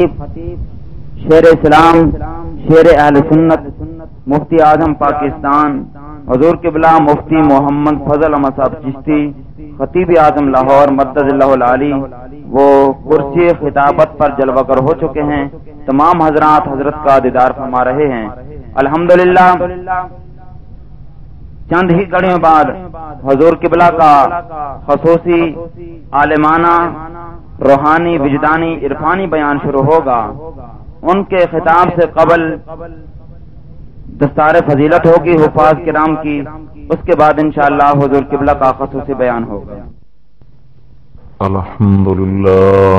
شیر اسلام، شیر اہل سنت، مفتی اعظم پاکستان، حضور قبلہ مفتی محمد فضل احمد صاحب چشتی، خطیب اعظم لاہور، مدد اللہ العلی وہ کرسی خطابت پر جلوہ کر ہو چکے ہیں۔ تمام حضرات حضرت کا دیدار فرما رہے ہیں۔ الحمدللہ، چند ہی کڑیوں بعد حضور قبلہ کا خصوصی عالمانہ روحانی، وجدانی، عرفانی بیان شروع ہوگا۔ ان کے خطاب سے قبل دستار فضیلت ہوگی، حفاظ کرام کی۔ اس کے بعد انشاءاللہ حضور قبلہ کا خصوصی بیان ہوگا۔ الحمد للہ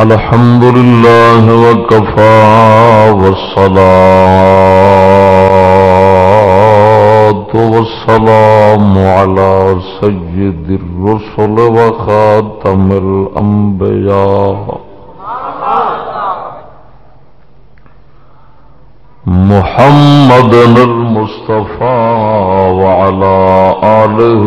الحمد لله وكفى والصلاة والسلام على سيد الرسل وخاتم الأنبياء محمد المصطفى وعلى آله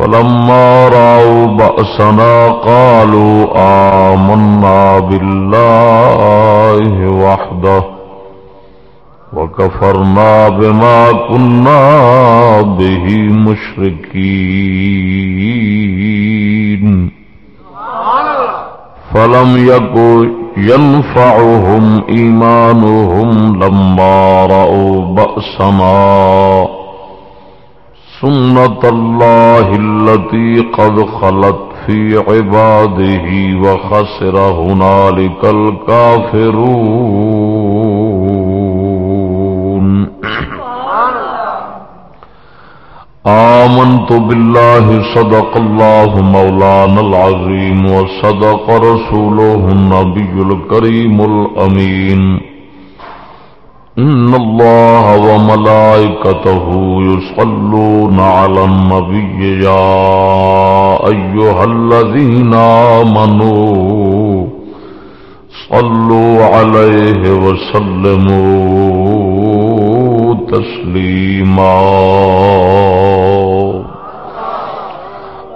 فلما رأوا بأسنا قالوا آمنا بالله وحده وكفرنا بما كنا به مشركين. فلم يكن ينفعهم إيمانهم لما رأوا بأسنا. سنة الله التي قد خلت في عباده وخسر هنالك الكافرون. آمنت بالله صدق الله مولانا العظيم وصدق رسوله النبي الكريم الأمين إن الله وملائكته يصلون على النبي يا أيها الذين آمنوا صلوا عليه وسلموا تسليما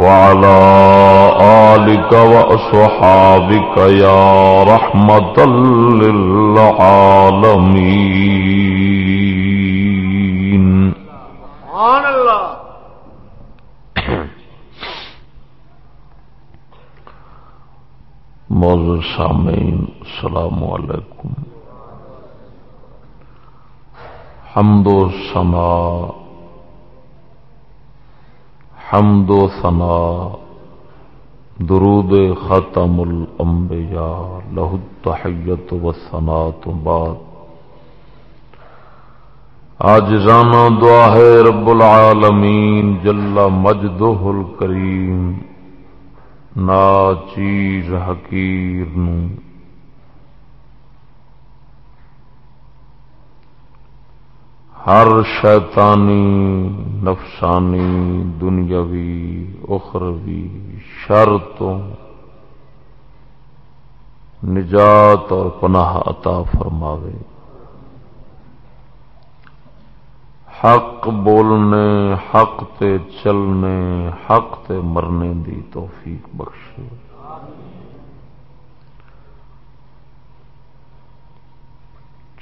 وعلى آلك وأصحابك يا رحمة للعالمين. سبحان الله موضوع سامعین السلام علیکم. حمد و سنا حمد و ثنا، درود ختم الانبیاء لہ التحیت و ثنا تو بعد۔ آج رانا دعا ہے رب العالمین، جل مجدہ الکریم نا چیز حقیر نو۔ ہر شیطانی نفسانی، دنیاوی، اخروی شر تو نجات اور پناہ عطا فرماوے۔ حق بولنے، حق تے چلنے، حق تے مرنے دی توفیق بخشے۔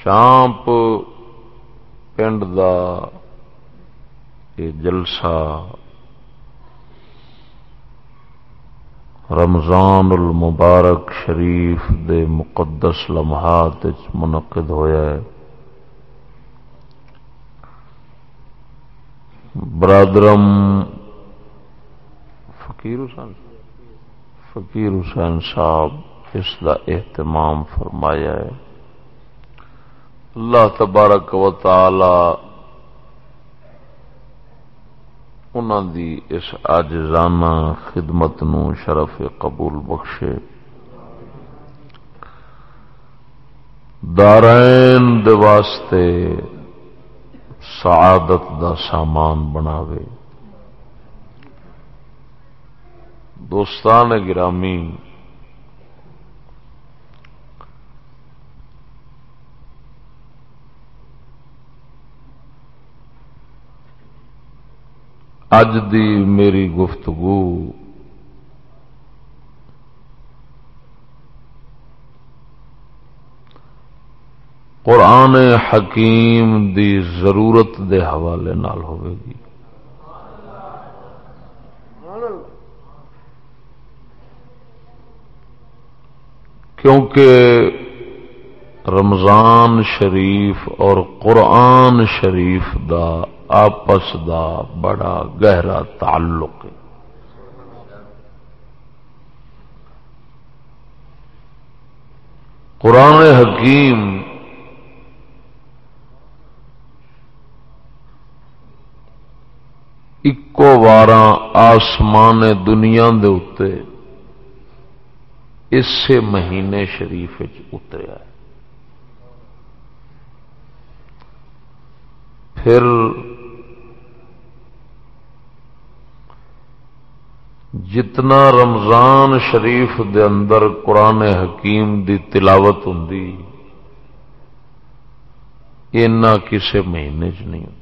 چامپ پنڈ دا یہ جلسہ رمضان المبارک شریف دے مقدس لمحات منعقد ہوا ہے برادرم فقیر حسین فقیر حسین صاحب اس کا اہتمام فرمایا ہے اللہ تبارک و تعالی انہوں دی اس آجزانہ خدمت نو شرف قبول بخشے۔ دارائن دے واسطے سعادت دا سامان بناوے۔ دوستان گرامی اج دی میری گفتگو قرآن حکیم دی ضرورت دے حوالے نال ہوئے گی۔ کیونکہ رمضان شریف اور قرآن شریف دا آپس دا بڑا گہرا تعلق ہے۔ قرآن حکیم اکو بار آسمان دنیا دے اتے اسے مہینے شریف اتریا ہے۔ پھر جتنا رمضان شریف دے اندر قرآن حکیم دی تلاوت ہوں اینا کسے مہینے چ نہیں ہوتی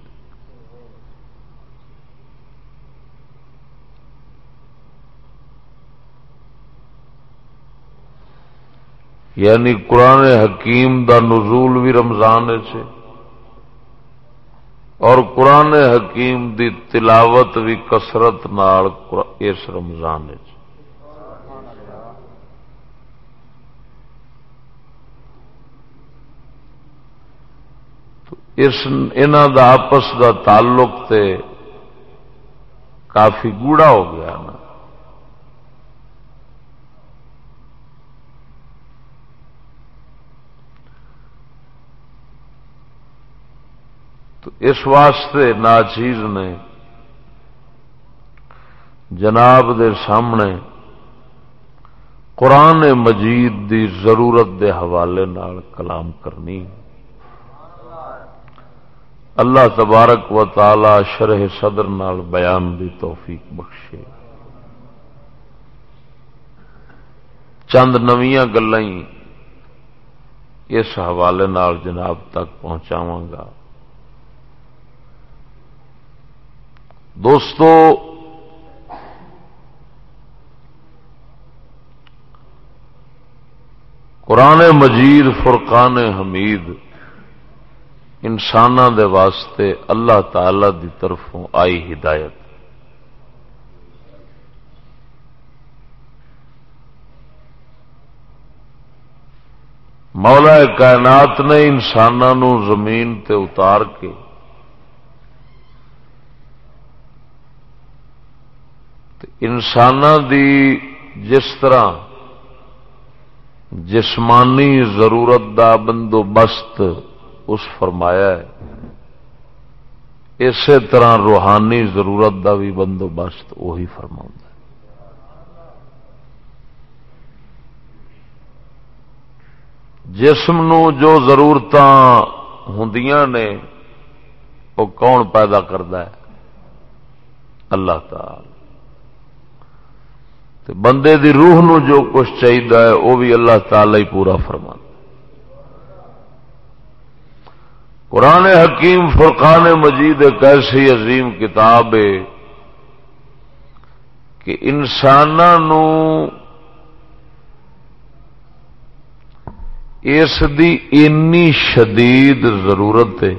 یعنی قرآن حکیم دا نزول بھی رمضان سے اور قرآن حکیم دی تلاوت بھی کسرت اس رمضان اس دا آپس دا تعلق تے کافی گوڑا ہو گیا نا۔ تو اس واسطے ناچیز نے جناب دے سامنے قرآن مجید دی ضرورت دے حوالے نال کلام کرنی۔ اللہ تبارک و تعالی شرح صدر نال بیان دی توفیق بخشے۔ چند نویاں گلیں اس حوالے نال جناب تک پہنچاواں گا۔ دوستو، قرآن مجید، فرقان حمید انسان دے واسطے اللہ تعالی دی طرفوں آئی ہدایت۔ مولا کائنات نے انسانوں زمین تے اتار کے انسان دی جس طرح جسمانی ضرورت دا بندوبست اس فرمایا ہے، اسی طرح روحانی ضرورت دا بھی بندوبست وہی فرما جسم نو جو ضرورت ہوں نے وہ کون پیدا کرتا ہے؟ اللہ تعالی۔ بندے دی روح نو جو کچھ چاہیے وہ بھی اللہ تعالی ہی پورا فرما قرآن حکیم، فرقان مجید ایک ایسی عظیم کتاب ہے کہ انسانوں اس دی اینی شدید ضرورت ہے۔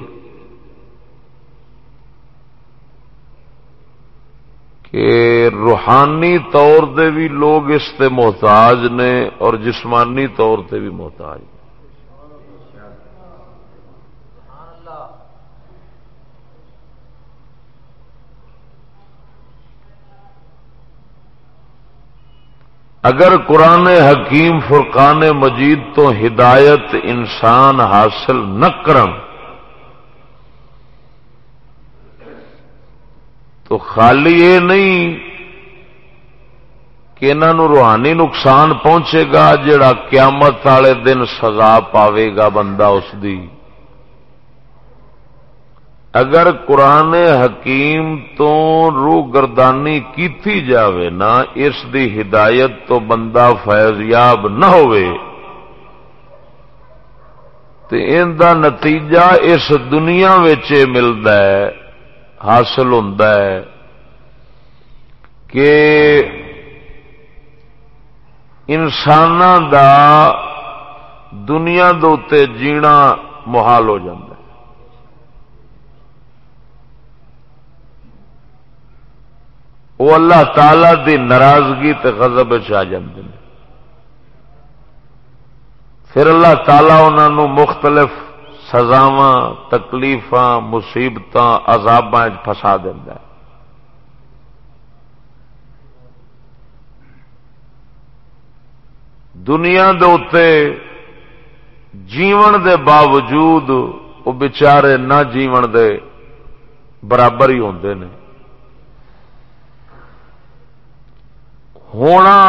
کہ روحانی طور دے بھی لوگ اس تے محتاج نے اور جسمانی طور تے بھی محتاج اگر قرآن حکیم فرقان مجید تو ہدایت انسان حاصل نہ کرن تو خالی یہ نہیں کہ انہوں روحانی نقصان پہنچے گا، جڑا قیامت والے دن سزا پاوے گا بندہ اس دی۔ اگر قرآن حکیم تو روح گردانی کیتی جاوے نا، اس دی ہدایت تو بندہ فیضیاب نہ ہوئے تو ان دا نتیجہ اس دنیا ملتا ہے۔ حاصل ہوتا ہے کہ انسان دا دنیا دے جینا محال ہو جاتا ہے۔ وہ اللہ تعالی دی ناراضگی تے غضب آ جاندے ہیں پھر اللہ تعالی انہوں مختلف سزاوا تکلیف مصیبت عذاب فسا دینا دنیا دے جیون دے باوجود وہ بچارے نہ جیون دے برابر ہی ہوندے نے۔ ہونا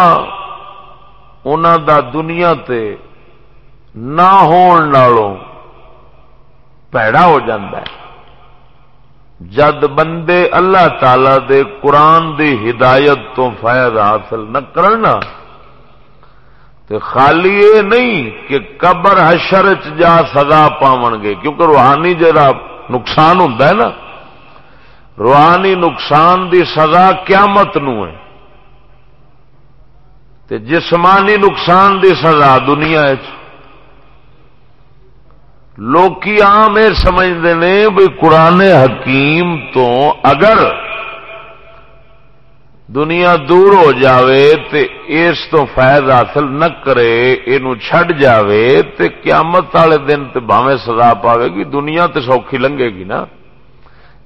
انہوں دا دنیا تے نہ ہون نالوں پیڑا ہو ہے جد بندے اللہ تعالی دے قرآن دی ہدایت تو فائدہ حاصل نہ کرنا تو خالی یہ نہیں کہ قبر حشر چ جا سزا پاو گے کیونکہ روحانی جا نقصان ہوں نا روحانی نقصان دی سزا قیامت نو ہے تے جسمانی نقصان دی سزا دنیا چ لوکی آم یہ سمجھتے ہیں بھی قرآن حکیم تو اگر دنیا دور ہو جاوے تے اس تو فائد حاصل نہ کرے یہ چھڈ جاوے تے قیامت والے دن تے بھاویں سزا پاوے گی، دنیا تے سوکھی لنگے گی نا۔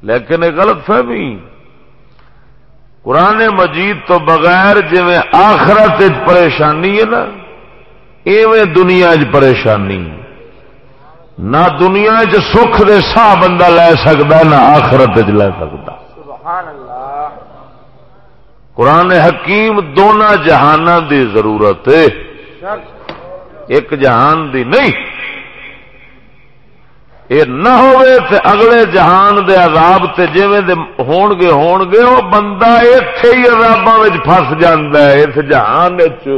لیکن یہ غلط فہمی۔ قرآن مجید تو بغیر جی آخرت پریشانی ہے نا، ایویں دنیا چ پریشانی۔ ہے نہ دنیا چ سکھ دے سا بندہ لے سکتا نہ آخرت چ لے سکتا قرآن حکیم دونوں جہان دی ضرورت ایک جہان دی نہیں۔ یہ نہ ہوئے تے اگلے جہان دے عذاب تے جویں دے ہون گے ہون گے وہ بندہ اتے ہی عذاباں پھس جاندا ہے اس جہان وچ۔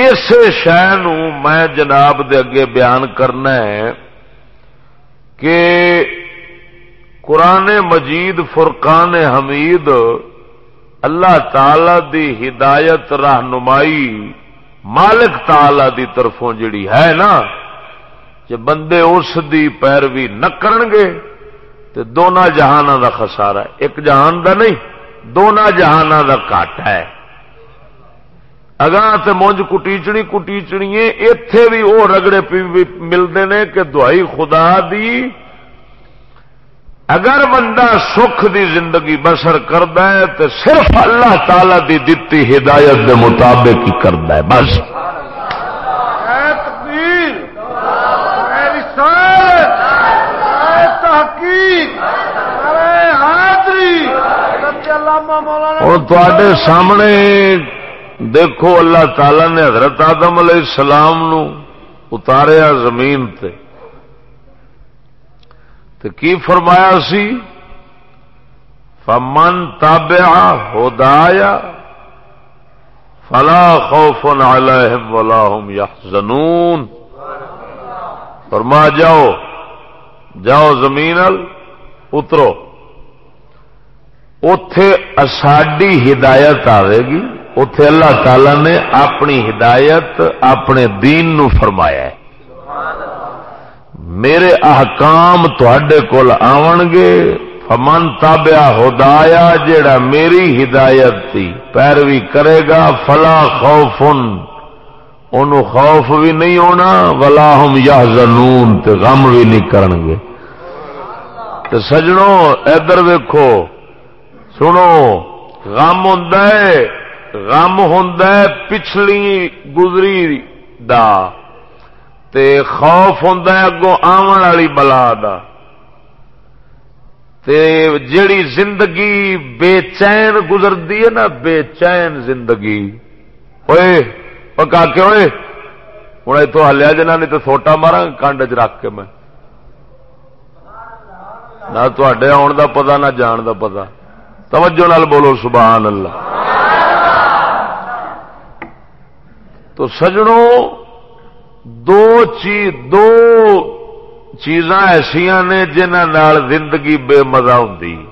اس شہ میں جناب دے اگے بیان کرنا ہے کہ قرآن مجید، فرقان حمید اللہ تعالی دی ہدایت، رہنمائی مالک تعالی دی طرفوں جڑی ہے نا، کہ بندے اس دی پیروی نہ کرن گے تو دونوں جہانوں دا خسارا ایک جہان دا نہیں دونوں جہانوں دا کٹ ہے۔ اگاں تے مونج کٹیچنی کٹیچنی اتے بھی وہ رگڑے ملتے ہیں کہ دعائی خدا دی۔ اگر بندہ سکھ دی زندگی بسر کرد ہے تو صرف اللہ تعالی دی دتی ہدایت دے مطابق ہی کرد ہے بس۔ اور تے سامنے دیکھو اللہ تعالی نے حضرت آدم علیہ السلام نو اتاریا زمین تے۔ تے کی فرمایا سی؟ فمن تابع ہدایا فلا خوف علیہم ولا هم يحزنون۔ فرما جاؤ جاؤ زمین اترو۔ اتے ساڈی ہدایت آئے گی۔ اتے اللہ تعالی نے اپنی ہدایت، اپنے دین نو فرمایا ہے۔ میرے احکام تھے کول آن گے۔ فمن تابیا ہدایا، جیڑا میری ہدایت تھی پیروی کرے گا، فلا خوف ان خوف بھی نہیں ہونا، ولا ہم یا زنون غم بھی نہیں کرن گے۔ تو سجنوں، ادھر ویکو سنو، غم ہوں غم ہوں پچھلی گزری دا تے خوف ہوں اگوں آمن والی بلا دا تے جیڑی زندگی بے چین گزرتی ہے نا، بے چین زندگی۔ ہوئے پکا کے ہوئے ہوں اتوں ہلیا جنا نہیں تو سوٹا مارا، کنڈ چ رکھ کے میں۔ نہ تے آن کا پتا نہ جان کا پتا توجہ نال بولو، سبحان اللہ۔ تو سجڑوں دو چیز دو چیزاں ایسا نے جنہ زندگی بے مزہ ہوں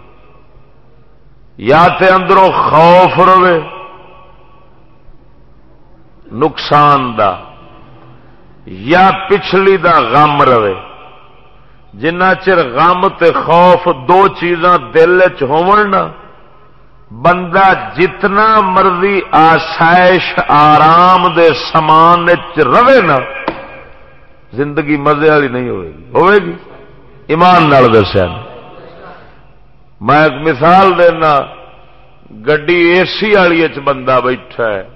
یا تے اندروں خوف رہے، نقصان دا، یا پچھلی دا غم رہے۔ جنہ چر غم تے خوف دو چیزاں دل چ بندہ جتنا مرضی آسائش آرام دے سامان رہے نا، زندگی مزے والی نہیں ہوئے گی۔ ہوئے گی؟ ایمان نال دسیا۔ میں ایک مثال دینا، گڈی اے سی والی بندہ بیٹھا ہے،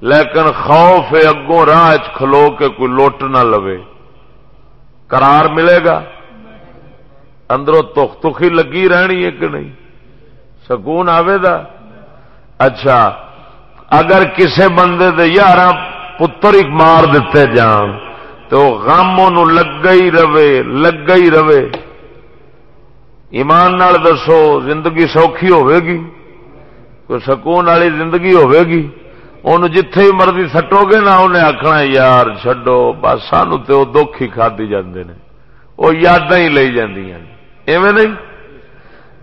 لیکن خوف اگوں راہ کھلو کے کوئی لوٹ نہ لوے۔ قرار ملے گا؟ اندروں تخ تخی لگی رہنی ہے کہ نہیں؟ سکون آئے دا؟ اچھا اگر کسے بندے دے یار پتر ہی مار دیتے جان، تو غم ان لگا ہی رہے لگا ہی رہے۔ ایمان نال دسو، زندگی سوکھی ہوے گی۔ کوئی سکون والی زندگی ہوے گی۔ ان جتھے مرضی سٹو گے نا، انہیں آخنا یار چڈو بس سانو تو دکھ ہی کھدی جاندے نے۔ وہ یاداں ہی لئی جاندیاں۔ ایویں نہیں؟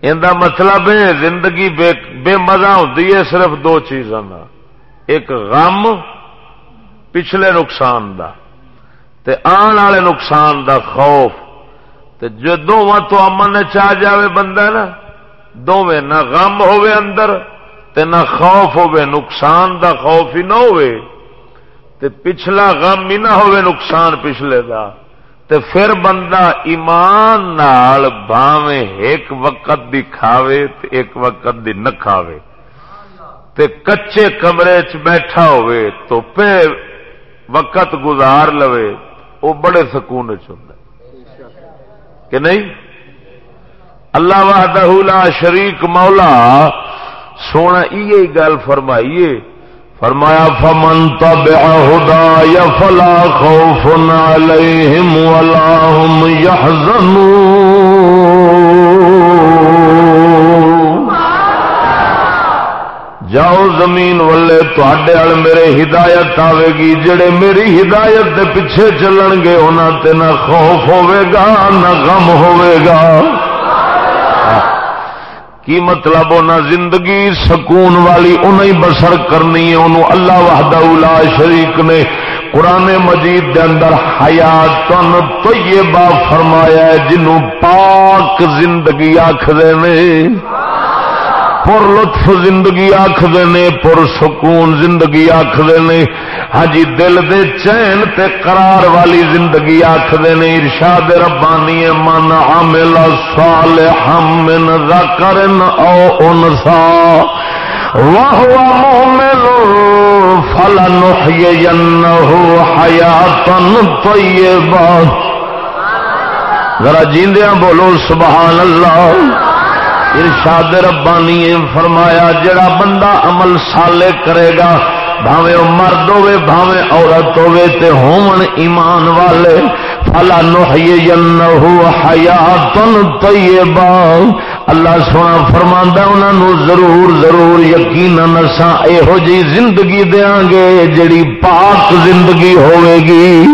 ان مطلب ہے زندگی بے, بے مزہ ہوتی ہے صرف دو چیزوں کا ایک غم پچھلے نقصان دا۔ تے آن والے نقصان دا خوف۔ تے جو دونوں تو امن چاہ جاوے بندہ نا دونوں نہ غم ہوے اندر تے نہ خوف ہوے نقصان دا خوف ہی نہ ہوے تے پچھلا غم ہی نہ ہوے نقصان پچھلے دا۔ تے پھر بندہ ایمان نال باویں ایک وقت دی کھاوے تے ایک وقت دی نہ کھاوے۔ تے کچے کمرے چ بیٹھا ہوئے تو پہ وقت گزار لوے وہ بڑے سکون چ کہ نہیں؟ اللہ وحدہ لا شریک مولا، سونا یہ گل فرمائیے فرمایا، فمن تبع هدايا فلا خوف عليهم ولا هم يحزنون۔ جاؤ زمین والے تے میرے ہدایت آئے گی، جڑے میری ہدایت دے پیچھے چلن گے انہوں تے نہ خوف ہوے گا، نہ غم ہوے گا۔ کی مطلب ہونا زندگی سکون والی انہیں بسر کرنی ہے؟ انہوں اللہ وحدہ لا شریک نے قرآن مجید دے اندر حیات طیبہ فرمایا ہے، جنہوں پاک زندگی آخر نے۔ پر لطف زندگی آخر نے، پر سکون زندگی آخر نے۔ ہاں جی دل دے چین تے قرار والی زندگی آخر نے۔ ارشاد ربانی من عمل صالحا من ذکر او انسا وهو مؤمن فلنحيينه حياة طيبة ذرا جیندیاں بولو، سبحان اللہ۔ ارشاد ربانی فرمایا، جڑا بندہ عمل سالے کرے گا بھاوے وہ مرد ہوے بھاوے عورت ہوے تے ہون ایمان والے، فلا نحیینہو حیاتن طیبا اللہ سونا فرما انہوں ضرور ضرور یقین نسا یہو جی زندگی دیا گے، جڑی پاک زندگی ہوے گی۔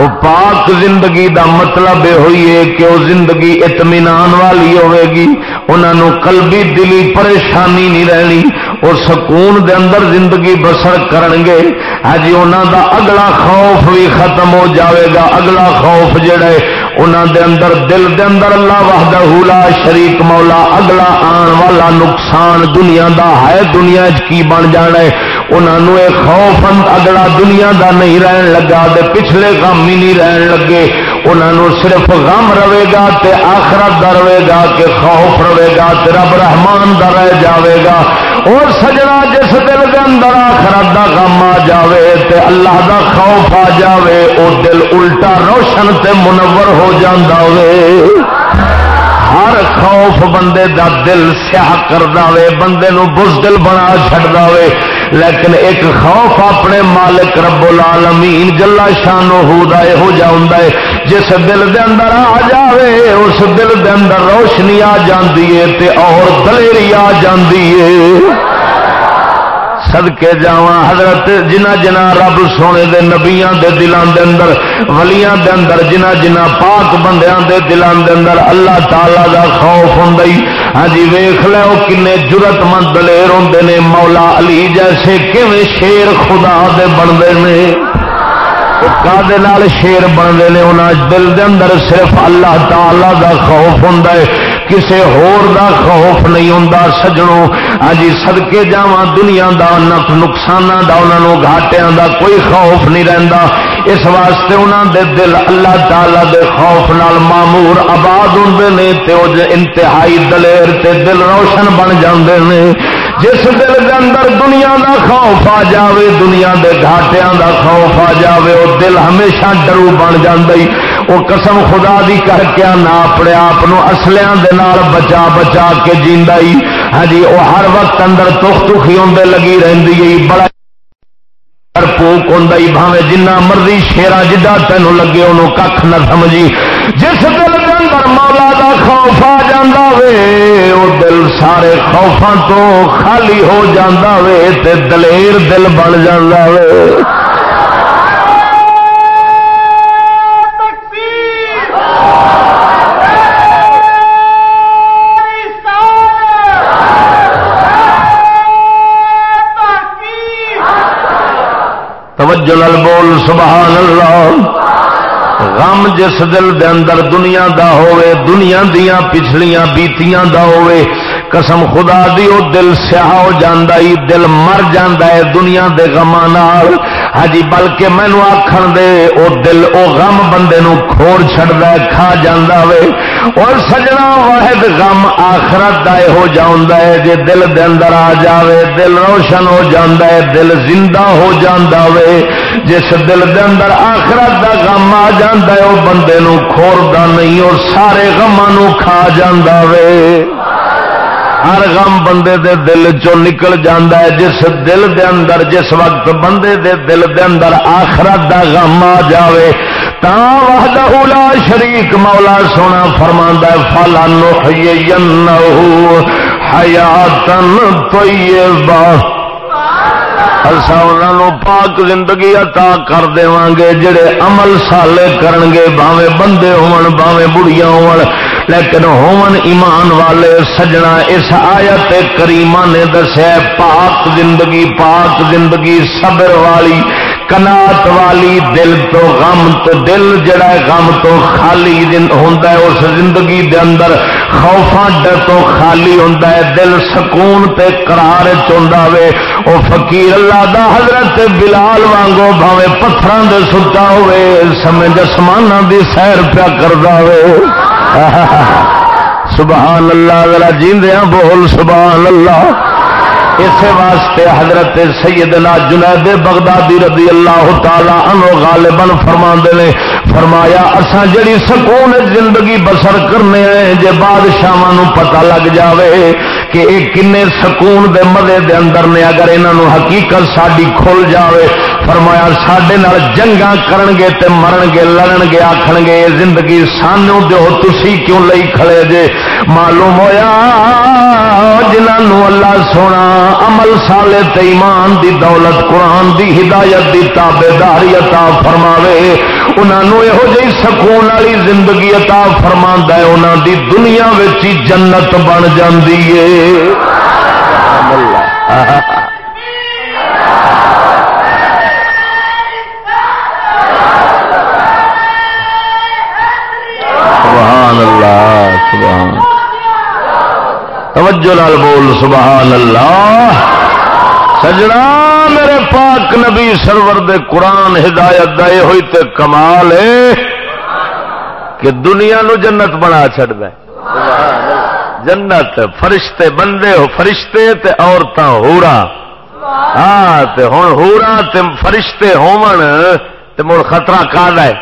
وہ پاک زندگی دا مطلب یہ ہوئی ہے کہ وہ زندگی اطمینان والی ہوے گی۔ انہوں قلبی دلی پریشانی نہیں رہنی۔ اور سکون دے اندر زندگی بسر کرن گے۔ ہاں جی انہوں دا اگلا خوف بھی ختم ہو جاوے گا۔ اگلا خوف جڑا ہے انہوں دے اندر، دل دے اندر اللہ وحدہ لا شریک مولا، اگلا آن والا نقصان دنیا دا ہے۔ دنیا کی بن جانا ہے؟ انہوں نے خوف اگلا دنیا دا نہیں رہن لگا، دے پچھلے غم ہی نہیں رہن لگے۔ انہوں صرف غم رہے گا تے آخرت دا رہے گا کہ خوف رہے گا تے رب رحمان دا رہ جاوے گا۔ اور سجنا جس دل کے اندر آخرت دا غم آ جاوے تے اللہ دا خوف آ جاوے، او دل الٹا روشن تے منور ہو جاندہ ہوئے ہر خوف بندے دا دل سیاہ کر دے بندے نو بزدل بنا چڑ دے لیکن ایک خوف اپنے مالک رب العالمین، جلا شان ہو جا ہے۔ جس دل دے اندر آ جاوے، اس دل دے اندر روشنی آ جاندی ہے، تے اور دلیری آ جاندی ہے۔ سدکے جا حضرت جنہ جنہ رب سونے دے نبیاں دے دلان دے اندر، ولیاں دے اندر، جنہ جنہ پاک بندیاں دے دلان دے اندر اللہ تعالی دا خوف ہوں ہاں جی ویخ لو کنے جرت مند دلیر ہوں نے مولا علی جیسے کیویں شیر خدا دے بنتے ہیں شیر بنتے ہیں انہیں دل دے اندر صرف اللہ تعالی دا خوف ہوں کسے ہور دا خوف نہیں ہوں سجنوں ہاں اجی سدکے جا دنیا دا نف نقصان دا انہوں گھاٹیاں دا کوئی خوف نہیں رہندا۔ اس واسطے انہوں دے دل اللہ تعالی دے خوف نال معمور آباد ہوں نے تے انتہائی دلیر تے دل روشن بن جاندے نے۔ جس دل دے اندر دنیا دا خوف آ جاوے، دنیا دے گھاٹیاں دا خوف آ جاوے وہ دل ہمیشہ ڈرو بن جاندی وہ قسم خدا دی کر کے نہ اپنے آپ اصلیاں دے نال بچا بچا کے جیندا ہی۔ ہاں جی وہ ہر وقت اندر تخ تخی ہوندے لگی رہندی ہے۔ بڑا پوک ہوں بھاوے جنہ مرضی شیرا جدا تینوں لگے، انہوں کھ نہ سمجھی۔ جس دل کے اندر مولا دا خوف آ جاندہ وے وہ دل سارے خوفاں تو خالی ہو جاندہ وے، تے دلیر دل بن جاندہ وے۔ توجہ لل بول، سبحان اللہ۔ غم جس دل دے اندر دنیا دا ہوئے دنیا دیا پچھلیاں بیتیاں دا ہوئے قسم خدا دی، او دل سیاہ ہو جاندا ہی دل مر جاندا ہے دنیا دے غماں نال۔ ہجی بلکہ مینو آخر دے، او دل، او غم بندے نو کھوڑ چھڑدا ہے کھا جاندا وے۔ اور سجنا واحد غم آخرت دا ہو جاندا ہے جے دل دے اندر آ جاوے، دل روشن ہو جاندا ہے دل زندہ ہو جاندا وے۔ جس دل دے اندر آخرت دا غم آ جاندا ہے، او بندے نو کھوڑدا نہیں، اور سارے غماں نو کھا جاندا وے۔ ہر غم بندے دے دل چو نکل جاندہ ہے، جس دل دے اندر، جس وقت بندے دے دل دے اندر آخرت دا غم آ جاوے، تا وحدہ لا شریک مولا سونا فرماندا ہے فلا نحیینہو حیاتن طیبہ اصا انہوں پاک زندگی عطا کر دے گے جڑے عمل سالے کرن گے باوے بندے ہون باوے بڑھیا ہون۔ لیکن ہومن ایمان والے سجنا، اس آیت کریمہ نے دسیا پاک زندگی پاک زندگی صبر والی، کنات والی دل تو غم تو دل، جڑا غم تو خالی ہوتا ہے، اس زندگی دے اندر خوفا ڈر تو خالی ہوتا ہے، دل سکون تے قرار چاہتا وے۔ فقیر اللہ دا حضرت بلال وانگو بھاوے پتھروں دے ستا ہوے سمجھ آسمانہ دی سیر پیا کردا ہوئے سبحان اللہ، ذرا جیندیاں بول، سبحان اللہ۔ اسی واسطے حضرت سیدنا جنید بغدادی رضی اللہ تعالی عنہ غالباً فرما نے، فرمایا، اساں جڑی سکون زندگی بسر کرنے ہیں، جے بادشاہ پتہ لگ جاوے کہ یہ کنے سکون دے مزے دے اندر نے اگر انہوں حقیقت ساری کھل جاوے، فرمایا سڈے جنگا کرن گے تے مرن گے، لڑن گے آخن گے زندگی سانو دو تسی کیوں لئی کھڑے جے؟ معلوم ہوا جنہوں اللہ سونا عمل سالے تے ایمان دی دولت، قرآن دی ہدایت دی تابے داری عطا فرماوے۔ انہوں یہو جی سکون والی زندگی عطا فرما ہے انہوں دی دنیا جنت بن جاتی ہے۔ توجہ لال بول سبحان اللہ سجنا، میرے پاک نبی سرور دے قرآن ہدایت دے ہوئی تے کمال ہے کہ دنیا نو جنت بنا چڑ دے۔ جنت، فرشتے بندے ہو، فرشتے تے عورتاں، ہورا۔ ہاں تے ہن ہورا تے فرشتے ہون تے مڑ خطرہ کا ہے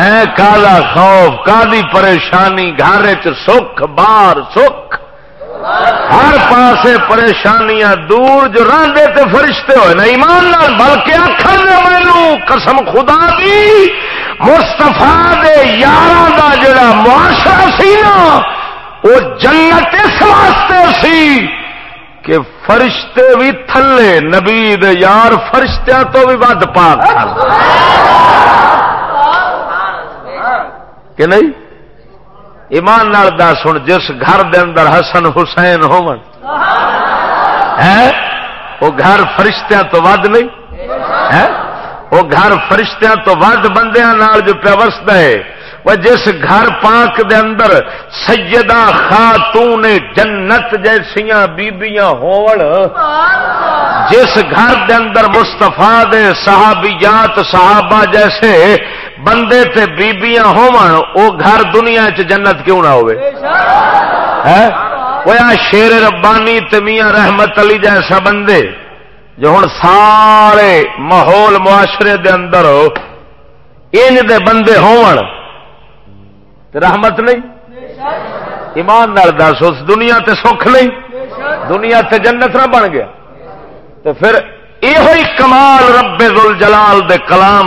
اے کالا خوف کالی پریشانی گھر سکھ، بار سکھ۔ ہر پاسے پریشانیاں دور جو راندے تے فرشتے ہوئے نا ایمان نال بلکہ آخر مینو قسم خدا دی مستفا دے یار دا جڑا معاشرہ سی نا وہ جنت اس واسطے سی کہ فرشتے بھی تھلے نبی دے یار فرشتیاں تو بھی ود پاک کہ نہیں؟ ایمان نال دس ہوں جس گھر دے اندر حسن حسین ہو وہ گھر فرشتیاں تو ود نہیں۔ وہ گھر فرشتیاں تو ود بندیاں نال جو پیوست ہے۔ وہ جس گھر پاک دے اندر سیدہ خاتون جنت جیسیاں بیبیاں ہون۔ جس گھر دے اندر مستفا دے صحابیات، صحابہ جیسے بندے تے بیبیاں ہون او گھر دنیا چ جنت کیوں نہ ہوئے؟ شیر ربانی تمیاں رحمت علی جیسا بندے، جو ہوں سارے ماحول، معاشرے دے اندر ان دے بندے ہون رحمت نہیں؟ ایمان نال دس، اس دنیا تے سکھ نہیں؟ دنیا تے جنت نہ بن گیا۔ تو پھر یہ کمال رب دل جلال دے کلام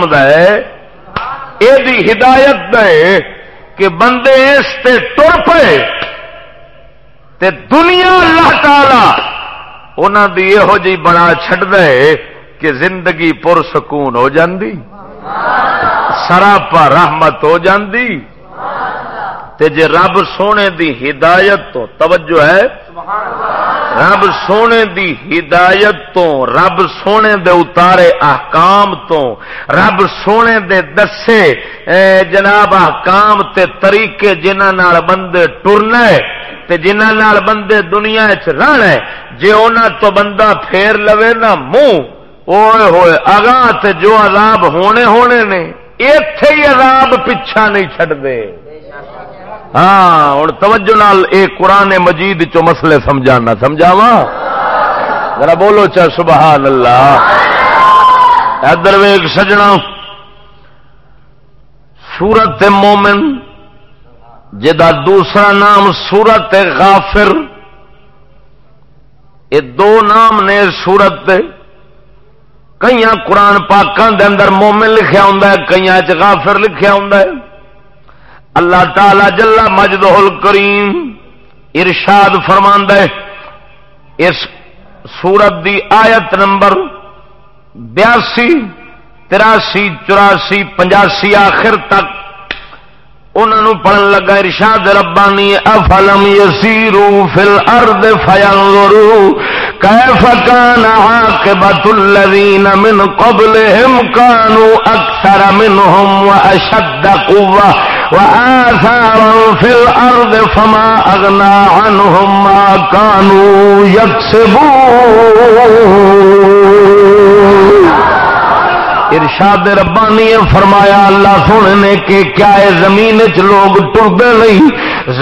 دی ہدایت دے کہ بندے اس تے تر پے تے دنیا اللہ تعالی انہوں دی یہو جی بنا چڈ دے کہ زندگی پرسکون ہو جاندی، سراپا رحمت ہو جاندی، تے جے رب سونے دی ہدایت تو توجہ ہے سبحان اللہ رب سونے دی ہدایت تو، رب سونے دے اتارے احکام تو، رب سونے دے دسے جناب احکام تے طریقے جنہ بندے ٹرنا تے جنہ بندے دنیا رہنا جے انہاں تو بندہ پھیر لوے نا منہ، اوئے ہوئے اگاں تے جو عذاب ہونے ہونے نے، ایتھے ہی عذاب پیچھا نہیں چھڑ دے ہاں ہوں توجہ نال اے قرآن مجید چو مسئلے سمجھانا، سمجھاوا؟ ذرا بولو چا سبحان اللہ۔ ادر ویگ سجنا۔ سورت مومن جا دوسرا نام سورت غافر۔ یہ دو نام نے سورت کئی قرآن پاکوں دے اندر مومن لکھیا ہوں کئی غافر لکھیا ہوں اللہ تعالی جلا مجد کریم ارشاد فرماند اس سورت دی آیت نمبر بیاسی، تراسی، چوراسی، پنجاسی آخر تک انہوں پڑھن لگا، ارشاد ربانی، افلم یسیرو فل ارد فینظرو کیف کان عاقبت الذین من قبلهم کانو اکثر منهم و اشد وآثارا في الارض فما اغنا عنهم ما كانوا يكسبون۔ ارشاد ربانی فرمایا، اللہ سونے نے کہ کیا ہے زمین چ لوگ ٹرتے نہیں؟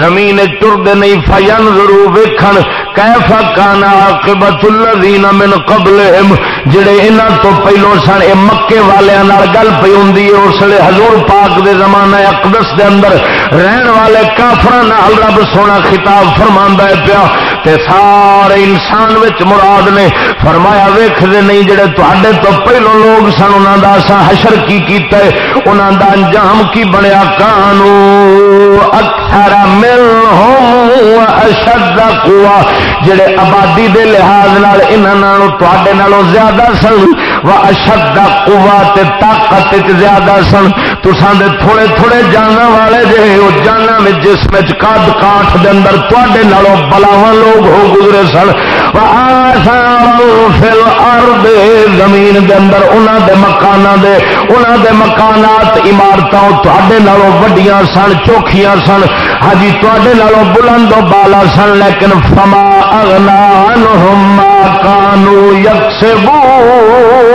زمین ٹرتے نہیں فین ضرور ویکھن کیفا کانا عاقبت الذین من قبلہم؟ جڑے انہاں تو پہلو سن، اے مکے والیاں نال گل پئی ہوندی ہے، اس لیے حضور پاک دے زمانہ اقدس دے اندر رہن والے کافراں نال رب سونا خطاب فرماندا ہے پیا۔ تے سارے انسان وچ مراد نے فرمایا ویکھدے نہیں جڑے تواڈے تو پہلو لوگ سن، انہاں دا اساں حشر کی کیتا ہے، انہاں دا انجام کی بنیا کانو؟ اکثر منہم اشد قوا جڑے آبادی دے لحاظ نال انہاں نالوں تواڈے نالوں زیادہ سن وا اشد قوا تے طاقت زیادہ سن۔ تساں دے تھوڑے تھوڑے جانا والے جے او جانا میں جس وچ کاد کاٹھ دے اندر تواڈے نالوں بلاواں لوگ ہو گزرے سن۔ فل ارد زمین دے اندر، انہاں دے مکاناں دے، انہاں دے مکانات، عمارتاں تواڈے نالوں وڈیاں سن، چوکھیاں سن۔ ہجی تے نالوں بلند و بالا سن، لیکن فما اغنا عنہم ما کانو یکسبون۔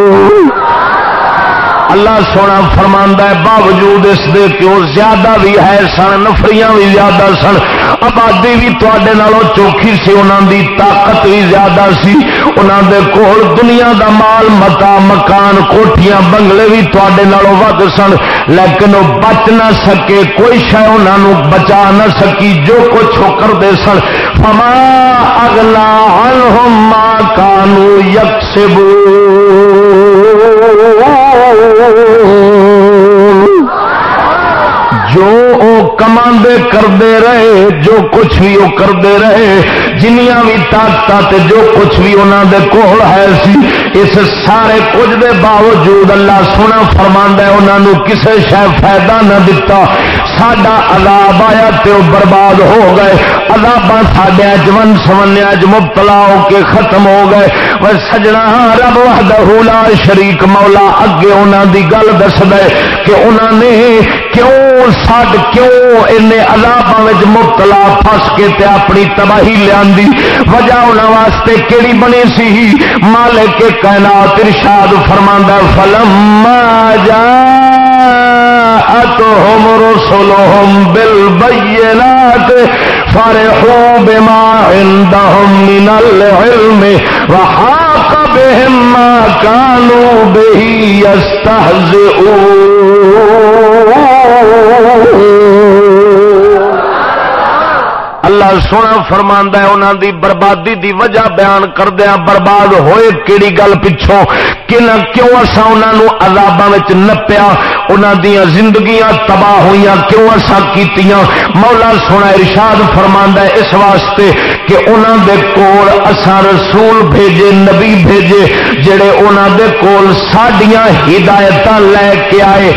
اللہ سونا فرماندہ ہے، باوجود اس دے کہ وہ زیادہ بھی ہے سن، نفریاں بھی زیادہ سن۔ آبادی بھی تے چوکھی سی انہوں دی طاقت بھی زیادہ سی۔ انہوں دے کول دنیا دا مال متا مکان، کوٹیاں، بنگلے بھی تے ود سن۔ لیکن وہ بچ نہ سکے، کوئی شہ انہوں بچا نہ سکی، جو کچھ وہ کرتے سن۔ فما اگلا ہن کانو یکسبو جو کما کرتے رہے، جو کچھ بھی وہ کرتے رہے، جنیاں بھی طاقت جو کچھ بھی انہوں دے کول ہے سی، اس سارے کچھ دے باوجود اللہ سونا فرما انہوں نے کسی شہ فائدہ نہ دتا۔ سڈا عذاب آیا تو برباد ہو گئے۔ عذاب سڈیا جمن سمنیا چ مبتلا ہو کے ختم ہو گئے۔ وہ سجنا رب وحدہ لا شریک مولا۔ اگے انہوں دی گل دس دے کہ انہوں نے کیوں سڈ کیوں ان عذابوں مبتلا فس کے تے اپنی تباہی لیا وجہ انہوں واسطے کیڑی بنی سی؟ مالک کے کائنات ارشاد فرما فلم جا اتهم رسلهم بالبينات فرحوا بما عندهم من العلم وحاق بهم ما كانوا به يستهزئون۔ اللہ سونا فرما ہے انہوں دی بربادی دی وجہ بیان کردیا برباد ہوئے کیڑی گل پچھوں؟ کہ نہ کیوں اصا انہوں عذاباں وچ نپیا؟ انہوں دیا زندگیاں تباہ ہوئی کیوں اصا کی مولا سونا ارشاد فرما ہے اس واسطے کہ انہوں دے کول اسا رسول بھیجے، نبی بھیجے، جڑے انہوں دے کول سڈیا ہدایت لے کے آئے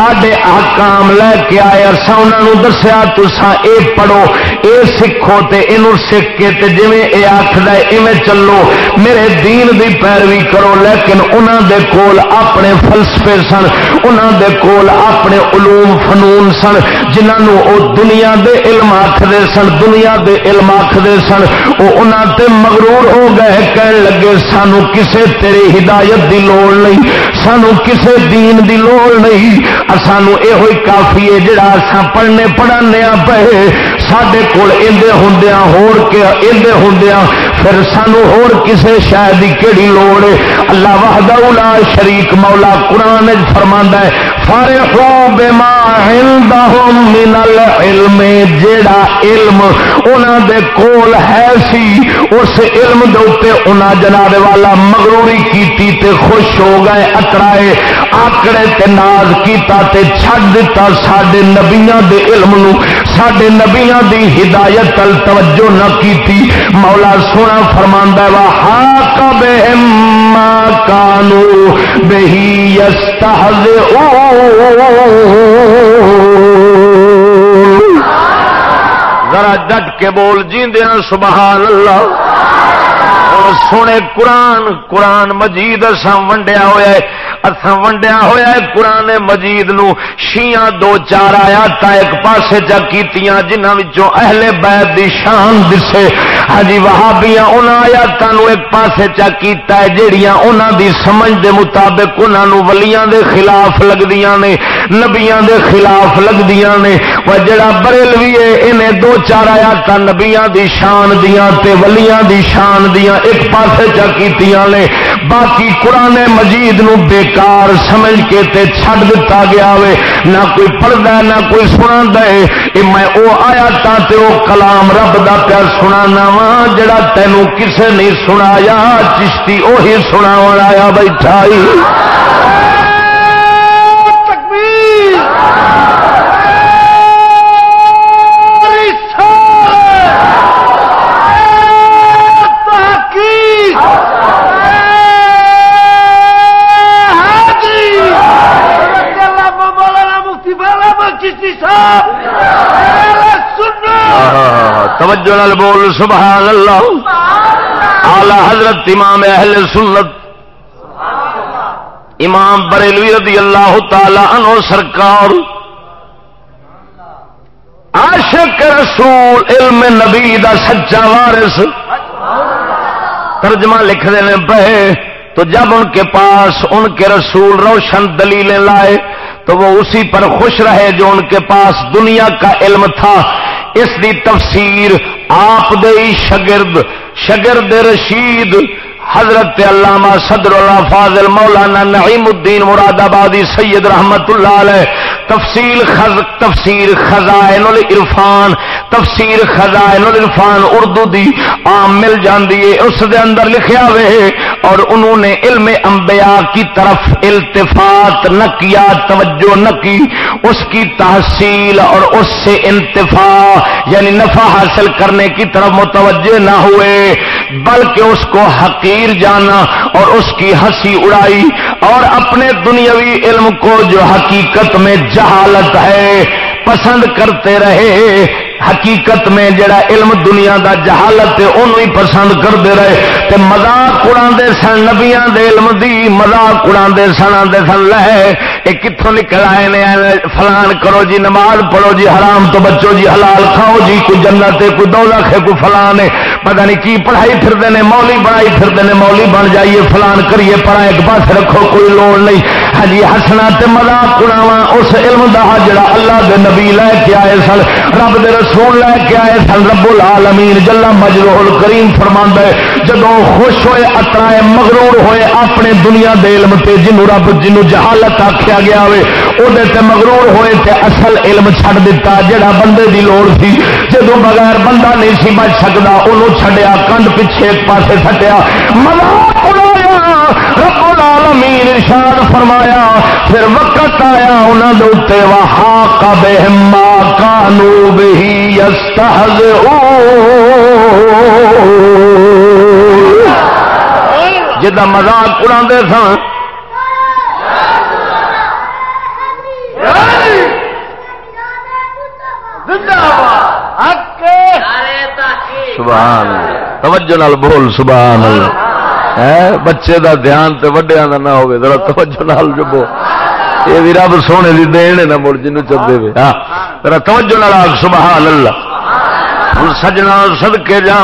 سڈے آکام لے کے آئے اصا انہوں دسیا تسا اے پڑھو، اے سکھو تے انہوں سکھ کے تے جی اے آخر ایویں چلو، میرے دین دی پیروی کرو، لیکن انہوں دے کول اپنے فلسفے سن انہوں دے کول اپنے علوم فنون سن جنہوں او دنیا دے علم آخر سن، دنیا دے علم آخر سن وہ انہوں تے مغرور ہو گئے، کہن لگے سانو کسے تیری ہدایت دی لوڑ نہیں سانو کسے دین دی لوڑ نہیں سانو یہ کافی ہے جڑا اصا پڑھنے پڑھانے پے سڈے کول اندے کے ہوندے ہوں پھر سانو ہور کسے شاید کی کہڑی لوڑ ہے۔ اللہ وحدہ لا شریک مولا قرآن فرما ہے۔ فارے بما عندهم من العلم، جیڑا علم انہاں دے کول ہے سی، اس علم دے اوتے انہاں جناب والا مغروری کیتی تے خوش ہو گئے، اکڑائے، آکڑے تے ناز کیتا تے چھڈ دتا ساڈے نبیاں دے علم نو، ساڈے نبیاں دی ہدایت تل توجہ نہ کیتی۔ مولا سونا فرماندا ہے وا حاق مما کانو بہی به ذرا ڈٹ کے بول جیندے سبحان اللہ۔ سونے قرآن قرآن مجید اصا ونڈیا ہوا ہے اصا ونڈیا ہوا ہے قرآن مجید نو۔ شیاں دو چار آیا تا ایک پاسے چا کیتیاں جنہاں وچوں اہل بیت دی شان دسے۔ ہاں جی، وہابیاں انہاں آیاتاں نو ایک پاسے چا کیتا ہے، جیڑیاں انہاں دی سمجھ دے مطابق انہاں نو ولیاں دے خلاف لگدیاں نے، نبیاں دے خلاف لگدیاں نے۔ وہ جڑا بریلوی ہے، انہیں دو چار آیاتاں نبیاں دی شان دیاں تے ولیاں دی شان دیاں ایک پاسے چا کیتیاں نے۔ باقی قرآن مجید نو بے بیکار سمجھ کے تے چھڑ دتا گیا وے۔ نہ کوئی پڑھتا نہ کوئی سنا دے میں او آیا تا تے او کلام رب دا پیا سنا وا جڑا تینوں کسے نہیں سنایا، چشتی اوہی سنا آیا بیٹھا توجہ نال بول سبحان اللہ اعلی حضرت امام اہل سنت. امام بریلوی رضی اللہ تعالی عنہ سرکار. عاشق رسول علم نبی دا سچا وارث. ترجمہ لکھ دینے پہ تو جب ان کے پاس ان کے رسول روشن دلیلیں لائے تو وہ اسی پر خوش رہے جو ان کے پاس دنیا کا علم تھا۔ اس دی تفسیر آپ دے شگرد شگرد رشید، حضرت علامہ صدر اللہ فاضل مولانا نعیم الدین مراد آبادی سید رحمت اللہ علیہ۔ تفصیل خز تفسیر خزائن العرفان تفسیر خزائن العرفان اردو دی عام مل جاندی ہے، اس دے اندر لکھیا ہوئے اور انہوں نے علم انبیاء کی طرف التفات نہ کیا، توجہ نہ کی، اس کی تحصیل اور اس سے انتفاع یعنی نفع حاصل کرنے کی طرف متوجہ نہ ہوئے، بلکہ اس کو حقیر جانا اور اس کی ہنسی اڑائی اور اپنے دنیاوی علم کو جو حقیقت میں جہالت ہے پسند کرتے رہے حقیقت میں جڑا علم دنیا دا جہالت ہے انہوں ہی پسند کرتے رہے۔ تے مزاق اڑا سن، نبیاں دے علم دی مزاق اڑا سن آدھے سن، لے، یہ کتوں نکل آئے نے فلان کرو جی نماز پڑھو جی حرام تو بچو جی حلال کھاؤ جی کوئی جنت ہے، کوئی دو لاکھ ہے، کوئی فلان ہے۔ پتہ نہیں کی پڑھائی پھرتے ہیں مولی بڑھائی پھرتے ہیں مولی بن جائیے، فلان کریے، پڑھا ایک پاس رکھو، کوئی لوڑ نہیں۔ ہاں جی، ہسنا تے مزاق اڑاوا اس علم دا جڑا اللہ دے نبی لے کے آئے سن، رب دے رسول رسول لے کے آئے سن، رب العالمین، جلا مجروح کریم فرما ہے جدو خوش ہوئے اترائے مغرور ہوئے، اپنے دنیا دے علم تے جنوں رب، جنوں جہالت آخیا گیا ہوئے وہ تے مغرور ہوئے تے اصل علم چھڑ دیتا جڑا بندے دی لوڑ سی۔ جدو بغیر بندہ نہیں سی بچ سکتا انہوں چھڈیا، کنڈ پیچھے ایک پاسے سٹیا۔ مذاق اڑایا، رب العالمین ارشاد فرمایا پھر وقت آیا انہوں نے اتنے وہاں کا بہما کانو بہی جا مزاق اڑا سن۔ سبحان توجہ نال بول سبحان اللہ۔ بچے دا دھیان تے وڈیا دا نہ ہوگی ذرا توجہ نال جو بول یہ بھی رب سونے دی دین ہے نا مڑ جن چلتے ہوئے ہاں ذرا توجہ نال آگ سبحان اللہ ہوں سجنا سد کے جا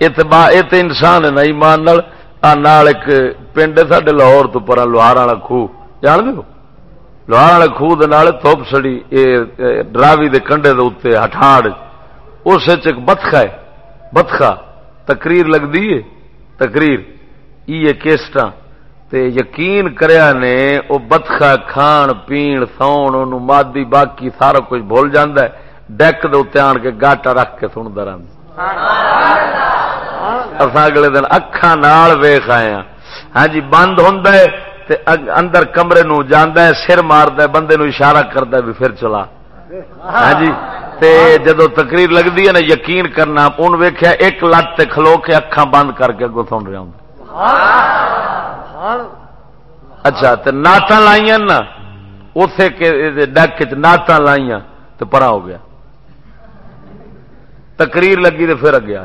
یہ تو انسان ہے نا، ایمان نال۔ ایک پنڈ سڈے لاہور تو پر لوہار والا خوہ جان دو لوہار والے خوہ توپ سڑی ڈراوی دے کنڈے دے اتنے ہٹاڑ اس بتخا ہے، بتخا، تقریر لگتی ہے۔ تقریر یہ کیسٹ تے یقین کریا نے وہ بتخا کھان، پین ساؤن مادی، باقی سارا کچھ بھول جاندہ ہے۔ ڈیک دے آن کے گاٹا رکھ کے سنتا رہا اگلے دن اکھان ویخ آئے ہاں۔, ہاں جی بند ہوں اندر کمرے نو جانا ہے، سر مارد بندے نو اشارہ کرتا بھی پھر چلا۔ ہاں جی. تے جدو تقریر لگتی ہے نا یقین کرنا ان ویخیا ایک لت تے کھلو کے اکھان بند کر کے اگو سن رہا ہوں۔ اچھا تے نعت لائیا نا اتے ڈیک چ نعت لائیا تو پرا ہو گیا۔ تقریر لگی تو پھر اگیا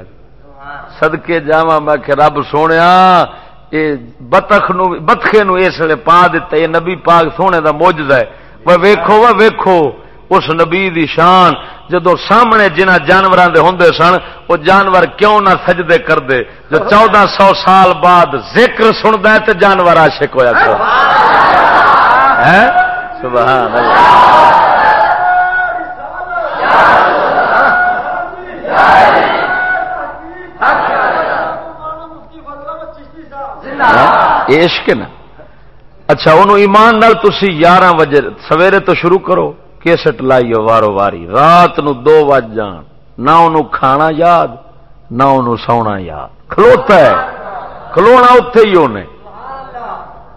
سدکے جا میں کہ رب سونے بتخ بتخے نو اس لیے پا دیتا یہ نبی پاک سونے دا موجد ہے۔ وہ ویکھو وہ ویکھو۔ اس نبی دی شان جدو سامنے جنہ جانوروں دے ہوں سن وہ جانور کیوں نہ سجدے کر دے جو چودہ سو سال بعد ذکر سنتا ہے تو جانور عاشق ہوا سبحان اللہ۔ عشق نا۔ اچھا انہوں ایمان نال تسی یارہ بجے سویرے تو شروع کرو۔ کیسٹ لائیو وارو واری، رات نو دو بج جان۔ نہ انہوں کھانا یاد، نہ انہوں سونا یاد۔ کھلوتا ہے۔ کھلونا اتے ہی انہیں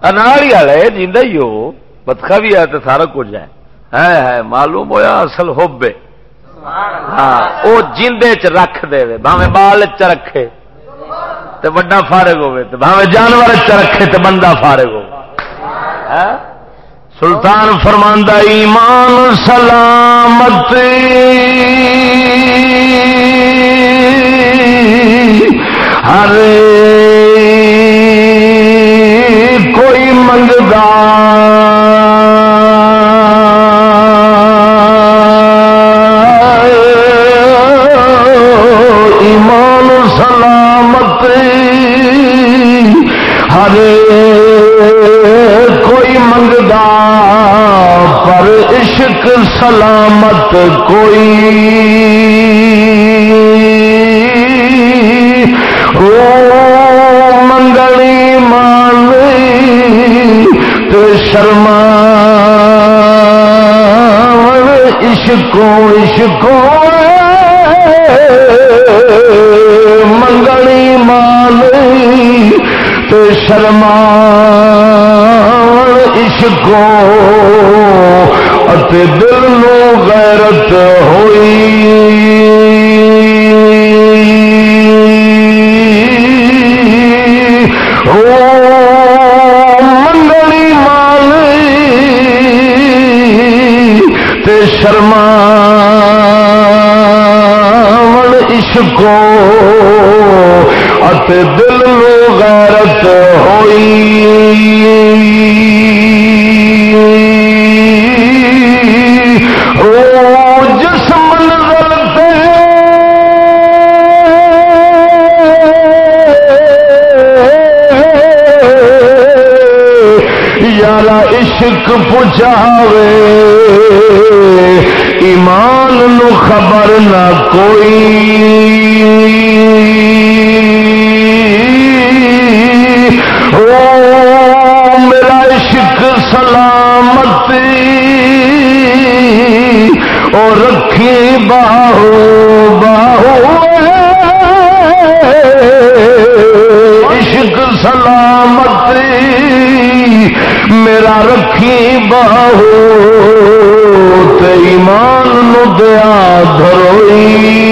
اناڑی والا ہے جیندہ ہی ہو۔ بتخا بھی ہے تو سارا کچھ ہے۔ ہے معلوم ہویا اصل ہوبے ہاں وہ جیندے چ رکھ دے بھاوے بال چ رکھے۔ تو بڑا فارغ ہوے تو بھاوے جانور چ رکھے تو بندہ فارغ ہو سلطان فرماندہ ایمان سلامت۔ ہر کوئی منگا سلامت کوئی منگلی مان تو شرما عشقوں عشقوں منگلی مان تو شرما عشقوں دل نو غیرت ہوئی۔ منگلی مال تے شرما عشقو ات دل لو غیرت ہوئی۔ یارا عشق پچاوے ایمان نو خبر نہ کوئی۔ او میرا عشق سلامت اور رکھی باہو باہو عشق سلامت میرا رکھی بہو ایمان نو دیا دروئی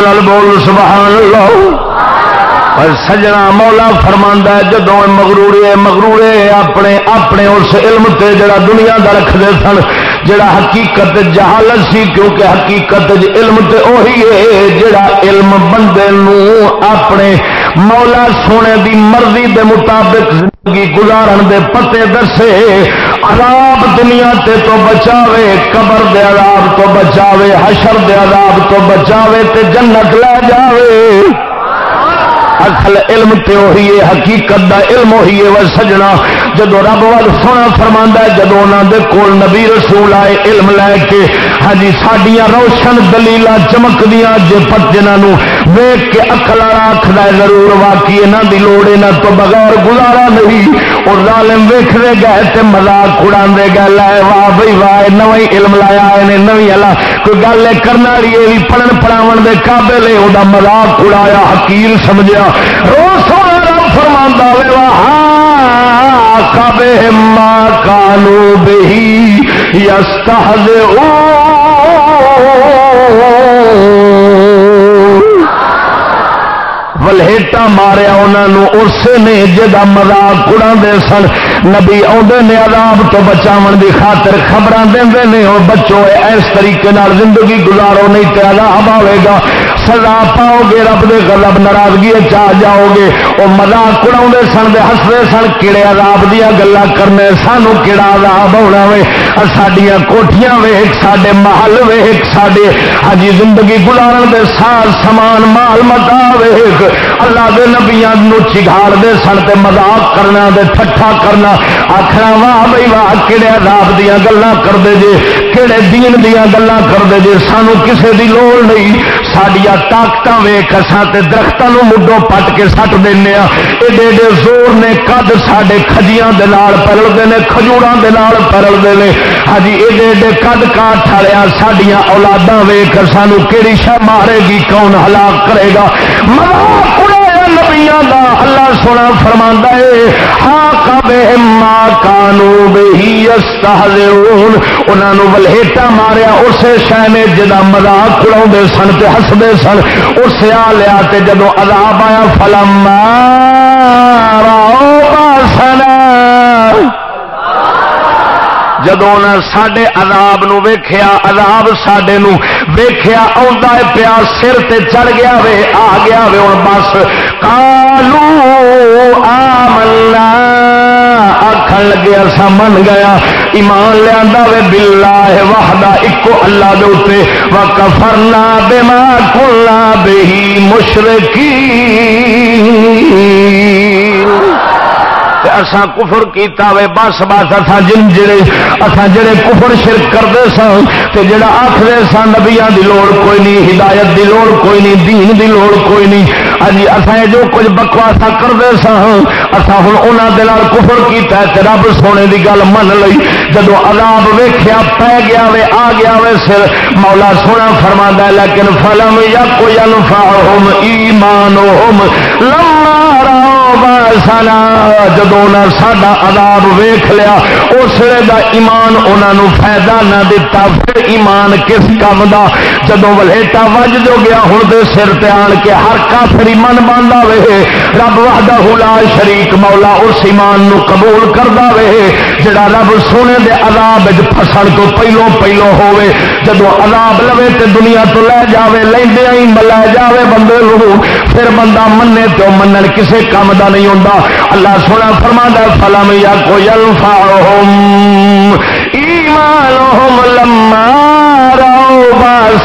لال بول، سبحان اللہ۔ اور سجنا مولا فرماندہ جدو مغرورے مغرورے اپنے اپنے اس علم تے جڑا دنیا دا رکھتے سن، جڑا حقیقت جہالت سی، کیونکہ حقیقت علم تے اوہی ہے، جڑا علم بندے نو اپنے مولا سونے دی مرضی دے مطابق زندگی گزارن دے پتے دسے۔ عذاب دنیا تے تو بچاوے، قبر دے عذاب تو بچاوے، حشر دے عذاب تو بچاوے تے جنت لے جاوے۔ اصل علم تے وہی ہے، حقیقت دا علم وہی ہے، وہ سجنا۔ جدو رب وال سونا فرما ہے، جدو انہوں دے کول نبی رسول آئے علم لے کے ہاں جی سڈیا روشن دلیل چمک دیا جی پت جنہوں ویگ کے اکل آخر ضرور واقعی یہاں کی لوڑ یہاں تو بغیر گزارا نہیں۔ اور ظالم ویختے گئے تے مزاق اڑا گئے لائے واہ بھائی واہ نو علم لایا آئے نوی والا کوئی گل کرنے والی یہ بھی پڑھن پڑھاو دے قابل ہے وہ مزاق اڑایا حکیل سمجھا روز سونا فرما وے کبے ماں کالو بہی یس او ماریا انہوں اسے نے جا مزاق اڑا دے سن نبی آدھے نے عذاب تو بچاؤ دی خاطر خبر دے نے اور بچو اس طریقے زندگی گزارو نہیں تو عذاب آئے گا سزا پاؤ گے، رب دے غلب ناراضگی چاہ جاؤ گے۔ وہ مزاق اڑا سن دے ہستے سن کہڑے عذاب دیا گلا کرنے، سانو کہڑا عذاب ہونا وے۔ سڈیا کوٹیاں ویخ سڈے محل ویخ سڈے ہجی ہاں زندگی گزارن دے سار سامان، مال، متا ویخ اللہ دے نبیا چگاڑ دے سن تے مزاق کرنا دے ٹھٹھا کرنا۔ آخر واہ بھائی، واہ کہڑے عذاب دیا گلا کرتے جے کہڑے دین دیا گلا کرتے جے، سانو کسے دی لوڑ نہیں۔ سڈیا طاقت ویخ تے درختوں مڈوں پٹ کے سٹ دینا ایڈے ایڈے زور نے کد سڈے کجیاں پرلتے ہیں کھجورا پرلتے ہیں ہاں جی، ایڈے ایڈے کد کاٹ والیا سڈیا اولادا ویخ سانو کہڑی شہ مارے گی، کون ہلاک کرے گا؟ ملا نبیا دا اللہ سونا فرما ہے۔ ہاں کب ماں کانو بہی انہوں ولہٹا ماریا، اسے شہ نے جا مزاق اڑا سن تے ہسدے سن۔ اسے آ لیا تے جدو عذاب آیا فلم سنا جدو سڈے عذاب نو ویخیا عذاب سڈے ویخیا آ پیا سر تے چڑھ گیا وے، آ گیا وے ہوں بس کالو آ ملا آخر لگے اصا من گیا، ایمان لیا وے بلا ہے واہدہ ایکو اللہ دے اتنے و کفرنا بے ماں کلا بے مشرقی اسا کفر کیتا وے، بس بس اسا جن جڑے اسا جڑے کفر شرک کرتے سن تے جڑا آخر سن نبیاں دی لوڑ کوئی نہیں، ہدایت دی لوڑ کوئی نہیں، دین دی لوڑ کوئی نہیں۔ ہاں اجی اسا جو کچھ بکواسا کرتے سن اسا ہن انہاں دے نال کفر کیتا ہے، تے رب سونے دی گل من لئی۔ جدو عذاب ویکھیا پے گیا وے، آ گیا وے سر، مولا سونا فرماندا ہے، لیکن فلم یا کوئی انفعهم ایمانهم لما سنا جدو ساڈا عذاب ویخ لیا، اس دا ایمان انہوں فائدہ نہ دتا، پھر ایمان کس کام دا؟ جدو ولیٹا وج جو گیا ہوں تو سر تان کے ہر کافر ایمان باندھا وے، رب وحدہ لا شریک مولا اس ایمان نو قبول کردا وے، جڑا رب سونے دے عذاب فسن تو پہلو پہلو ہوے جدو عذاب لوے تے دنیا تو لے جاوے لیندے ہی ملا جاوے بندے لو پھر بندہ منے تو منن کسے کام دا نہیں ہوتا اللہ سونا فرما فلم یا کو ایمان لما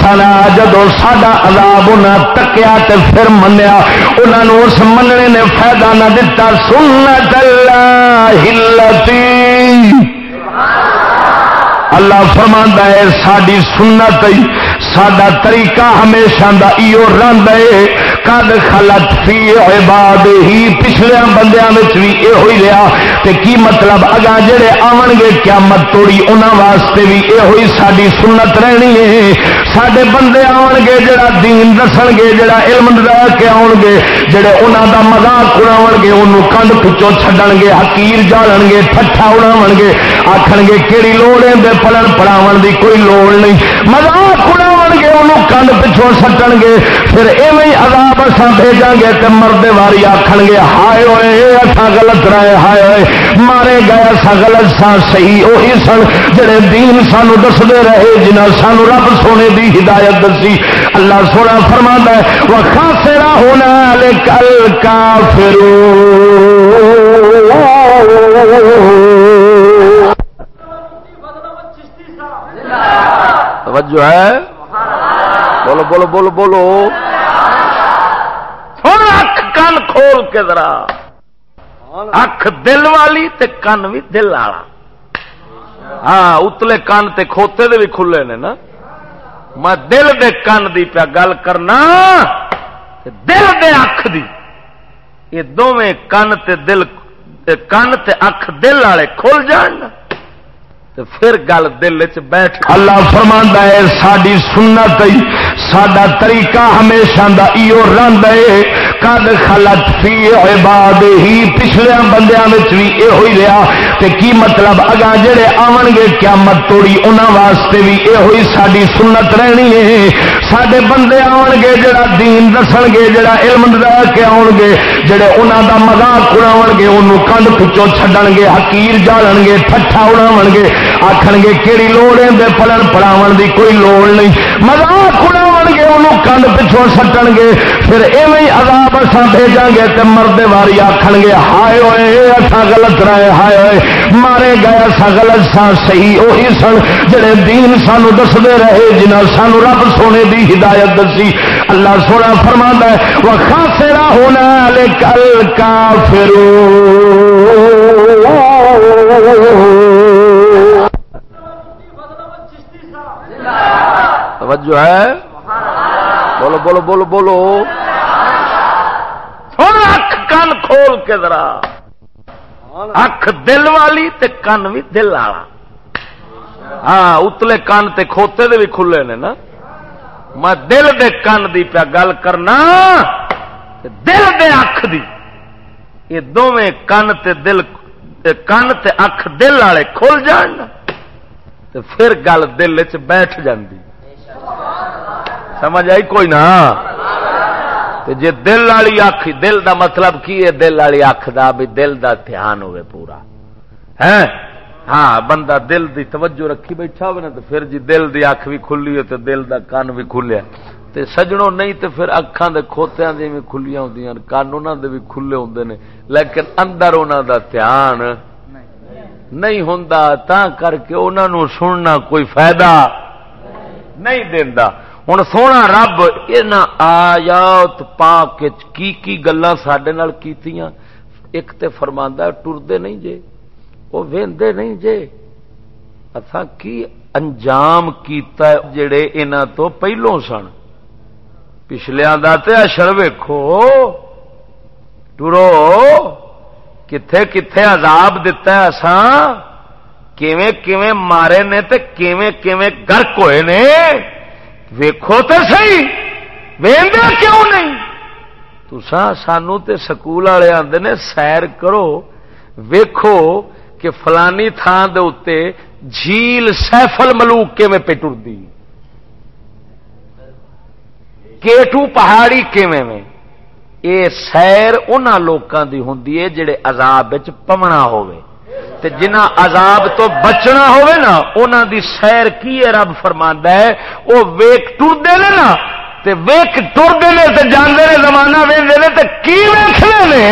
سنا جدو سڈا عذاب انہیں تکیا تے پھر منیا انہوں اس مننے نے فائدہ نہ دتا۔ سنت اللہ ہلتی اللہ فرما ہے ساری سنت سڈا طریقہ ہمیشہ دا ایو رند ہے۔ کد خلت فی عباد ہی پچھلے بندیاں بھی یہ ہوئی رہا تے کی مطلب؟ اگا جڑے آن گے قیامت توڑی انہوں واسطے بھی یہ ہوئی ساری سنت رہنی ہے۔ سڈے بندے آن گے جڑا دین دسن گے، جڑا علم رہ کے آن گے، جڑے انہوں دا مزاق اڑاو گے، انہوں کنڈ پچوں چھڈن گے، حقیر جالن گے ٹھٹھا اڑاو گے۔ آخر گے کہڑی لوڑ ہے؟ پلن پڑاو دی کوئی لوڑ نہیں۔ مزاق اڑاو گے انہوں کنڈ پچھوں سٹن گے، پھر ایویں عذاب اصا بھیجا گے تو مرد واری آخ گے، ہائے ہوئے اصا غلط رہے، ہائے ہوئے مارے گئے اصا غلط سا صحیح وہی سن جڑے دین سانو دستے رہے جنہ سانو رب سونے دی ہدایت دسی۔ اللہ سونا فرما ہے وہ خاصرا ہونا لے کل کا فرو توجہ ہے۔ بولو بولو بولو بولو۔ اک کن کھول کے ذرا۔ اکھ دل والی تے کن بھی دل والا۔ ہاں اتلے کن تے کھوتے دے بھی کھلے نے نا۔ میں دل دے کن دی پیا گل کرنا دل دے اکھ دی۔ یہ دونیں کن تے دل، کن تے اکھ دل والے کھل جان۔ تو پھر گل دل چ بیٹھ اللہ فرماندا ہے ساری سنت سڈا طریقہ ہمیشہ دا ایو رند ہے۔ کد خلت فی عباد ہی پچھلے بندیاں وچ بھی اے ہوئی رہا تے کی مطلب؟ اگا جڑے آون گے، قیامت توڑی انہاں واسطے بھی اے ہوئی ساری سنت رہنی ہے۔ سڈے بندے آن گے، جڑا دین دسن گے، جڑا علم رہ کے آن گے، جڑے انہاں دا مذاق اڑاو گے انہوں کنڈ پچوں چھڈن گے، حقیر جالن گے ٹھٹھا اڑاو گے۔ آخر گے کہڑی لوڑ ہے پلن پڑاو دی کوئی لوڑ نہیں۔ مذاق اڑاو گے انہوں کن پچھوں سٹن گے پھر ایویں عذاب اصا بھیجا گے تے مرد واری آخن گے ہائے ہوئے اصا غلط رہے، ہائے ہوئے مارے گئے اصا غلط سا صحیح وہی سن جڑے دین سانو دستے رہے جنہ سانو رب سونے دی ہدایت دسی۔ اللہ سونا فرما ہے وہ خاصرا ہونا لے کل کا فرو توجہ ہے؟ بولو بولو بولو بولو۔ اکھ کن کھول کے ذرا۔ اکھ دل والی تے کن بھی دل والا۔ ہاں اتلے کن تے کھوتے دے بھی کھلے نے نا۔ میں دل دے کن دی پیا گل کرنا دل دے اکھ دی۔ یہ دونیں کن تے دل کن تے اکھ دل والے کھل جان پھر گل دل چ بیٹھ جاندی۔ سمجھ آئی کوئی نہ؟ جی دل والی اکھ دل دا مطلب کی ہے؟ دل والی اکھ دا بھی دل دا دھیان ہوئے پورا۔ ہے ہاں بندہ دل دی توجہ رکھی بیٹھا ہوئے نا تو پھر جی دل دی اکھ بھی کھلی ہے تو دل دا کان بھی کھلیا۔ تے سجنوں نہیں تے پھر اکھان دے کھوتیاں دی بھی کھلیاں ہوندیاں کان انہاں دے بھی کھلے ہوندے نے۔ لیکن اندر انہاں دا دھیان نہیں۔ ہوندا تا کر کے انہاں نو سننا کوئی فائدہ۔ نہیں دیندا۔ ہوں سونا رب یہ آیات پاک کی کی گلا سڈے کیتیاں۔ ایک تے فرما ٹردے نہیں جے وہ وہدے نہیں جے۔ اتھا کی انجام کیتا جڑے انہ تو پہلوں سن۔ پچھلیا تے اشر ویکھو۔ ٹرو، کتھے کتھے عذاب دتا ہے اساں؟ کیویں کیویں مارے نے تے کیویں کیویں گرک ہوئے نے؟ ویکھو تو سی وہدے کیوں نہیں؟ تسا سانو تے سکول والے آتے نے سیر کرو، ویکھو کہ فلانی تھان دے اتے جھیل سیفل ملوک کے میں پٹردی کیٹو پہاڑی کیویں میں؟ اے سیر ان لوگوں کی ہوں جڑے عذاب وچ پمنا ہوئے تے جنہ عذاب تو بچنا ہوئے نا، انہاں دی سیر کی ہے رب فرماندا ہے؟ او ویک ٹردے نے نا، تے ویک ٹردے نے تے جاندے نے زمانہ ویندے نے، تے کی ویکھنے نے؟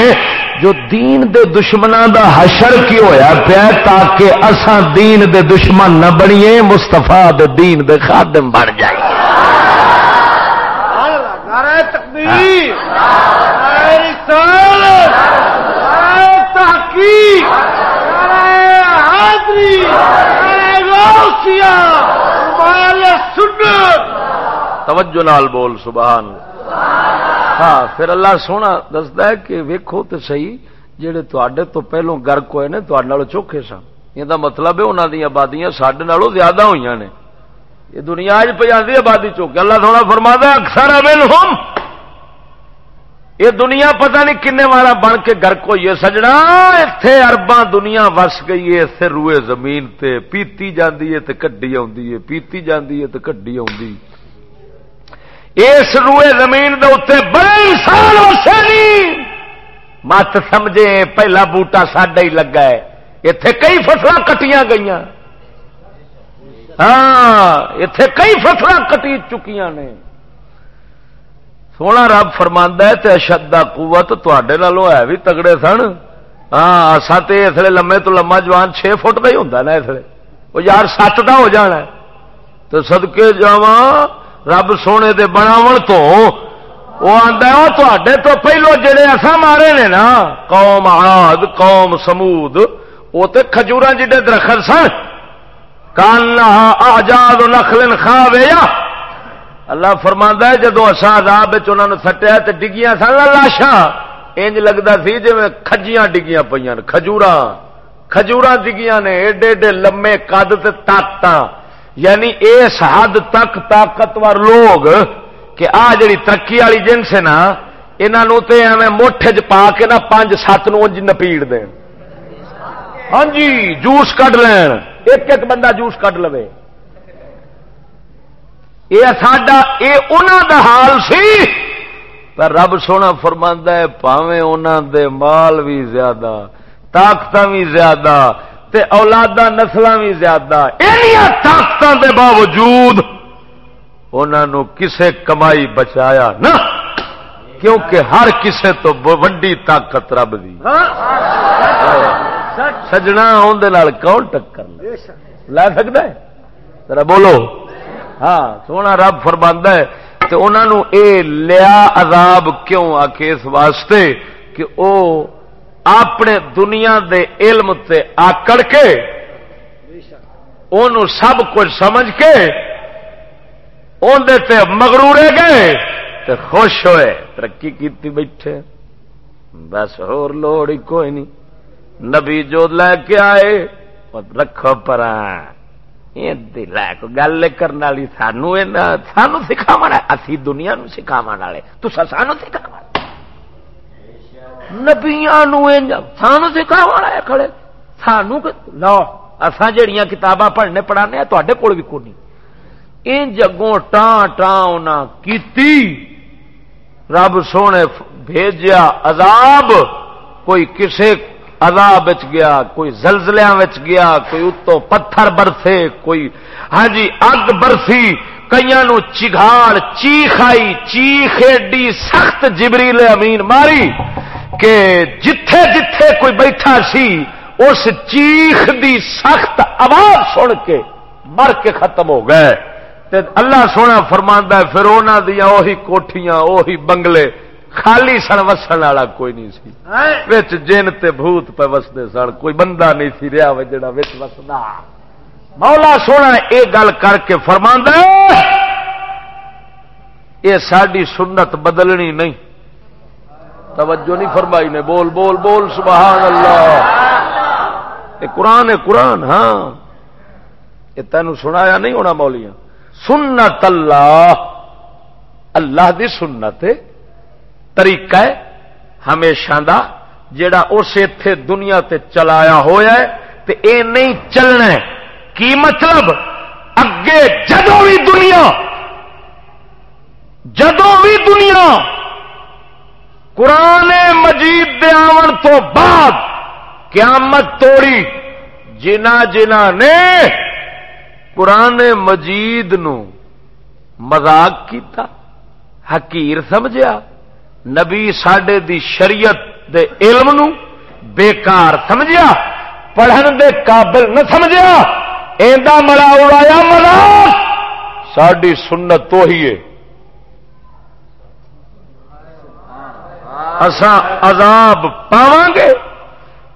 جو دین دے دشمناں دا حشر کی ہویا پیا تاکہ اساں دین دے دشمن نہ بنیے، مصطفی دے دین دے خادم بن جائیں سبحان اللہ نعرہ تکبیر نعرہ رسالت نعرہ تحقیق۔ توجہ نال بول، سبحان ہاں پھر اللہ سونا دستا ہے کہ ویکو تو سی جہے تے تو پہلو گرک ہوئے نے تے چوکھے سن۔ یہ مطلب ہے انہوں دیا آبادیاں سڈے زیادہ ہوئی نے۔ یہ دنیا پہ آدھی آبادی چوکے اللہ سونا فرما اکثر ہوم یہ دنیا پتہ نہیں کنے والا بن کے گرک ہوئی ہے سجنا اتے ارباں دنیا وس گئی ہے اتنے روئے زمین تے پیتی جاندی ہے تے کڈی آدھی ہے، پیتی جاندی ہے تے کڈی آدھی اس روئے زمین دے اتنے بڑے انسان وسے نہیں مت سمجھے، پہلا بوٹا ساڈا ہی لگا ہے۔ اتے کئی فصل کٹیاں گئی ہاں اتے کئی فصل کٹی چکیاں نے۔ سونا رب فرما ہے تے اشدا قوت تے ہے بھی تگڑے سن ہاں اصا تے اس لیے لمے تو لما جوان چھ فٹ کا ہی ہوں نا اس لیے وہ یار سات کا ہو جانا تو سدکے جا رب سونے دے بناو تو وہ آتا وہ تے تو پہلو جڑے اصا مارے نے نا قوم آد قوم سمود وہ تو کھجور جڈے درخت سن کان آزاد نخل خا ویا اللہ فرما ہے جدو اصا عذاب انہوں سٹیا تو ڈگیاں سن لاشا انج لگتا سی جی کجیاں ڈگیاں پہ کھجور کھجور ڈگیاں نے ایڈے ایڈے لمے کد طاقت یعنی اس حد تک طاقتور لوگ کہ آ جڑی ترقی والی جنس ہے نا یہاں ایویں مٹھ چ پا کے نا پانچ سات نوج نپیڑ دین۔ ہاں جی جوس کڈ لین۔ ایک ایک بندہ جوس کڈ لو یہ ساڈا یہ انہوں دا حال سی۔ پر رب سونا فرما ہے پاوے انہوں دے مال بھی زیادہ طاقت بھی زیادہ تے اولادا نسل بھی زیادہ۔ طاقت دے باوجود انہوں کسے کمائی بچایا نا کیونکہ ہر کسے تو وڈی طاقت رب دی۔ سجنا اندر کون ٹکر لے؟ سکتا ہے؟ ذرا بولو۔ ہاں سونا رب فرما ہے تو انہوں اے لیا عذاب کیوں آ کے اس واسطے کہ او اپنے دنیا دے علم تے آکڑ کے ان سب کچھ سمجھ کے اندر تے مغرورے گئے تے خوش ہوئے، ترقی کیتی بیٹھے۔ بس ہور لوڑ ہی کوئی نہیں، نبی جو لے کے آئے، رکھو پر گل کرنے والی سانو سانو سکھاو اسی دنیا نو سکھاو والے تو سانو سکھاو نبیا سانو سکھاو کھڑے سانو لو اصا جہیا کتاباں پڑھنے پڑھانے تے کول بھی کونی ان جگوں ٹان ٹان کیتی رب سونے بھیجیا عذاب کوئی کسے عذاب گیا، کوئی زلزلیا گیا، کوئی اتو پتھر برسے، کوئی ہاں جی اگ برسی کئی چگھاڑ، چیخ آئی، چیخ ایڈی سخت جبریل امین ماری کہ جتھے جتھے کوئی بیٹھا سی، اس چیخ دی سخت آواز سن کے مر کے ختم ہو گئے۔ اللہ سونا فرما پھر انہوں دیا وہی کوٹیاں وہی بنگلے خالی سن وسن والا کوئی نہیں سی۔ جن تے بھوت پہ وستے سن کوئی بندہ نہیں سی رہا جا وسدا مولا سونا یہ گل کر کے فرما یہ ساری سنت بدلنی نہیں۔ توجہ نہیں فرمائی نے بول بول بول سبحان اللہ۔ یہ قرآن ہے قرآن ہاں۔ یہ تینوں سنایا نہیں ہونا مولیاں۔ سنت اللہ اللہ دی سنت طریقہ ہے، ہمیشہ دا جڑا اس اتے دنیا تے چلایا ہوا ہے، تے اے نہیں چلنا ہے۔ کی مطلب؟ اگے جدو بھی دنیا جدو بھی دنیا، قرآن مجید دے آن تو بعد قیامت توڑی جنا جنا نے قرآن مجید نو مزاق کیتا، حقیر سمجھا نبی سڈے دی شریعت دے علم نو بیکار سمجھا پڑھن دے قابل نہ سمجھا ایڈا مڑا اڑایا ملا ساری سنت تو ہی ہے۔ اسان عذاب پاو گے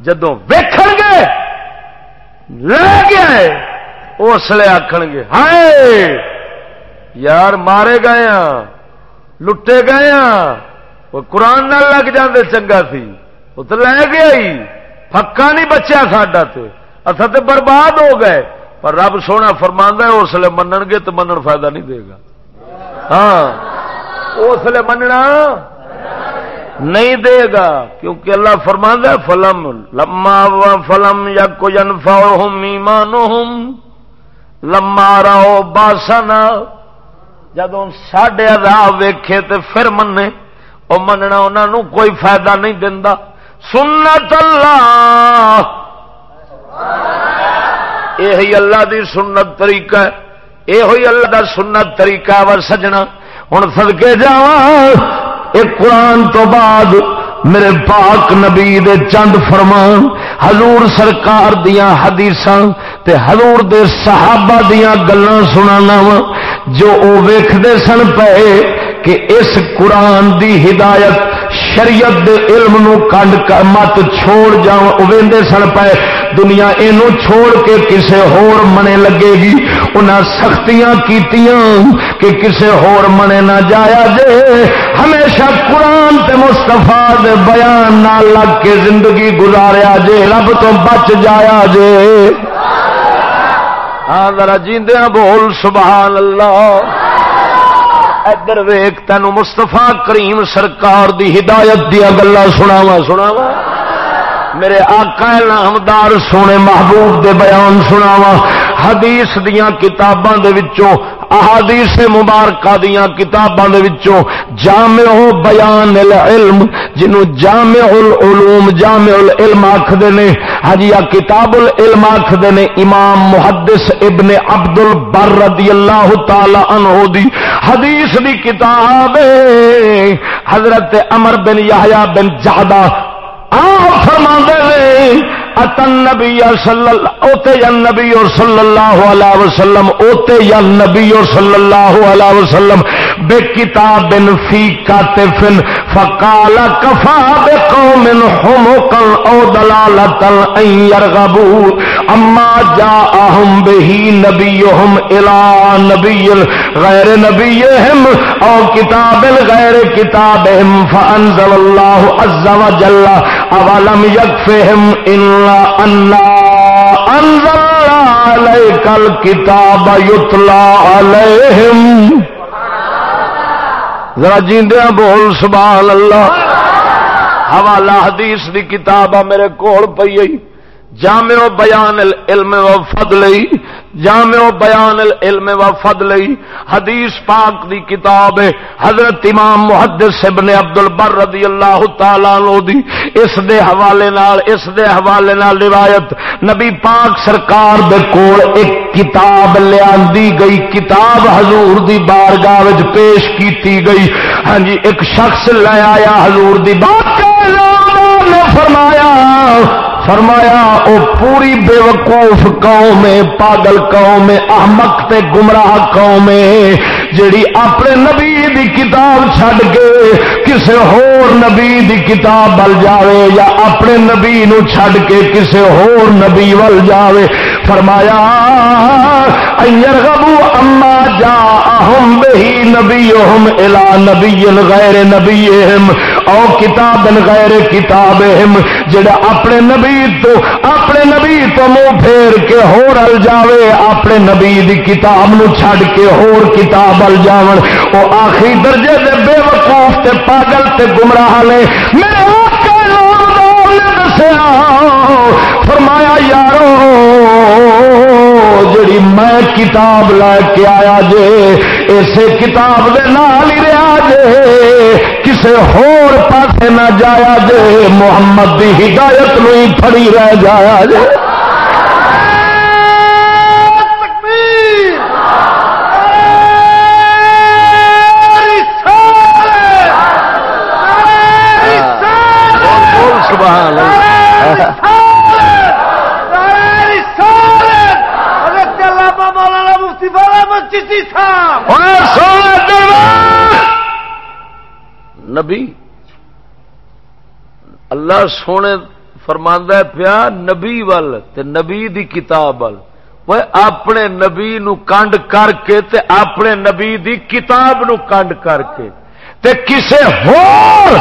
جدو ویخ گے، لے گیا اس لیے آخ گے، ہائے، یار مارے گئے ہاں لٹے گئے ہاں۔ وہ قرآن نہ لگ جاندے چنگا سی۔ وہ تو لے گیا ہی۔ پکا نہیں بچیا ساڈا تے۔ اصا تو برباد ہو گئے۔ پر رب سونا فرما ہے، اس لیے منن گے تو منن فائدہ نہیں دے گا۔ ہاں۔ اس لیے مننا نہیں دے گا۔ کیونکہ اللہ فرما ہے، فلم لما فلم یا کو جنفا ایمان لما راؤ باسنا۔ جدو ساڈے عذاب ویکھے تے پھر منے وہ مننا انہوں کوئی فائدہ نہیں دتا سنت اللہ یہ اللہ دی سنت طریقہ ہے یہ اللہ دا سنت طریقہ ور سجنا ہوں سدکے جا ایک قرآن تو بعد میرے پاک نبی دے چند فرمان حضور سرکار دیا حدیث حضور دے صحابہ دیا گلان سنانا وا جو وہ ویختے سن پے کہ اس قرآن دی ہدایت شریعت دے علم نو کنڈ مت چھوڑ جا وے سن پے، دنیا اینو چھوڑ کے کسے ہور منے لگے گی۔ انہاں سختیاں کیتیاں کہ کسے ہور منے نہ جایا جے۔ ہمیشہ قرآن تے مستفا دے بیان نہ لگ کے زندگی گزاریا جے، رب تو بچ جایا جے۔ ہاں ذرا جیندیاں بول، سبحان اللہ۔ ادھر ویخ تین مستفا کریم سرکار دی ہدایت دیا گلا سناوا سناوا میرے آقا نامدار سونے محبوب دے بیان سناوا حدیث دیاں کتاباں دے وچوں احادیث مبارکہ دیا کتاباں جامع بیان العلم جنوں جامع العلوم، جامع العلم آخر نے ہاں جی کتاب العلم آخر نے، امام محدث ابن عبد البر رضی اللہ تعالی عنہ دی حدیث دی کتاب حضرت امر بن یحییٰ بن جہدہ، آپ فرما دے اتن نبی صلی اللہ اوتے یا نبی اور صلی اللہ علیہ وسلم اوتے یا نبی اور صلی اللہ علیہ وسلم بے کتاب فی کاتف فقال کفا بے قوم حمقا او دلالتا ان يرغبوا اما جاءهم به نبيهم الى نبي غیر نبيهم او کتاب غیر کتابهم فانزل الله عز وجل اولم يكفهم ان کل کتاب یتلا ذرا جیندیا بول سبحان اللہ حوالہ حدیث دی کتاب میرے کول پی جامع بیان العلم و فضل جامع بیان العلم و فضل حدیث پاک دی کتاب ہے۔ حضرت امام محدث ابن عبد البر رضی اللہ تعالی عنہ دی اس دے حوالے نال، اس دے حوالے نال روایت۔ نبی پاک سرکار دے کول ایک کتاب لیاندی گئی۔ کتاب حضور دی بارگاہ وچ پیش کیتی گئی۔ ہاں جی ایک شخص لے آیا حضور دی بارگاہ نے فرمایا۔ فرمایا، او پوری بے وقوف قوم پاگل قوم احمق تے گمراہ قوم جیڑی اپنے نبی دی کتاب چھڈ کے کسے ہور نبی دی کتاب بل جاوے یا اپنے نبی نو چھڈ کے کسے ہور نبی ول جاوے۔ فرمایا غبو اما جا اہم بہی نبی الا نبی غیر نبی او کتاب غیر کتاب جڑا اپنے نبی تو، اپنے نبی تو منہ پھیر کے ہو رل جاوے، اپنے نبی دی کتاب نو چھڈ کے ہور کتاب ول جاون۔ او آخری درجے دے بے وقوف تے پاگل تے گمراہ نے میرے دسیا۔ فرمایا، یارو، جڑی میں کتاب لے کے آیا جے، اسے کتاب دے نال ہی کسے ہور پاسے نہ جایا جے، محمد دی ہدایت نو ہی پھڑی رہ جایا جے۔ نبی اللہ سونے فرماندہ پیا نبی ول تے نبی دی کتاب ول وہ اپنے نبی نو کنڈ کر کے تے اپنے نبی دی کتاب نو کنڈ کر کے تے کسے ہور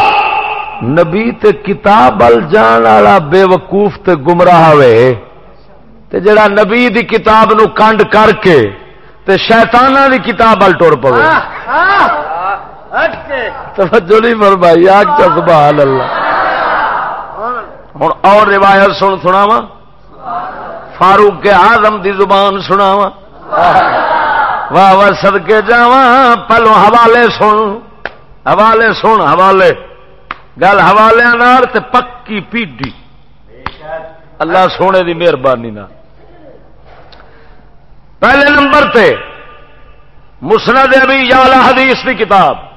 نبی تے کتاب بل جان والا بے وقوف تے گمراہ وے تے جڑا نبی دی کتاب نو کنڈ کر کے تے شیطانہ دی کتاب بل ٹر پوے۔ توجہ نہیں فرمائی آگ سبحان اللہ۔ ہوں اور روایت سن سنا وا فاروق کے آزم دی زبان سنا وا واہ واہ سدکے جا پہلو حوالے سن۔ حوالے سن حوالے۔ گل حوالے پکی پیڈی۔ اللہ سونے دی مہربانی پہلے نمبر تے مسند ابھی یالا حدیث کی کتاب۔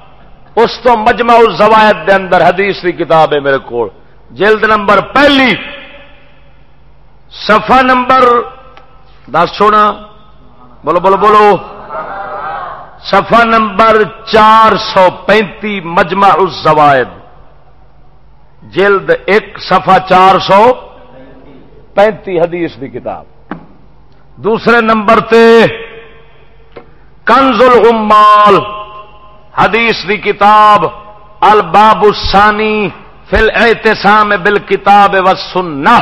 اس تو مجمع الزوائد دے اندر حدیث کی کتاب ہے میرے کو جلد نمبر پہلی، صفحہ نمبر، دس سونا بولو بولو بولو۔ صفحہ نمبر چار سو پینتی مجمع الزوائد۔ جلد ایک، صفحہ چار سو پینتی حدیث کی کتاب۔ دوسرے نمبر تے، کنز العمال۔ حدیث کی کتاب الباب السانی فل احتسام بل کتاب و سننا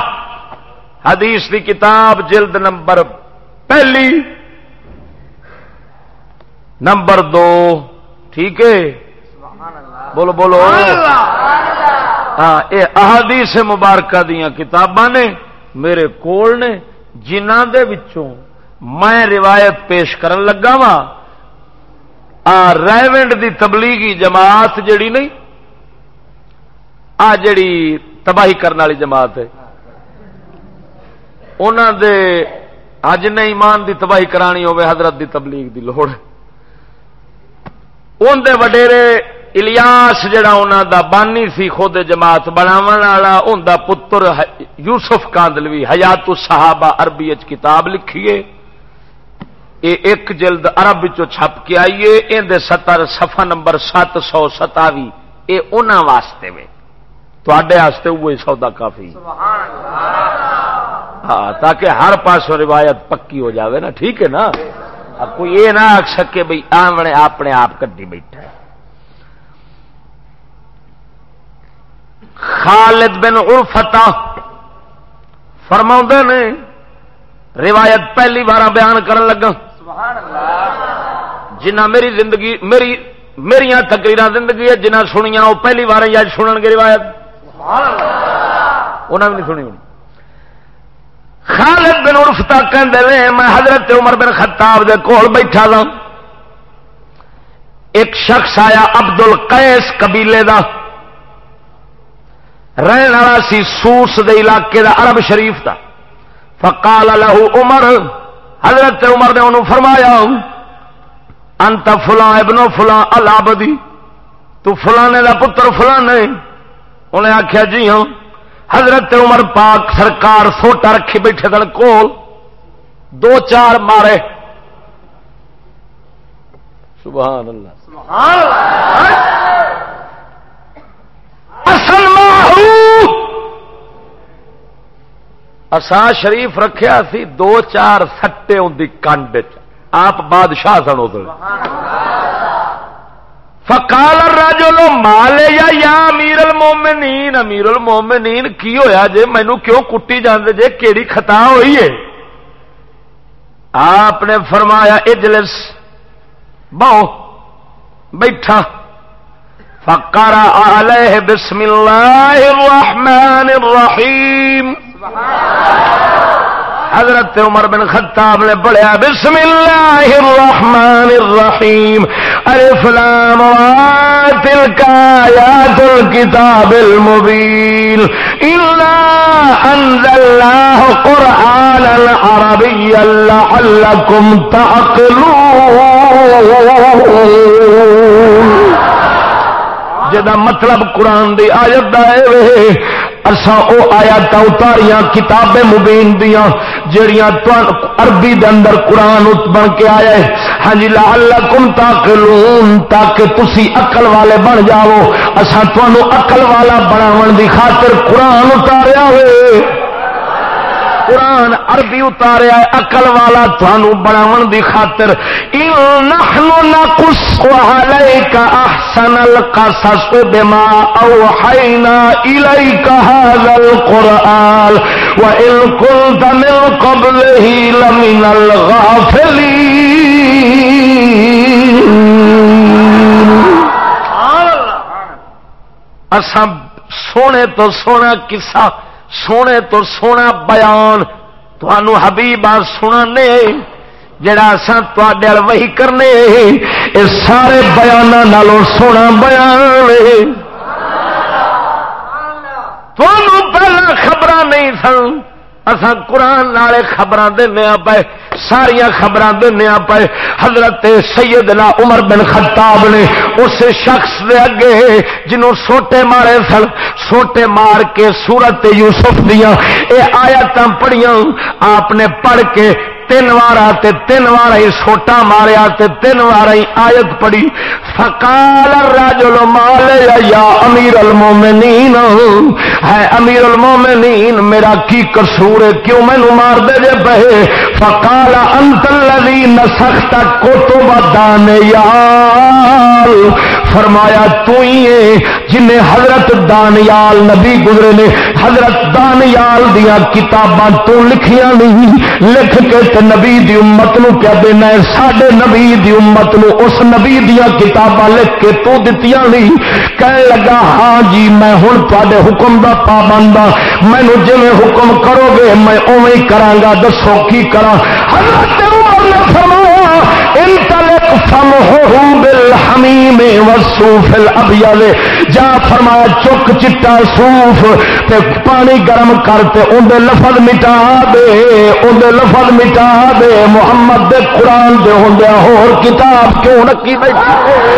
حدیث کی کتاب جلد نمبر پہلی۔ نمبر دو۔ ٹھیک ہے؟ بولو بولو۔ ہاں یہ احادیث مبارکہ دیا کتاباں نے میرے کول نے جنہ دے وچوں میں روایت پیش کرن لگا وا ریونڈ دی تبلیغی جماعت جڑی نہیں، آ جڑی تباہی کرنے والی جماعت ہے۔ انہوں دے اج نے ایمان دی تباہی کرانی ہوے حضرت دی تبلیغ دی لوڑ۔ ان دے وڈیرے الیاس جڑا انہوں دا بانی سی خود جماعت بناو والا ان دا پتر یوسف کاندلوی حیات صحابہ عربی کتاب لکھیے۔ اے ایک جلد عرب چھپ کے آئیے ان دے ستر صفحہ نمبر سات سو ستاوی۔ یہ انہوں واسطے میں واسطے وہ سودا کافی۔ ہاں تاکہ ہر پاسوں روایت پکی ہو جاوے نا ٹھیک ہے نا؟ کوئی یہ نہ آخ سکے بھائی آمنے اپنے آپ کٹی بیٹھا ہے۔ خالد بن عرفتا فرما نے روایت پہلی بار بیان کرن لگا جنہ میری زندگی میری میری تقریر زندگی ہے جنہ سنیا وہ پہلی بار یا سنن گے روایت؟ انہیں بھی نہیں سنی ہونی خالد بن عرفتا کہ میں حضرت عمر بن خطاب دے کول بیٹھا تھا ایک شخص آیا ابد القیس قبیلے دا۔ رہن والا سی سوس دے علاقے دا عرب شریف دا۔ فقال له عمر حضرت عمر نے انہوں فرمایا انت فلاں ابن فلاں الابدی تو فلانے دا پتر فلانے انہیں آخیا جی ہاں حضرت عمر پاک سرکار سوٹا رکھی بیٹھے دن کول دو چار مارے۔ سبحان اللہ۔ اصل اسا شریف رکھیا سی، دو چار سٹے ان کی کنڈ آپ بادشاہ سن ادھر فکال راجو مال یا یا امیر المومنین امیر المومنین، کی ہویا جے؟ مینو کیوں کٹی جاندے جے؟ کیڑی خطا ہوئی ہے؟ آپ نے فرمایا، اجلس۔ بہو، بیٹھا۔ فکارا علیہ بسم اللہ الرحمن الرحیم۔ حضرت عمر بن خطاب نے پڑھیا بسم اللہ الرحمن الرحیم ارے فلام تلک آیات الكتاب المبین. الا انزلناه قرآنا عربيا لعلكم تعقلون. جدا مطلب قرآن دی آیت دا ہے اسا او آیات اتاریاں کتاب مبین دیا جڑیاں عربی دے اندر قرآن بن کے آیا ہے۔ ہاں جی لعلکم تاقلون، تاکہ تسی عقل والے بن جاؤ۔ اسا تانوں عقل والا بناون دی خاطر قرآن اتاریا ہوئے۔ قرآن عربی اتاریا اقل والا تھانو بناو دی خاطر۔ احسن القصص بما اوحینا الیک هذا القرآن۔ وان كنت من قبله لمن الغافلین۔ اسا سونے تو سونا قصہ سونے تو سونا بیان تھانو حبیب سننے جڑا تے وہی کرنے یہ سارے بیان نالوں سونا بیان۔ پہلے خبر نہیں سن۔ اسان قرآن نالے خبر دیا پے ساریا خبر دیا پے حضرت سیدنا عمر بن خطاب نے اس شخص دے اگے جنوں سوٹے مارے سن سوٹے مار کے سورت یوسف دیا یہ آیات پڑھیاں، آپ نے پڑھ کے تین وار تین وار ہی سوٹا ماریا تے تین وار ہی آیت پڑی فکال راجل مال یا امیر المومنین ہے امیر المومنین میرا کی قصور ہے؟ کیوں مینو مار دے جے پہ فکال انت الذی نسخت کتب دان یار فرمایا، تو ہی ہے جن حضرت دانیال نبی گزرے نے۔ حضرت دانیال دیا کتاباں تو لکھیاں نہیں، لکھ کے تے نبی دی امت نو کیا دینا ہے؟ ساڈے نبی دی امت نو اس نبی دیا کتاباں لکھ کے تو دتیاں نہیں۔ کہنے لگا ہاں جی میں ہن تواڈے حکم دا پابند ہاں۔ مینوں جویں حکم کرو گے میں اوویں کراں گا۔ دسو کی کراں۔ حضرت عمر نے فرمایا ان جا فرمایا، چک چٹا سوف۔ تے پانی گرم کرتے اندر لفظ مٹا دے اندر لفظ مٹا دے۔ محمد دے قرآن دے ہوں ہور کتاب کیوں رکھی بیٹھی؟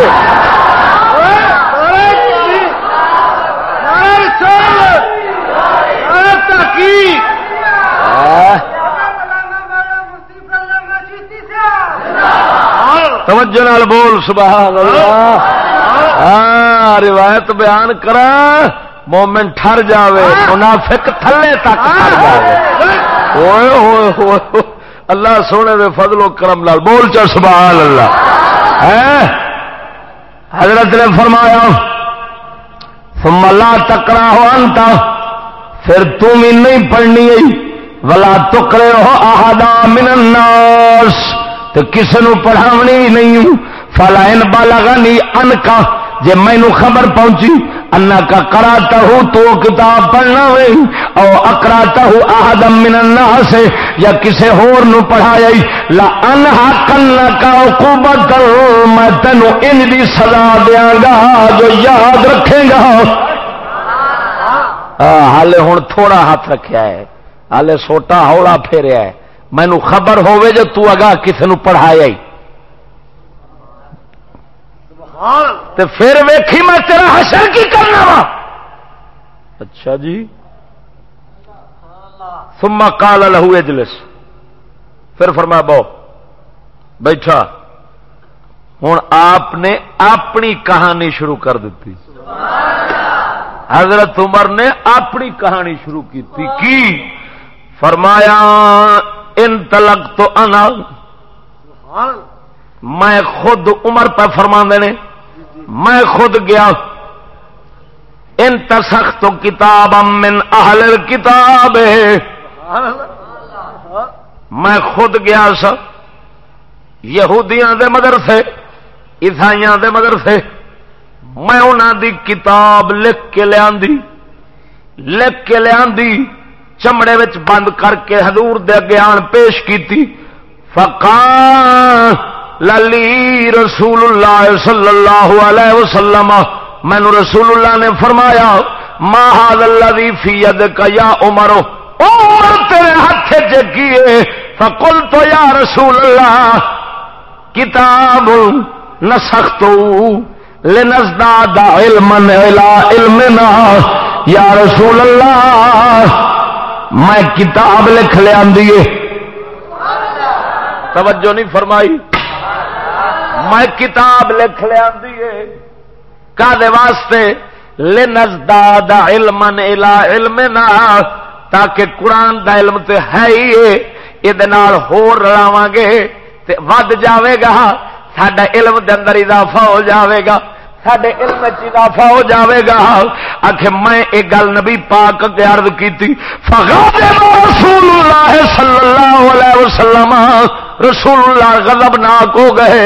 توجہ نال بول، سبحان اللہ۔ ہاں روایت بیان کرا۔ مومن ٹر جاوے منافق تھلے تک ٹر جاوے۔ اللہ سونے دے فضل و کرم لال بول چا سبحان اللہ۔ حضرت نے فرمایا ثم لا تکرا ہو انتا پھر تم ہی نہیں پڑھنی ولا تکرے ہو آہدا من الناس تو کسی نو پڑھاونی نہیں۔ فلا ان بالا گانی ان کا جی مینو خبر پہنچی انا کا کراتا ہوں تو کتاب پڑھنا ہوئے او اکراتا ہوں آدم من الناس، یا کسے ہور نو پڑھایا لا انہا کا عقوبت میں تینو ان دی سزا دیاں گا، جو یاد رکھے گا۔ حالے ہوں تھوڑا ہاتھ رکھیا ہے، حالے سوٹا ہولا پھیریا ہے۔ مینو خبر ہوے جو تو اگا کسی نو پڑھایا تو پھر ویکھی میں تیرا حشر کی کرنا وا۔ اچھا جی۔ سما کال لہو اجلس۔ پھر فرما بو بیٹھا۔ ہوں آپ نے اپنی کہانی شروع کر دیتی۔ حضرت عمر نے اپنی کہانی شروع کی تھی کی؟ فرمایا ان تلک تو انا میں خود عمر پہ فرما دینے میں خود گیا۔ ان تسخت کتاب من اہل کتاب میں خود گیا سا۔ یہودیاں دے مدرسے، عیسائیاں دے مدرسے۔ میں انہوں دی کتاب لکھ کے لیا لکھ کے لیا چمڑے وچ بند کر کے حضور دے گیان پیش کی فقان للی رسول اللہ صلی اللہ علیہ وسلم، مینو رسول اللہ نے فرمایا ماہد اللہ فی ید کا یا عمر تیرے ہاتھ چکیے فکل تو یا رسول اللہ کتاب نسخت، لنزداد علم علمنا، یا رسول اللہ میں کتاب لکھ لیا توجہ نہیں فرمائی۔ میں کتاب لکھ لیا کا واسطے لنزداد علم علم تاکہ قرآن دا علم تے ہے ہی یہ رلاو گے ود جاوے گا سڈا علم دے اندر اضافہ ہو جاوے گا سڈے علم اضافہ ہو جاوے گا۔ آخ میں ایک گل نبی پاک کے عرض کی رسول اللہ صلی اللہ علیہ وسلم، رسول اللہ غضب ناک ہو گئے۔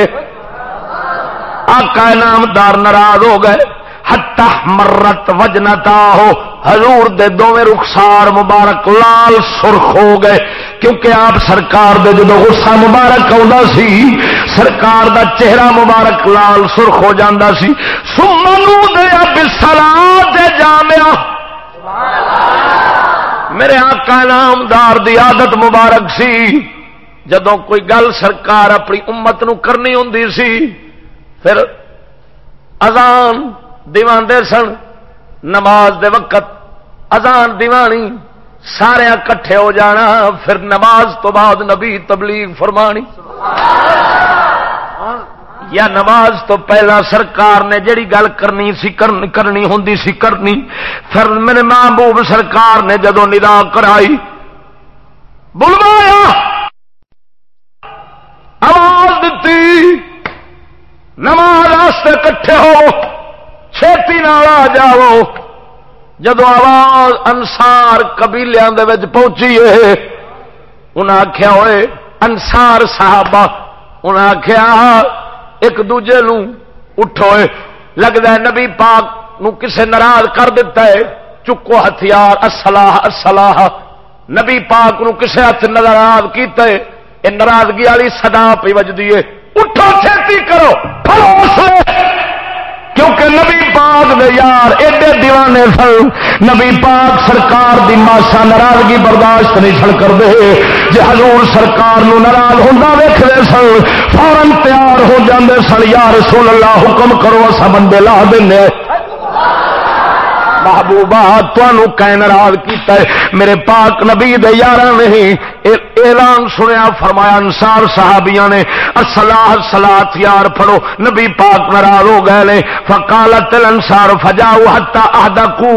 آقا نامدار ناراض ہو گئے۔ ہتا مرت وجنتا ہو۔ حضور دے دوویں رخسار مبارک لال سرخ ہو گئے۔ کیونکہ آپ سرکار دے جدو غصہ مبارک آ سی، سرکار دا چہرہ مبارک لال سرخ ہو جاندہ سی۔ سمنو دے اب سلام دے جامعہ۔ میرے آقا نامدار دی عادت مبارک سی۔ جدو کوئی گل سرکار اپنی امت نو کرنی ہوں سی پھر اذان دیوان دے سن، نماز دے وقت اذان دیوانی، سارے کٹھے ہو جانا، پھر نماز تو بعد نبی تبلیغ فرمانی۔ یا نماز تو پہلا سرکار نے جڑی گل کرنی سی کرنی ہوں سی، کرنی۔ پھر میرے محبوب سرکار نے جدو ندا کرائی، بلوایا۔ آواز دیتی۔ نماز کٹھے ہو، چھتی نال آ جاؤ۔ جدو آواز انسار قبیلے پہنچی ہے انہیں آخیا ہوئے انسار صاحب انہیں آخیا ایک دوجے نو اٹھو لگتا ہے نبی پاک نو کسے ناراض کر دیتا ہے چکو ہتھیار اصلاح اصلاح نبی پاک نو کسے ہاتھ ناراض کیتا ہے یہ ناراضگی والی سدا پی وجدی ہے اٹھو چھتی کرو کیونکہ نبی پاک دے یار ایڈے دیوانے سن، نبی پاک سرکار دی ماسا ناراضگی برداشت نہیں سن کرتے۔ جی حضور سرکار نو ناراض ہوں ویختے سن فورن تیار ہو جاندے سن، یا رسول اللہ حکم کرو اصا بندے لا دینا محبوبہ تنوع کہ ناراض کیتا ہے، میرے پاک نبی دے یار نہیں اعلان سنیا، فرمایا انسار صحابیاں نے اصلاح سلات یار پڑھو، نبی پاک ناراض ہو گئے نے، فقالت الانصار، فجاؤ حتا احدقو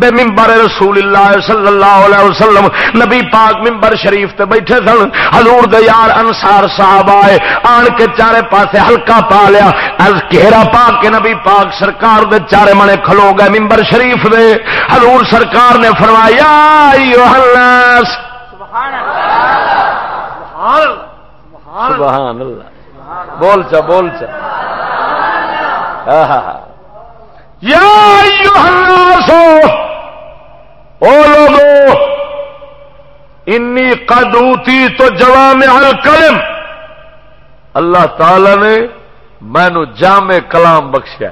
بے منبر رسول اللہ صلی اللہ علیہ وسلم۔ نبی پاک منبر شریف تے بیٹھے سن، حضور دے یار انصار صحابہ آئے، آن کے چارے پاسے ہلکا پا لیا۔ از گھیرا پا کے نبی پاک سرکار دے چارے منے کھلو گئے منبر شریف دے۔ حضور سرکار نے فرمایا ایوہ الناس سبحان اللہ. بول چا بول چا. یا الناس او لوگو انی قدوتی تو جوامع الکلم. اللہ تعالی نے مینو جامع کلام بخشیا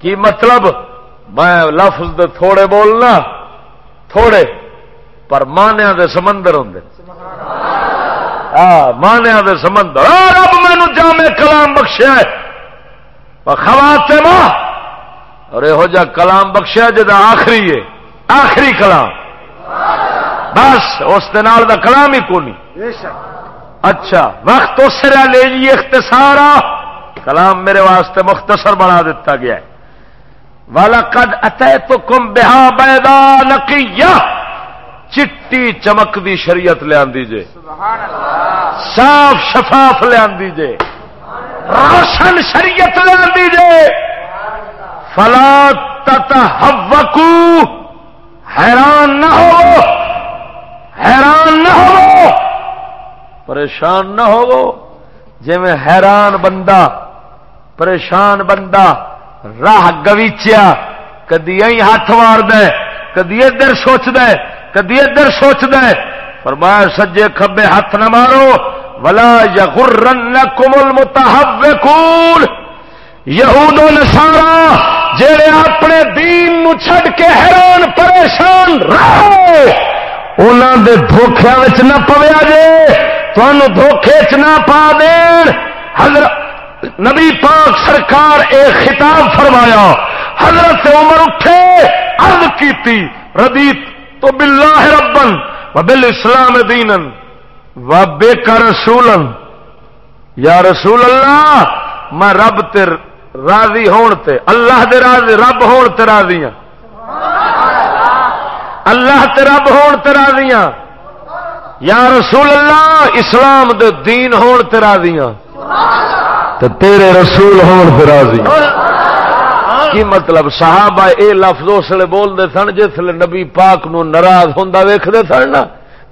کی مطلب؟ میں لفظ دے تھوڑے بولنا۔ تھوڑے، پر مانیا دے سمندر ہوں مانیا دے سمندر۔ رب مینو جامع کلام بخشیا خواتے ماں، اور یہو جا کلام بخشیا جا آخری ہے۔ آخری کلام۔ بس، اس نال دا کلام ہی کونی۔ اچھا وقت اس لے جی اختصارا کلام میرے واسطے مختصر بنا دیتا گیا ہے۔ والا کد اتح تو کم بہا بیدا نقیہ چٹی چمک دی شریعت لیا جے. صاف شفاف لیا جے. روشن شریعت لیا جے. فلا تتحوکو. حیران نہ ہو. حیران نہ ہو. پریشان نہ ہو. جی میں حیران بندہ، پریشان بندہ راہ گویچیا، کدی ہاتھ مار دے کدی ادھر سوچ دے کدی ادھر سوچ دے فرمایا، سجے کھبے ہاتھ نہ مارو۔ ولا یغرنکم المتحوکون یہود و نصارا جڑے اپنے دین نو چھڈ کے حیران، پریشان رہے انہاں دے دھوکھیاں وچ نہ پویا جے، تانوں دھوکھے چ نہ پا دین۔ حضرت نبی پاک سرکار اے خطاب فرمایا، حضرت عمر اٹھے، عرض کیتی ردیت تو باللہ ربن و بالاسلام دینن و بے کا رسولن۔ یا رسول اللہ، میں رب تے راضی ہون تے، اللہ دے راضی، رب ہون تے راضی ہوں اللہ تے رب ہون تے راضی ہوں یا رسول اللہ، اسلام دے دین ہون تے راضی ہوں تیرے رسول ہون تے راضی۔ کی مطلب؟ صحابہ اے لفظ اس لیے بولتے سن جس لیے نبی پاک نو ناراض ہوں ویختے سن نا،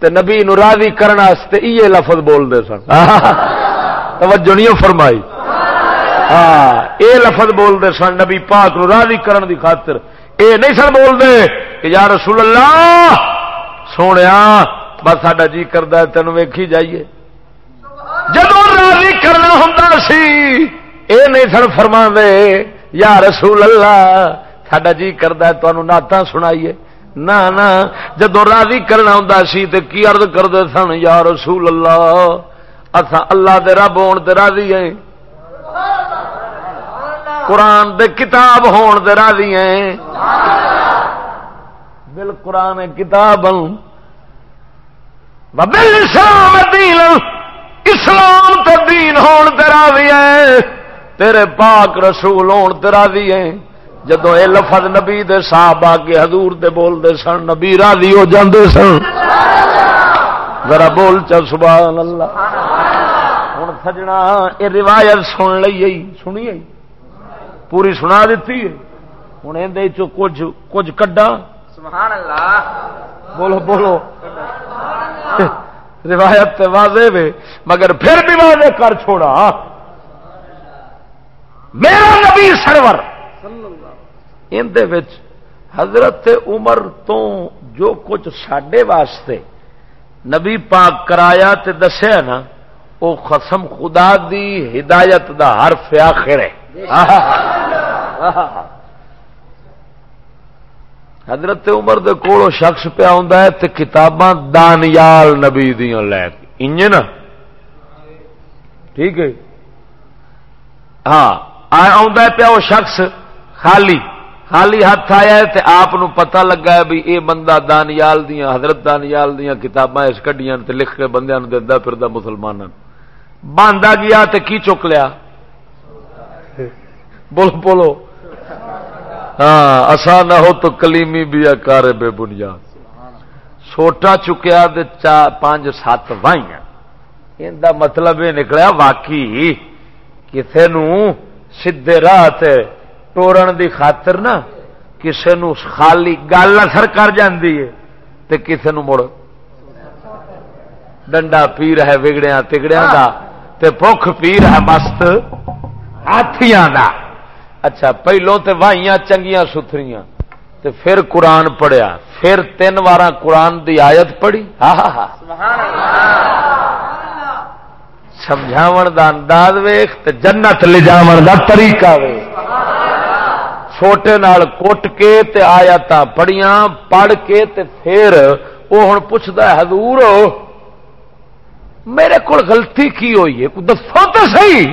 تے نبی نو راضی کرنے یہ لفظ بولتے سن۔ توجہ نہیں فرمائی۔ ہاں اے لفظ بولتے سن نبی پاک نو راضی کرن دی خاطر۔ اے نہیں سن بولتے کہ یا رسول اللہ سونے بس ساڈا جی کرتا تینوں ویکھی جائیے۔ راضی کرنا ہوں سی۔ اے نہیں سن فرما دے یا رسول اللہ، ساڈا جی کرتا تمہوں نعت سنائیے۔ نہ نہ جدو راضی کرنا ہوں سی تو کی ارد کرتے سن، یا رسول اللہ اصا اللہ دے رب ہون تے راضی ہیں۔ قرآن دے کتاب ہون دے راضی ہیں۔ بل قرآن کتاب بل اسلام دین اسلام تو دین ہون دے راضی ہیں تیرے پاک رسول ہون تے راضی ہیں۔ جدو اے لفظ نبی دے صاحب آ کے حضور دے بول دے سن نبی راضی ہو جاندے سن۔ ذرا بول چل سبحان اللہ ہوں سجنا یہ روایت سن لی سنی پوری سنا دیتی ہوں یہ کچھ کچھ کڈا بولو بولو۔ روایت واضح وے، مگر پھر بھی واضح کر چھوڑا۔ میرا نبی سرور۔ اندر حضرت عمر تو جو کچھ سڈے واسطے نبی پاک کرایا تے دسیا نا وہ قسم خدا دی ہدایت دا حرف آخر ہے۔ حضرت عمر دے کولو شخص پیا ہوں تے کتاباں دانیال نبی دیا لے کے۔ نا؟ ٹھیک ہے؟ ہاں پیا وہ شخص خالی خالی ہاتھ آیا ہے تے آپ پتا لگا ہے بھی اے بندہ دانیال دیا حضرت دانیال دیا کتاباں اس کڈیاں تے لکھ کے بندے دا پھر مسلمان باندھا گیا تے کی چک لیا؟ بولو بولو۔ ہاں اصا نہ ہو تو کلیمی بھی کار بے بنیاد۔ چھوٹا چکیا چار پانچ سات وائیاں۔ ان مطلب یہ نکلیا واقعی کسی سیدے راہ ٹورن دی خاطر نا کسی خالی گل اثر کر جاندی ہے تے کسی مڑ۔ ڈنڈا پی رہا وگڑیا تگڑیا کا بخ پی رہا مست ہاتھیاں دا۔ اچھا پہلو تے وائیاں چنگیاں ستھریاں، تے پھر قرآن پڑھیا، پھر تین وار قرآن دی آیت پڑھی۔ ہاں ہاں ہاں سمجھاو دا انداز ویخ تے جنت لے دا طریقہ ویخ چھوٹے نال کوٹ کے تے آیات پڑھیاں، پڑھ کے تے پھر وہ ہوں پوچھتا حضور، میرے کو غلطی کی ہوئی ہے؟ دسو تو صحیح۔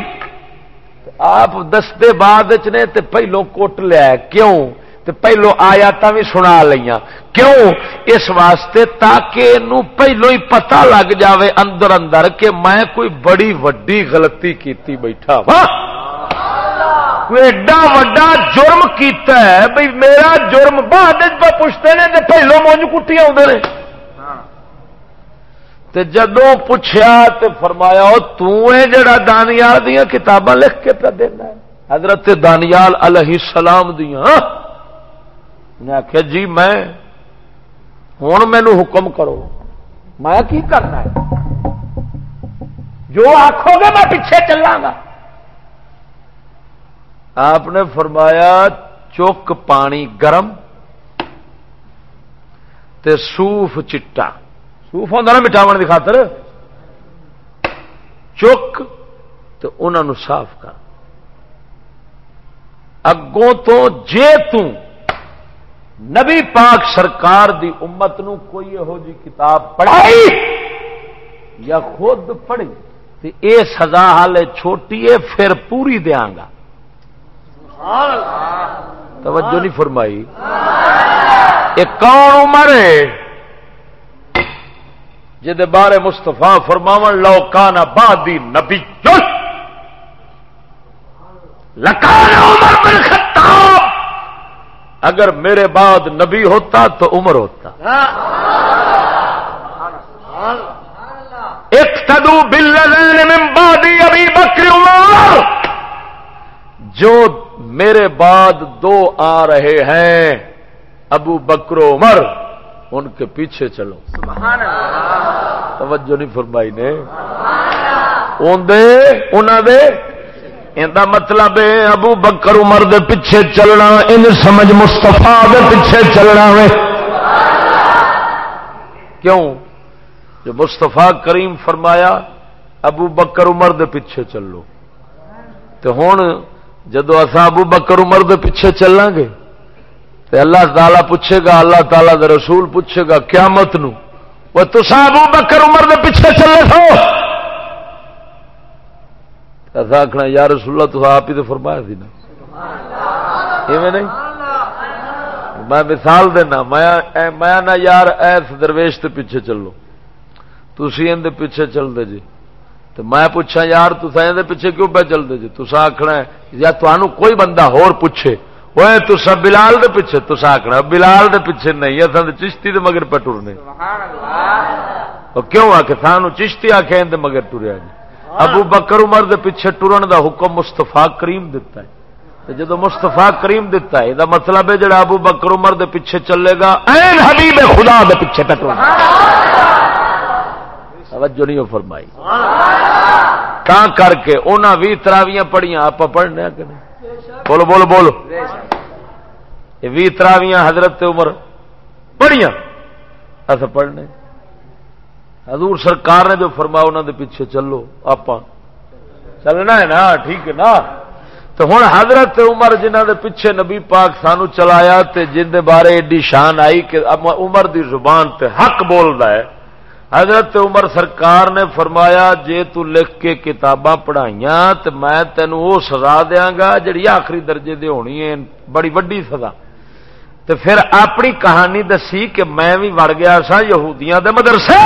آپ دستے بعد نے تے پہلو کوٹ لیا کیوں؟ تے پہلو آیات بھی سنا لیا کیوں؟ اس واسطے تاکہ پہلو ہی پتا لگ جاوے اندر اندر کہ میں کوئی بڑی وڈی غلطی کیتی بیٹھا ہاں۔ وا ایڈا وڈا جرم کیتا ہے، بھئی میرا جرم بعد پوچھتے ہیں پہلو مونج کٹی آدھے تے جدو پوچھا تے فرمایا جڑا دانیال دیا کتاباں لکھ کے پہ دینا ہے؟ حضرت دانیال علیہ السلام دیا ہاں؟ انہیں آخیا جی میں ہوں مینو حکم کرو۔ میں کی کرنا ہے؟ جو آخو گے میں پیچھے چلا گا۔ آپ نے فرمایا، چک پانی گرم تے سوف چٹا۔ سوف ہوتا نا مٹاو کی خاطر۔ چک تو انہوں صاف کر۔ اگوں تو جے توں نبی پاک سرکار دی امت نو کوئی یہو جی کتاب پڑھائی یا خود پڑھی تو اے سزا حال چھوٹی ہے پھر پوری دیا گا توجہ نہیں فرمائی۔ یہ کون عمر ہے؟ جہد بارے مستفا فرماو لو کان آبادی نبی عمر بن خطاب! اگر میرے بعد نبی ہوتا تو عمر ہوتا۔ ایک تدو بل بادی ابھی بکری عمر! جو میرے بعد دو آ رہے ہیں، ابو بکرو عمر۔ ان کے پیچھے چلو۔ توجہ نہیں فرمائی نے۔ مطلب ابو بکر عمر دے پیچھے چلنا ان سمجھ مستفا دے پیچھے چلنا وے۔ کیوں؟ جو مستفا کریم فرمایا ابو بکر عمر دے پیچھے چلو۔ تو ہوں جدو اصا ابو بکر عمر دے پیچھے چلیں گے تے اللہ تعالیٰ پوچھے گا، اللہ تعالیٰ دے رسول پوچھے گا، قیامت نو۔ وہ تو ابو بکر عمر دے پیچھے چلے سو ایسا آخنا یا رسول اللہ تو آپ ہی تو فرمایا سی نا۔ نہیں؟ میں مثال دینا، میں نہ یار، ایس درویش کے پیچھے چلو۔ تھی اندر پیچھے چل دے جی۔ تو میں پوچھا یار تصا پیچھے کیوں پہ چلتے جی؟ تصا آخنا یا تمہوں کوئی بندہ ہور پوچھے۔ وہ تسا بلال دے پیچھے تسا آخنا بلال دے پیچھے نہیں اصل چشتی دے مگر پہ ٹرنے کیوں آ کے سانو چشتی آخیا اندر مگر ٹریا جی ابو بکر عمر دے پیچھے ٹرن دا حکم مستفا کریم دیتا ہے جدو مستفا کریم دیتا ہے یہ مطلب ہے جڑا ابو بکر عمر دے پیچھے چلے گا این حبیب خدا دے پیچھے پہ ٹرنا توجہ نہیں فرمائی تا کر کے انہاں بھی تراویاں پڑھیاں آپ پڑھنے کہ نہیں بولو بولو بولو یہ بھی تراویاں حضرت عمر پڑھیاں۔ اصا پڑھنے۔ حضور سرکار نے جو فرمایا انہوں دے پیچھے چلو آپ چلنا ہے نا، ٹھیک ہے نا۔ تو ہوں حضرت عمر جنہ دے پیچھے نبی پاک سانو چلایا، تے جن دے بارے ایڈی شان آئی کہ عمر دی زبان تے حق بولتا ہے۔ حضرت عمر سرکار نے فرمایا، جے تو لکھ کے کتاباں پڑھائیاں تو میں تینوں وہ سزا دیا گا جڑی آخری درجے دے ہونی ہے، بڑی وڈی سزا۔ تو پھر اپنی کہانی دسی کہ میں بھی وڑ گیا سا یہودیاں دے مدرسے۔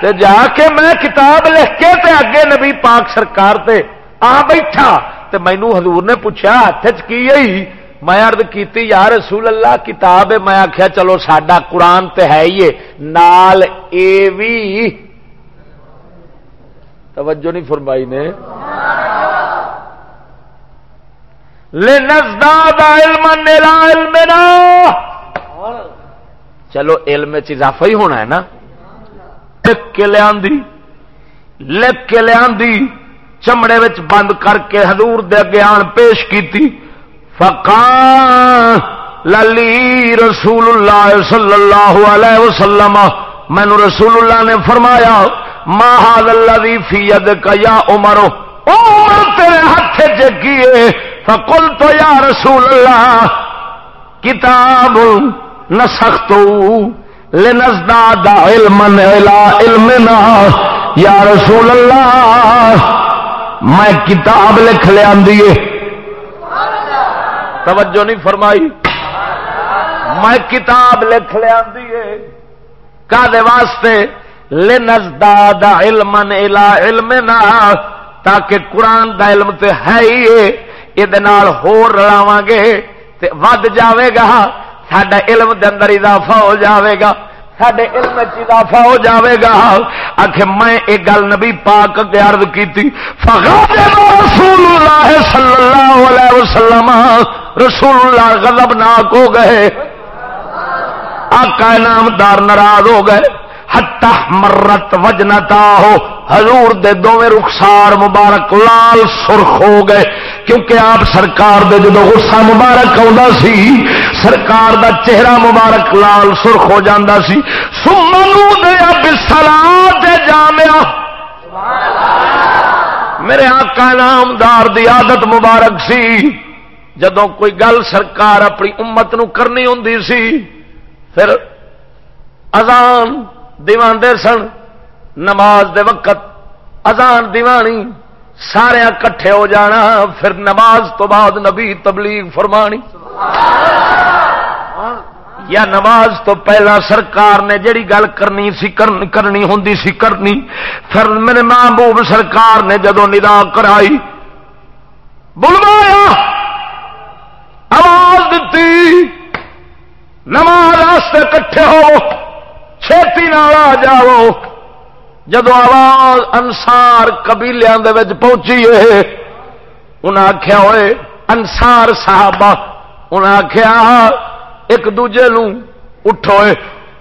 تے جا کے میں کتاب لکھ کے تے اگے نبی پاک سرکار تے آ بیٹھا۔ تے مینو حضور نے پوچھا ہاتھ کی میں ارد کی یا رسول اللہ، کتاب ہے، میں آخیا چلو سڈا قرآن تے ہے ہی نال اے وی۔ توجہ نہیں فرمائی نے۔ علم علم چلو، علم اضافہ ہی ہونا ہے نا۔ لکھ کے لیا لکھ کے لیا چمڑے بند کر کے حضور دے اگے آن پیش کی فقان للی رسول اللہ صلی اللہ علیہ وسلم، مینو رسول اللہ نے فرمایا ماہد اللہ فی ید کا یا عمر؟ تیرے ہاتھ چکیے فکل تو یا رسول اللہ کتاب نسخت لنزداد علم علمنا، یا رسول اللہ میں کتاب لکھ لیا توجہ نہیں فرمائی۔ میں کتاب لکھ لیا کدے واسطے لنزداد علم الا علمنا، تاکہ قرآن دا علم تے ہے ہی یہ ہور رلاواں گے تے ود جاوے گا سڈا علم دے اندر اضافہ ہو جاوے گا۔ سڈے علم اضافہ ہو جاوے گا۔ آخ میں ایک گل نبی پاک کے عرض کی رسول اللہ صلی اللہ علیہ وسلم۔ رسول اللہ غضب ناک ہو گئے۔ آقا نامدار ناراض ہو گئے۔ ہتا مرت وجنتا ہو حضور دے دوویں رخسار مبارک لال سرخ ہو گئے، کیونکہ آپ سرکار دے جدو غصہ مبارک آ سی، سرکار دا چہرہ مبارک لال سرخ ہو جاتا سی۔ سمنو دیا بسلا جامیا میرے آقا نامدار دی عادت مبارک سی، جدو کوئی گل سرکار اپنی امت نو کرنی ہوں سی، پھر اذان دیوان دے سن، نماز دے وقت اذان دیوانی، سارے کٹھے ہو جانا، پھر نماز تو بعد نبی تبلیغ فرمانی۔ یا نماز تو پہلا سرکار نے جڑی گل کرنی سی کرنی ہوں سی، کرنی۔ پھر میرے محبوب سرکار نے جدو ندا کرائی، بلوایا، آواز دیتی، نماز کٹھے ہو۔ چھتی نال آ جاؤ جدو آواز انسار قبیلیا پہنچی ہے انہیں آخیا ہوئے انسار صحابہ انہیں آخیا ایک دوجے نو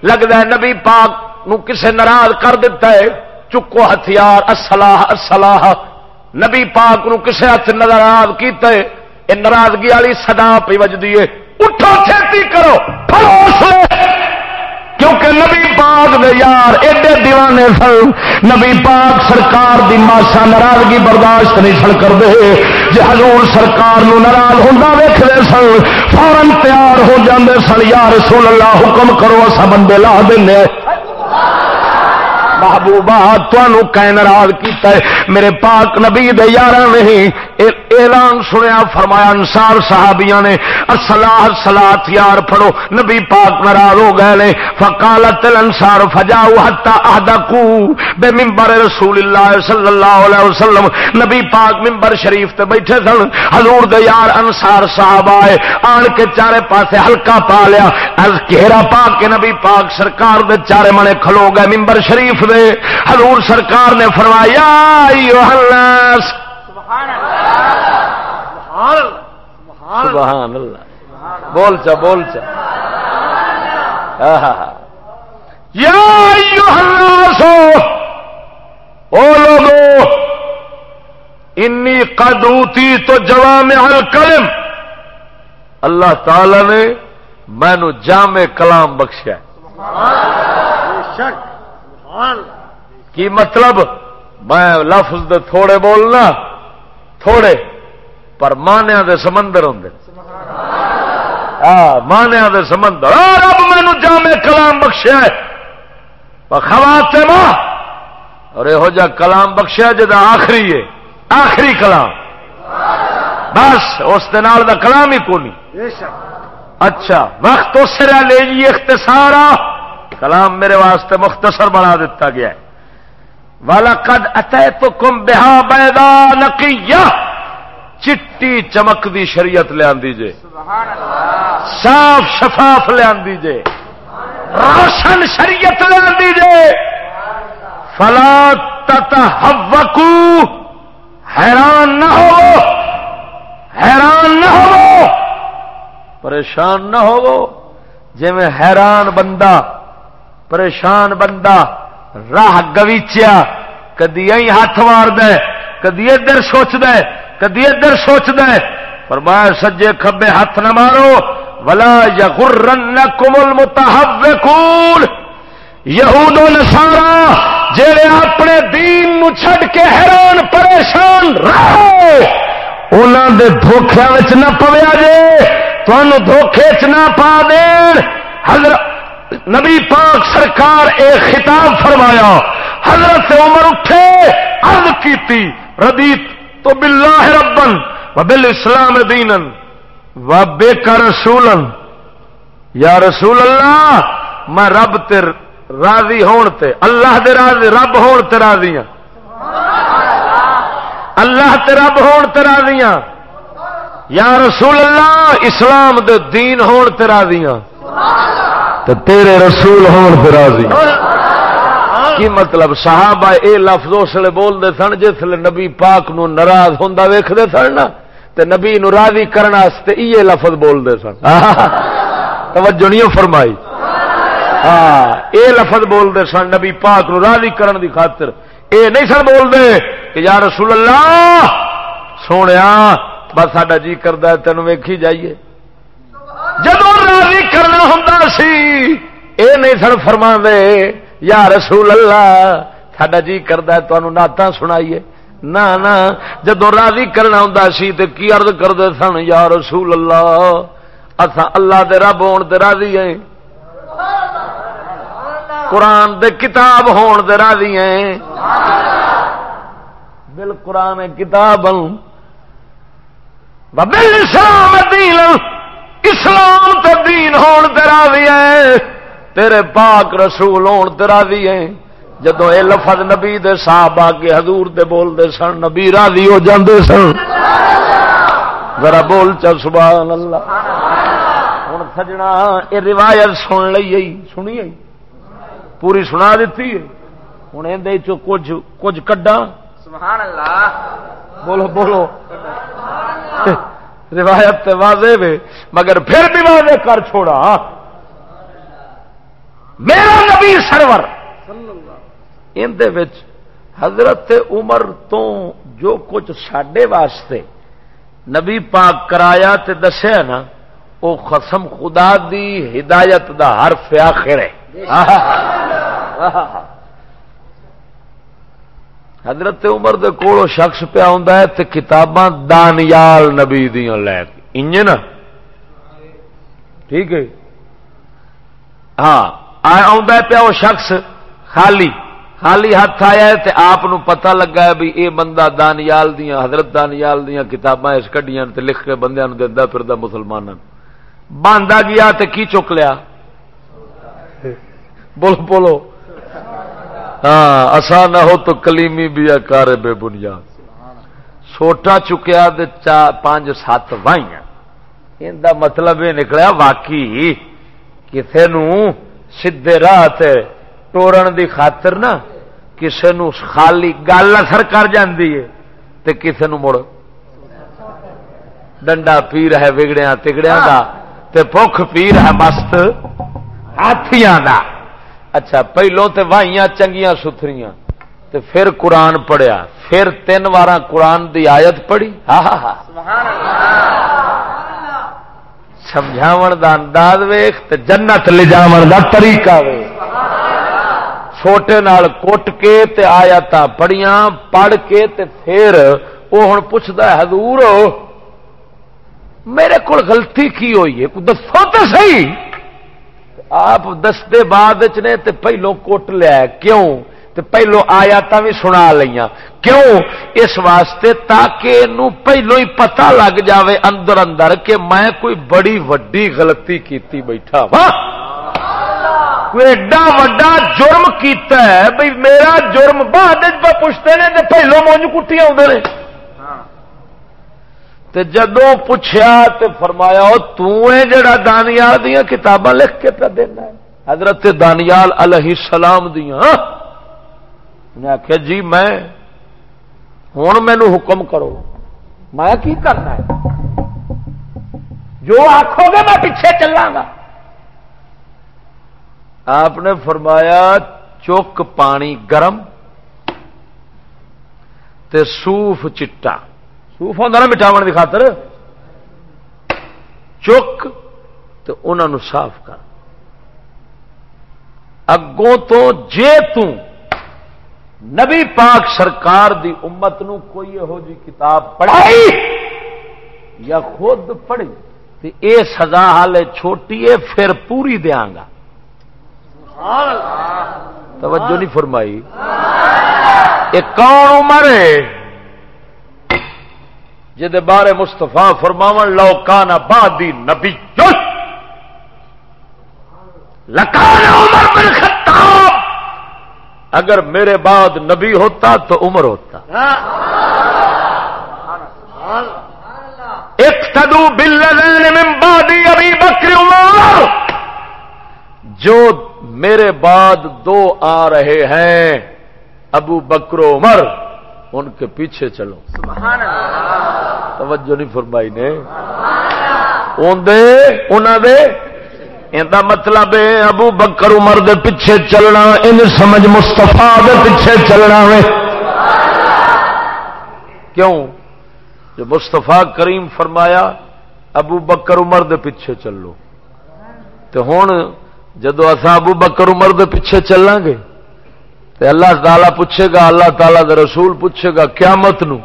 لگتا ہے نبی پاک نو کسے ناراض کر دیتا ہے چکو ہتھیار اصلاح اصلاح نبی پاک نو کسے ہاتھ ناراض کیتا ہے یہ ناراضگی والی سدا پی وجدی ہے اٹھو چھتی کرو کیونکہ نبی پاک دے یار ایڈے دیوانے سن، نبی پاک سرکار دی ماسا ناراضگی برداشت نہیں سن کرتے۔ جی حضور سرکار نو ناراض ہوں ویختے سن فورن تیار ہو جاندے سن، یا رسول اللہ حکم کرو اصا بندے لا دینا محبوبہ تمہوں کہ ناراض کیتا ہے۔ میرے پاک نبی دے یار نہیں اعلان سنیا، فرمایا انسار صحابیاں نے سلاح سلاح یار پڑھو، نبی پاک ناراض ہو گئے نے۔ فقالت الانصار، فجاؤ حتا احدقو بے منبر رسول اللہ صلی اللہ علیہ وسلم۔ نبی پاک منبر شریف تے بیٹھے سن۔ حضور دے یار انصار صاحب آئے۔ آن کے چارے پاسے ہلکا پا لیا۔ از گھیرا پا کے نبی پاک سرکار دے چارے منے کھلو گئے۔ منبر شریف دے حضور سرکار نے فرمایا سبحان اللہ۔ بول چا بول چا۔ یا او لوگو انی قدوتی تو جوام الکلم۔ اللہ تعالی نے مینو جامع کلام بخشا شک۔ کی مطلب؟ میں لفظ دے تھوڑے بولنا تھوڑے پر مانیا دے سمندر ہوں مانیا دے سمندر۔ رب مینو جامع کلام بخشیا خوات ماں اور یہو جا کلام بخشیا جا آخری ہے۔ آخری کلام۔ بس اس دا کلام ہی کونی۔ اچھا وقت اس لے جی اختصار کلام میرے واسطے مختصر بنا دیتا گیا ہے۔ والا قد اتح تو کم بہا بیدا نقیہ چٹی چمک دی شریعت لیا جے۔ صاف شفاف لیا جے۔ روشن شریعت لیا جے۔ فلا تتحوکو حیران نہ ہو حیران نہ ہو پریشان نہ ہو جی میں حیران بندہ پریشان بندہ، راہ گویچیا، کدی ہاتھ مار دے کدی ادھر سوچ دے کدی ادھر سوچ دے فرمایا، سجے کھبے ہاتھ نہ مارو۔ ولا یا گرن کمل متحب یہود و نسارا جڑے اپنے دین نو چھڈ کے حیران، پریشان رہے انہوں دے دھوکھے نہ پویا جے تمہوں دھوکھے چ نہ پا دین۔ حضرت نبی پاک سرکار ایک خطاب فرمایا، حضرت عمر اٹھے، عرض کیتی ردیت تو باللہ ربن و بل اسلام دینن و بے کا رسولن۔ یا رسول اللہ، میں رب تر راضی ہون تے، اللہ دے راضی، رب ہون تے راضی ہاں اللہ تے رب ہون تے راضی ہاں یا رسول اللہ، اسلام دے دین ہون تے راضی ہاں تے تیرے رسول ہون تے راضی۔ کی مطلب؟ صحابہ اے لفظ اس لیے سن جس لیے نبی پاک نو ناراض ہوندا ویکھدے سن نا، تے نبی نو راضی کرنا واسطے یہ لفظ بول دے سن۔ توجہ نہیں فرمائی۔ ہاں اے لفظ بولتے سن نبی پاک نو راضی کرن دی خاطر۔ اے نہیں سن بولتے کہ یا رسول اللہ سونے بس ساڈا جی کرتا تین ویکھی جائیے۔ جب راضی کرنا ہوں سی، اے نہیں سن فرما دے یا رسول اللہ، ساڈا جی کرتا تمہوں نعت سنائیے۔ نہ نہ، جدو راضی کرنا ہوں سی تو کی ارد کرتے سن، یا رسول اللہ اصا اللہ دے رب ہون تے راضی ہیں۔ قرآن دے کتاب ہون دے راضی ہیں۔ بل قرآن کتاب بل اسلام اسلام تے دین ہون راضی ہیں تیرے پاک رسول ہون راضی ہیں۔ جدو اے لفظ نبی دے صاحب آگے حضور دے بول دے سن نبی راضی ہو جاندے سن۔ ذرا بول چا سبحان اللہ۔ ہوں سجنا یہ روایت سن لی سنی پوری سنا دیتی ہے ہوں یہ کچھ کچھ کڈا بولو بولو۔ روایت واضح وے مگر پھر بھی واضح کر چھوڑا۔ میرا نبی سرور۔ اندر حضرت عمر تو جو کچھ سڈے واسطے نبی پاک کرایا تے دسیا نا وہ قسم خدا دی ہدایت دا حرف آخر ہے۔ حضرت عمر دے کولو شخص پیا ہوں تے کتاباں دانیال نبی دیا لے کے۔ نا؟ ٹھیک ہے؟ ہاں آ پیا وہ شخص خالی خالی ہاتھ آیا ہے تے آپ نو پتہ لگا ہے بھی اے بندہ دانیال دیا حضرت دانیال دیا کتاباں اس کڈیاں تے لکھ کے بندے دا پھر مسلمان باندھا گیا تے کی چک لیا؟ بولو بولو۔ ہاں اصا نہ ہو تو کلیمی بھی کار بے بنیاد۔ سوٹا چکیا پانچ سات وائیاں۔ ان مطلب یہ نکلا واقعی کسی سیدے راہ ٹورن دی خاطر نا کسی خالی گل اثر کر جاندی ہے تے کسی مڑ۔ ڈنڈا پی رہا وگڑیا تگڑیا کا بخ پی رہا مست ہاتھیاں دا۔ اچھا پہلو تے وائیاں چنگیاں ستھریاں، تے پھر قرآن پڑھیا، پھر تین وار قرآن دی آیت پڑھی۔ ہاں ہاں ہاں سمجھاو دا انداز ویخ تے جنت لے جا دا طریقہ ویخ سوٹے نال کوٹ کے تے آیات پڑیاں پڑھ کے تے پھر وہ ہوں پوچھتا ہے، حضور، میرے کو غلطی کی ہوئی ہے؟ دسو تو صحیح؟ آپ دستے بعد نے تے پہلو کوٹ لیا کیوں؟ تے پہلو آیات بھی سنا لیا کیوں؟ اس واسطے تاکہ نو پہلو ہی پتہ لگ جاوے اندر اندر کہ میں کوئی بڑی وڈی غلطی کیتی بیٹھا وا ایڈا وڈا جرم کیتا ہے بھئی میرا جرم بعد پوچھتے ہیں پہلو مونج کٹی آدھے تے جدو پوچھا تے فرمایا جڑا دانیال دیا کتاباں لکھ کے پہ دینا ہے؟ حضرت دانیال علیہ السلام دیا ہاں؟ انہیں آخیا جی میں ہوں مینو حکم کرو۔ میں کی کرنا ہے؟ جو آخو گے میں پیچھے چلا گا۔ آپ نے فرمایا، چک پانی گرم تے سوف چٹا۔ سوف ہوتا نا مٹھاو کی خاطر۔ چک تو انہوں صاف کر۔ اگوں تو جے تو نبی پاک سرکار دی امت نو کوئی یہو جی کتاب پڑھائی یا خود پڑھی تو اے سزا حال چھوٹی ہے پھر پوری دیا گا توجہ نہیں فرمائی۔ یہ کون عمر ہے؟ جہد بارے مستفا فرماو لوکان بادی نبی لکان عمر بن خطاب۔ اگر میرے بعد نبی ہوتا تو عمر ہوتا۔ ایک تدو بل بادی ابھی بکری عمر۔ جو میرے بعد دو آ رہے ہیں، ابو بکرو عمر۔ ان کے پیچھے چلو۔ توجہ نہیں فرمائی نے۔ مطلب ابو بکر عمر دے پیچھے چلنا ان سمجھ مستفا دے پیچھے چلنا وے۔ کیوں؟ جو مستفا کریم فرمایا ابو بکر عمر دے پیچھے چلو۔ تو ہوں جدو اصا ابو بکر عمر دے پیچھے چلیں گے تے اللہ تعالیٰ پوچھے گا، اللہ تعالیٰ دے رسول پوچھے گا، قیامت نو۔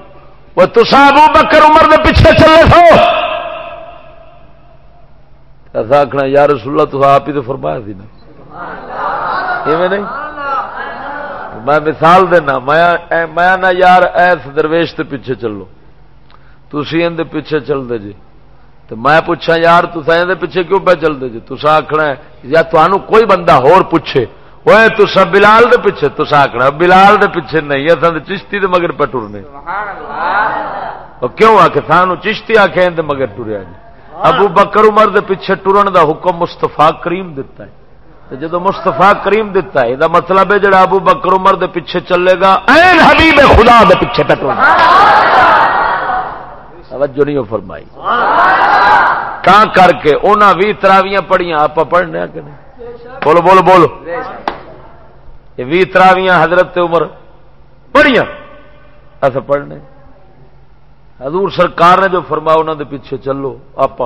وہ تو ابو بکر عمر دے پیچھے چلے سو ایسا آخنا یا رسول اللہ، تو آپ ہی تو فرمایا تھی نا۔ نہیں؟ میں مثال دینا، میں نہ یار، ایس درویش تے پیچھے چلو۔ تھی اندر پیچھے چل دے جی۔ تو میں پوچھا، یار تصا پیچھے کیوں پہ چل دے جی تصا آخنا یا تمہوں کوئی بندہ ہور پوچھے۔ وہ تسا بلال دے پیچھے تسا آکنا بلال دے پیچھے نہیں اصل چشتی دے مگر پہ ٹرنے کیوں آ کے سانو چشتی آخ مگر ٹریا جی ابو بکر عمر دے پیچھے ٹرن دا حکم مستفا کریم دیتا ہے جدو مستفا کریم دیتا ہے یہ مطلب ہے جڑا ابو بکر عمر دے پیچھے چلے گا این حبیب خدا دے پیچھے پہ ٹرنا توجہ نہیں فرمائی تا کر کے انہاں بھی تراویاں پڑھیاں آپ پڑھنے کہ نہیں بولو بولو بولو بھی تراویاں حضرت عمر پڑھیا ایسا پڑھنے۔ حضور سرکار نے جو فرما انہوں دے پیچھے چلو آپ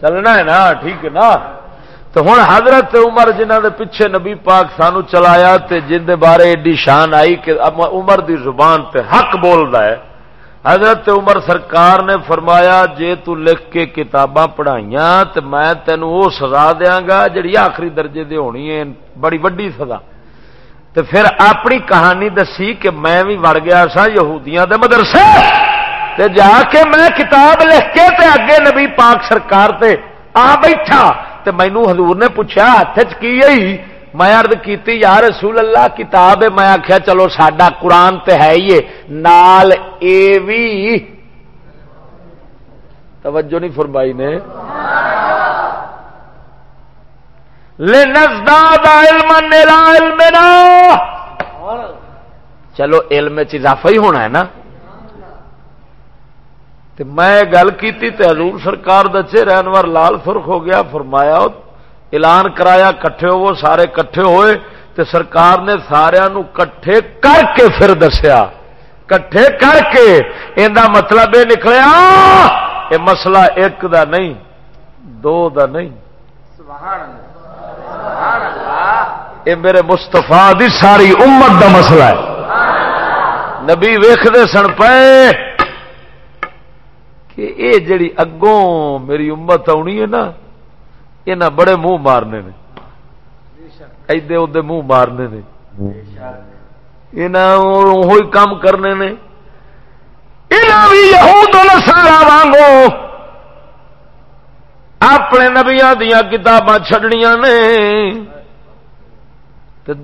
چلنا ہے نا، ٹھیک ہے نا۔ تو ہوں حضرت عمر جنہ دے پیچھے نبی پاک سانو چلایا تے جن دے بارے ایڈی شان آئی کہ عمر دی زبان تے حق بولتا ہے۔ حضرت عمر سرکار نے فرمایا، جے تو لکھ کے کتاباں پڑھائیاں تو میں تینوں وہ سزا دیا گا جی آخری درجے دے ہونی ہے۔ بڑی وڈی سزا۔ تو پھر اپنی کہانی دسی کہ میں بھی وڑ گیا سا یہودیاں دے مدرسے تے جا کے میں کتاب لکھ کے تے اگے نبی پاک سرکار تے آ بیٹھا تے مینو حضور نے پوچھا ہاتھ کی میں ارد کی یا رسول اللہ، کتاب ہے۔ میں آخیا چلو سڈا قرآن تے ہے ہی نال اے وی توجہ نہیں فرمائی نے۔ چلو علم اضافہ ہی ہونا ہے نا؟ میں گل کی حضور سرکار دچے رینور لال فرخ ہو گیا، فرمایا اعلان کرایا کٹھے ہو سارے کٹھے ہوئے، تے سرکار نے سارا کٹھے کر کے پھر دسیا۔ کٹھے کر کے یہ مطلب یہ نکلیا، یہ مسئلہ ایک دا نہیں، دو دا نہیں۔ یہ میرے مستفا دی ساری امت دا مسئلہ ہے۔ نبی ویختے سن پے کہ اے جڑی اگوں میری امت آنی ہے نا یہ بڑے منہ مارنے نے۔ ایدے ادے منہ مارنے نے۔ یہ کام کرنے نے۔ سارا وانگو اپنے نبیا دیا کتاباں چڈنیا نے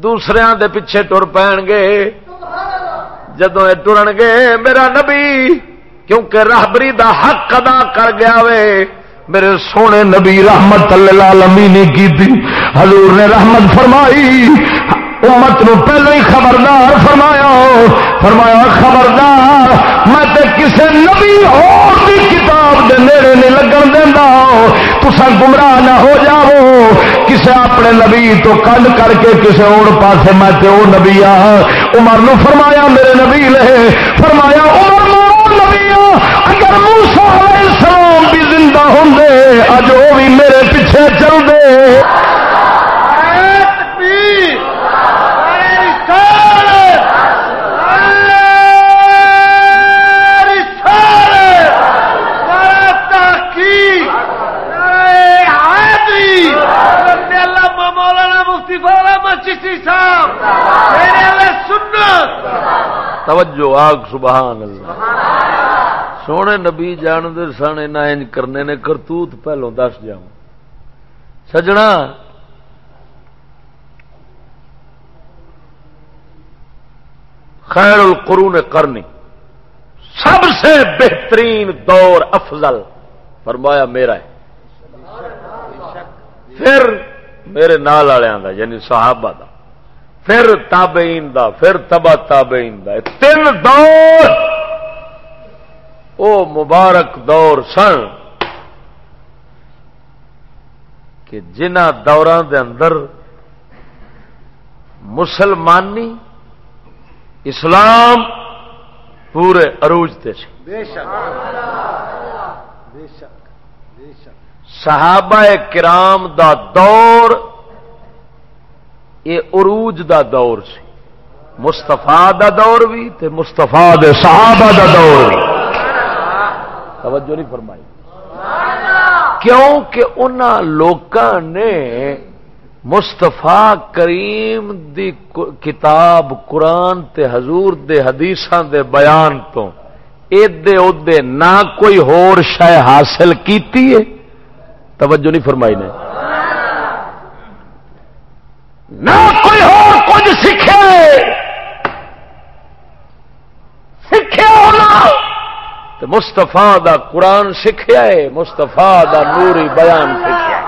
دوسرے دے پیچھے ٹر پین گے۔ جدو یہ ٹرن گے، میرا نبی، کیونکہ راہبری دا حق ادا کر گیا وے۔ میرے سونے نبی رحمت اللہ لمی نہیں کی حضور نے رحمت فرمائی۔ امت نو پہلے ہی خبردار فرمایا۔ فرمایا، خبردار، میں تے کسے نبی اور دی کتاب دے نیڑے نہیں لگن دینا۔ تسا گمراہ نہ ہو جاؤ۔ کسے اپنے نبی تو کل کر کے کسے اور پاسے میں تے او نبی آ۔ عمر نو فرمایا، میرے نبی لے۔ فرمایا، عمر نو نبی اگر موسیٰ علیہ السلام بھی زندہ ہوں دے اج وہ بھی میرے پیچھے چل دے۔ توجہ، آگ، سبحان اللہ۔ سونے نبی جان دے سن انج کرنے نے کرتوت پہلو دس جاؤں۔ سجنا۔ خیر القرون کرنی سب سے بہترین دور افضل، فرمایا میرا ہے۔ پھر میرے نال والوں یعنی صحابہ دا۔ پھر تابعین دا، پھر تبا تابعین دا۔ تین دور۔ او مبارک دور سن کہ جنہ دوران دے اندر مسلمانی اسلام پورے عروج تے بے شک۔ بے شک۔ بے شک۔ صحابہ کرام دا دور، یہ عروج دا دور سی۔ مستفا دا دور بھی تے مستفا دے صحابہ دا دور بھی۔ توجہ نہیں فرمائی۔ کیوں کہ ان لوکاں نے مستفا کریم دی کتاب قرآن تے حضور دے حدیثاں دے بیان تو ادے ادے نہ کوئی ہور شے حاصل کیتی ہے۔ توجہ نہیں فرمائی نے۔ نہ کوئی اور کچھ سیکھے۔ سیکھے تو مستفا دا قرآن سیکھا ہے مستفا دا نوری بیان سیکھا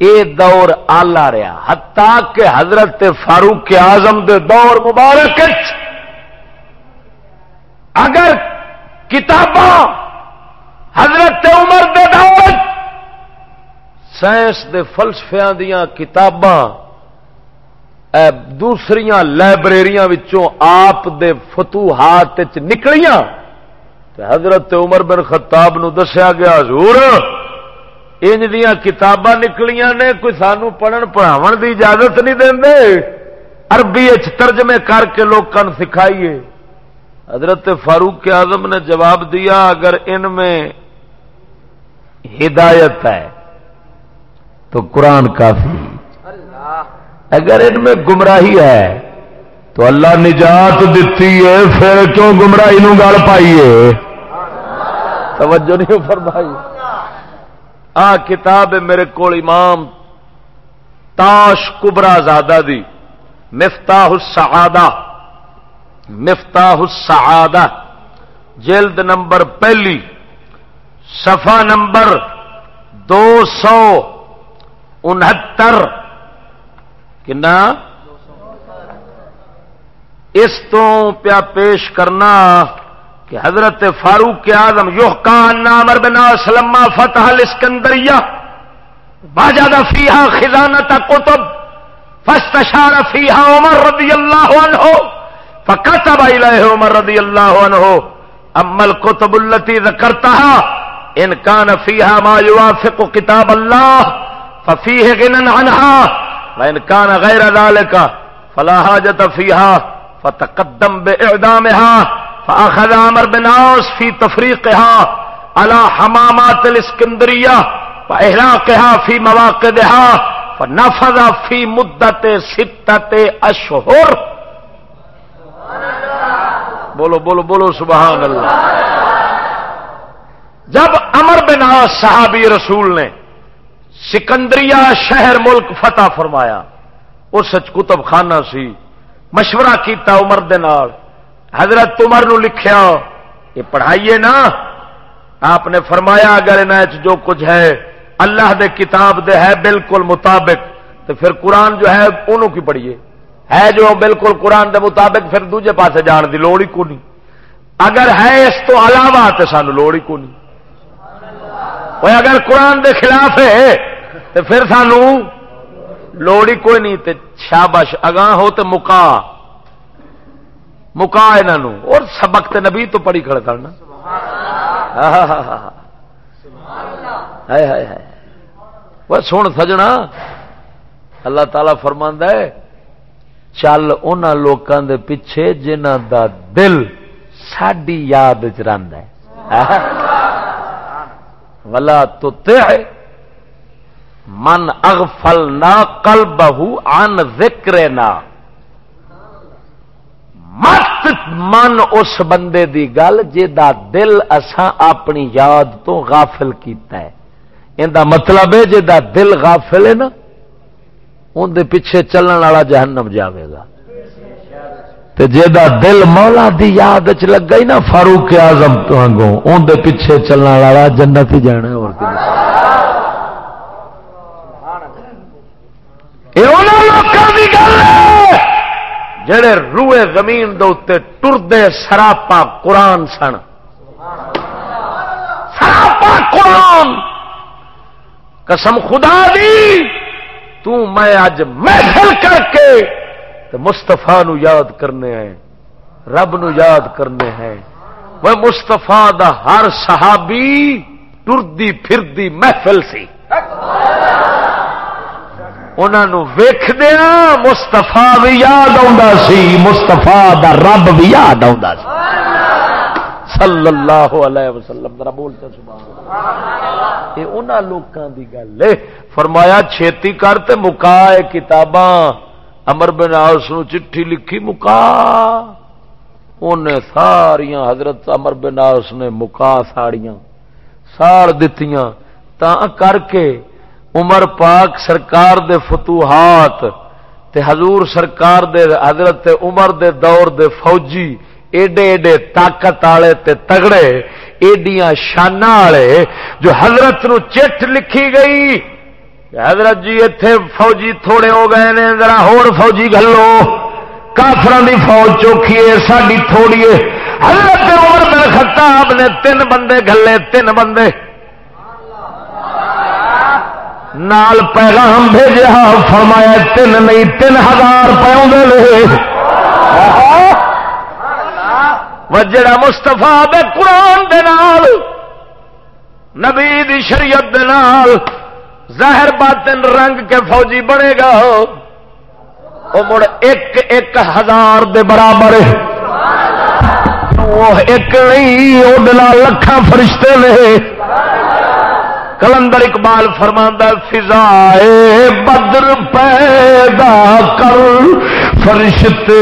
اے دور آلہ رہا حتا کہ حضرت فاروق اعظم دے دور مبارک اگر کتاباں حضرت عمر دے دور سائنس دے فلسفیاں دیاں کتاباں دوسری لائبریریاں وچوں آپ دے فتوحات نکلیاں حضرت عمر بن خطاب نو دسیا گیا، حضور، انج دیاں کتاباں نکلیاں نے، کوئی سانو پڑھن پڑھاون دی اجازت نہیں دے عربی ترجمے کر کے لوگوں سکھائیے۔ حضرت فاروق اعظم نے جواب دیا، اگر ان میں ہدایت ہے، تو قرآن کافی اگر ان میں گمراہی ہے، تو اللہ نجات دیتی ہے، پھر کیوں گمراہی نو گل پائیے توجہ نہیں فرمائی۔ آ کتاب میرے کو امام تاش کبرا زادہ دی۔ مفتاح السعادہ۔ مفتاح السعادہ۔ جلد نمبر پہلی۔ صفحہ نمبر دو سو انہتر کنا؟ اس تو پیا پیش کرنا کہ حضرت فاروق کے آدم یوہ کان نامر بنا سلما فتح الاسکندریہ باجاد فیحا خزانت کتب فستشار فیحا عمر رضی اللہ عنہ، فکتب الیہ عمر رضی اللہ عنہ، اما الكتب التي ذکرتها ان کان فیحا ما یوافق کتاب اللہ، ففیہ غنن عنہا، وَإِنْ كَانَ غَيْرَ ذَلِكَ فَلَا حَاجَةَ فِيهَا فتقدم بإعدامها فأخذ عمر بن عوس في تفريقها على حمامات الاسكندرية وإهلاقها في مواقدها فنفذ في مدة ستة أشهر بولو بولو بولو، سبحان اللہ۔ جب امر بن عوس صحابی رسول نے سکندریہ شہر ملک فتح فرمایا اس کتب خانہ سی، مشورہ کیتا عمر دے نال، حضرت عمر نو لکھیا یہ پڑھائیے نا، آپ نے فرمایا اگر ان جو کچھ ہے، اللہ دے کتاب دے ہے بالکل مطابق، تو پھر قرآن جو ہے انہوں کی پڑھیے۔ ہے جو بالکل قرآن دے مطابق، پھر دوجے پاسے جان دی لوڑ ہی کو نہیں اگر ہے اس تو علاوہ، تو سانو لوڑ ہی کو نہیں اگر قرآن دے خلاف ہے تو پھر سانو لوڑ ہی کوئی نہیں تے شابش اگاں ہو تو مکا مکا انہوں اور سبق تے نبی تو پڑھی کھڑا کرنا وہ سن سجنا اللہ تعالی فرماند ہے چل ان لوگوں دے پیچھے جنہ دا دل ساڈی یاد چ ہے ولا تو من اغفل نہ کل بہو ان ذکر نہ مت من اس بندے دی گل جا دل اساں اپنی یاد تو غافل کیتا ہے. ان دا مطلب ہے جا دل غافل ہے نا ان پیچھے چلن والا جہنم جاوے گا۔ تے جا دل مولا دی یاد چ لگا ہی نا، فاروق آزم تو ان دے پیچھے چلنے والا جنت ہی جانا اور جڑے روئے زمین دے ٹردے سراپا قرآن سن۔ سراپا قرآن۔ قسم خدا دی، تو میں اج محفل کر کے مستفا نو یاد کرنے ہیں، رب نو یاد کرنے ہیں۔ وہ مستفا دا ہر صحابی ٹردی پھردی محفل سی۔ انہوں ویخدیا مستفا بھی یاد سی مستفا دا رب بھی یاد سی۔ صلی اللہ علیہ وسلم، ذرا بولتے سبحان۔ یہ انہاں لوکاں دی گل ہے۔ فرمایا چھیتی کر تے مکا کتاباں۔ امر بن آس چٹھی لکھی مکا۔ انہیں ساریاں حضرت امر بن آس نے مکا ساڑیاں ساڑ دتیاں۔ تا کر کے عمر پاک سرکار دے فتوحات تے حضور سرکار دے حضرت عمر دے دور دے فوجی ایڈے ایڈے طاقت والے تے تگڑے، ایڈیاں شانہ والے جو حضرت نو چٹ لکھی گئی۔ حضرت جی اتے فوجی تھوڑے ہو گئے نے، ذرا ہور فوجی گلو۔ کافران دی فوج چوکھی ہے ساری تھوڑی ہے۔ حضرت عمر بن خطاب نے تین بندے گلے، تین بندے۔ نال پیغام بھیجا فرمایا تین نہیں، تین ہزار پاؤں لے وجڑا مستفا دے قرآن دے نال، نبی دی شریعت دے نال ظاہر باطن رنگ کے فوجی بنے گا وہ مڑ ایک ایک ہزار دے برابر۔ وہ ایک نہیں وہ لکھان فرشتے نے۔ کلندر اقبال فرماندہ فضائے بدر پیدا کر، فرشتے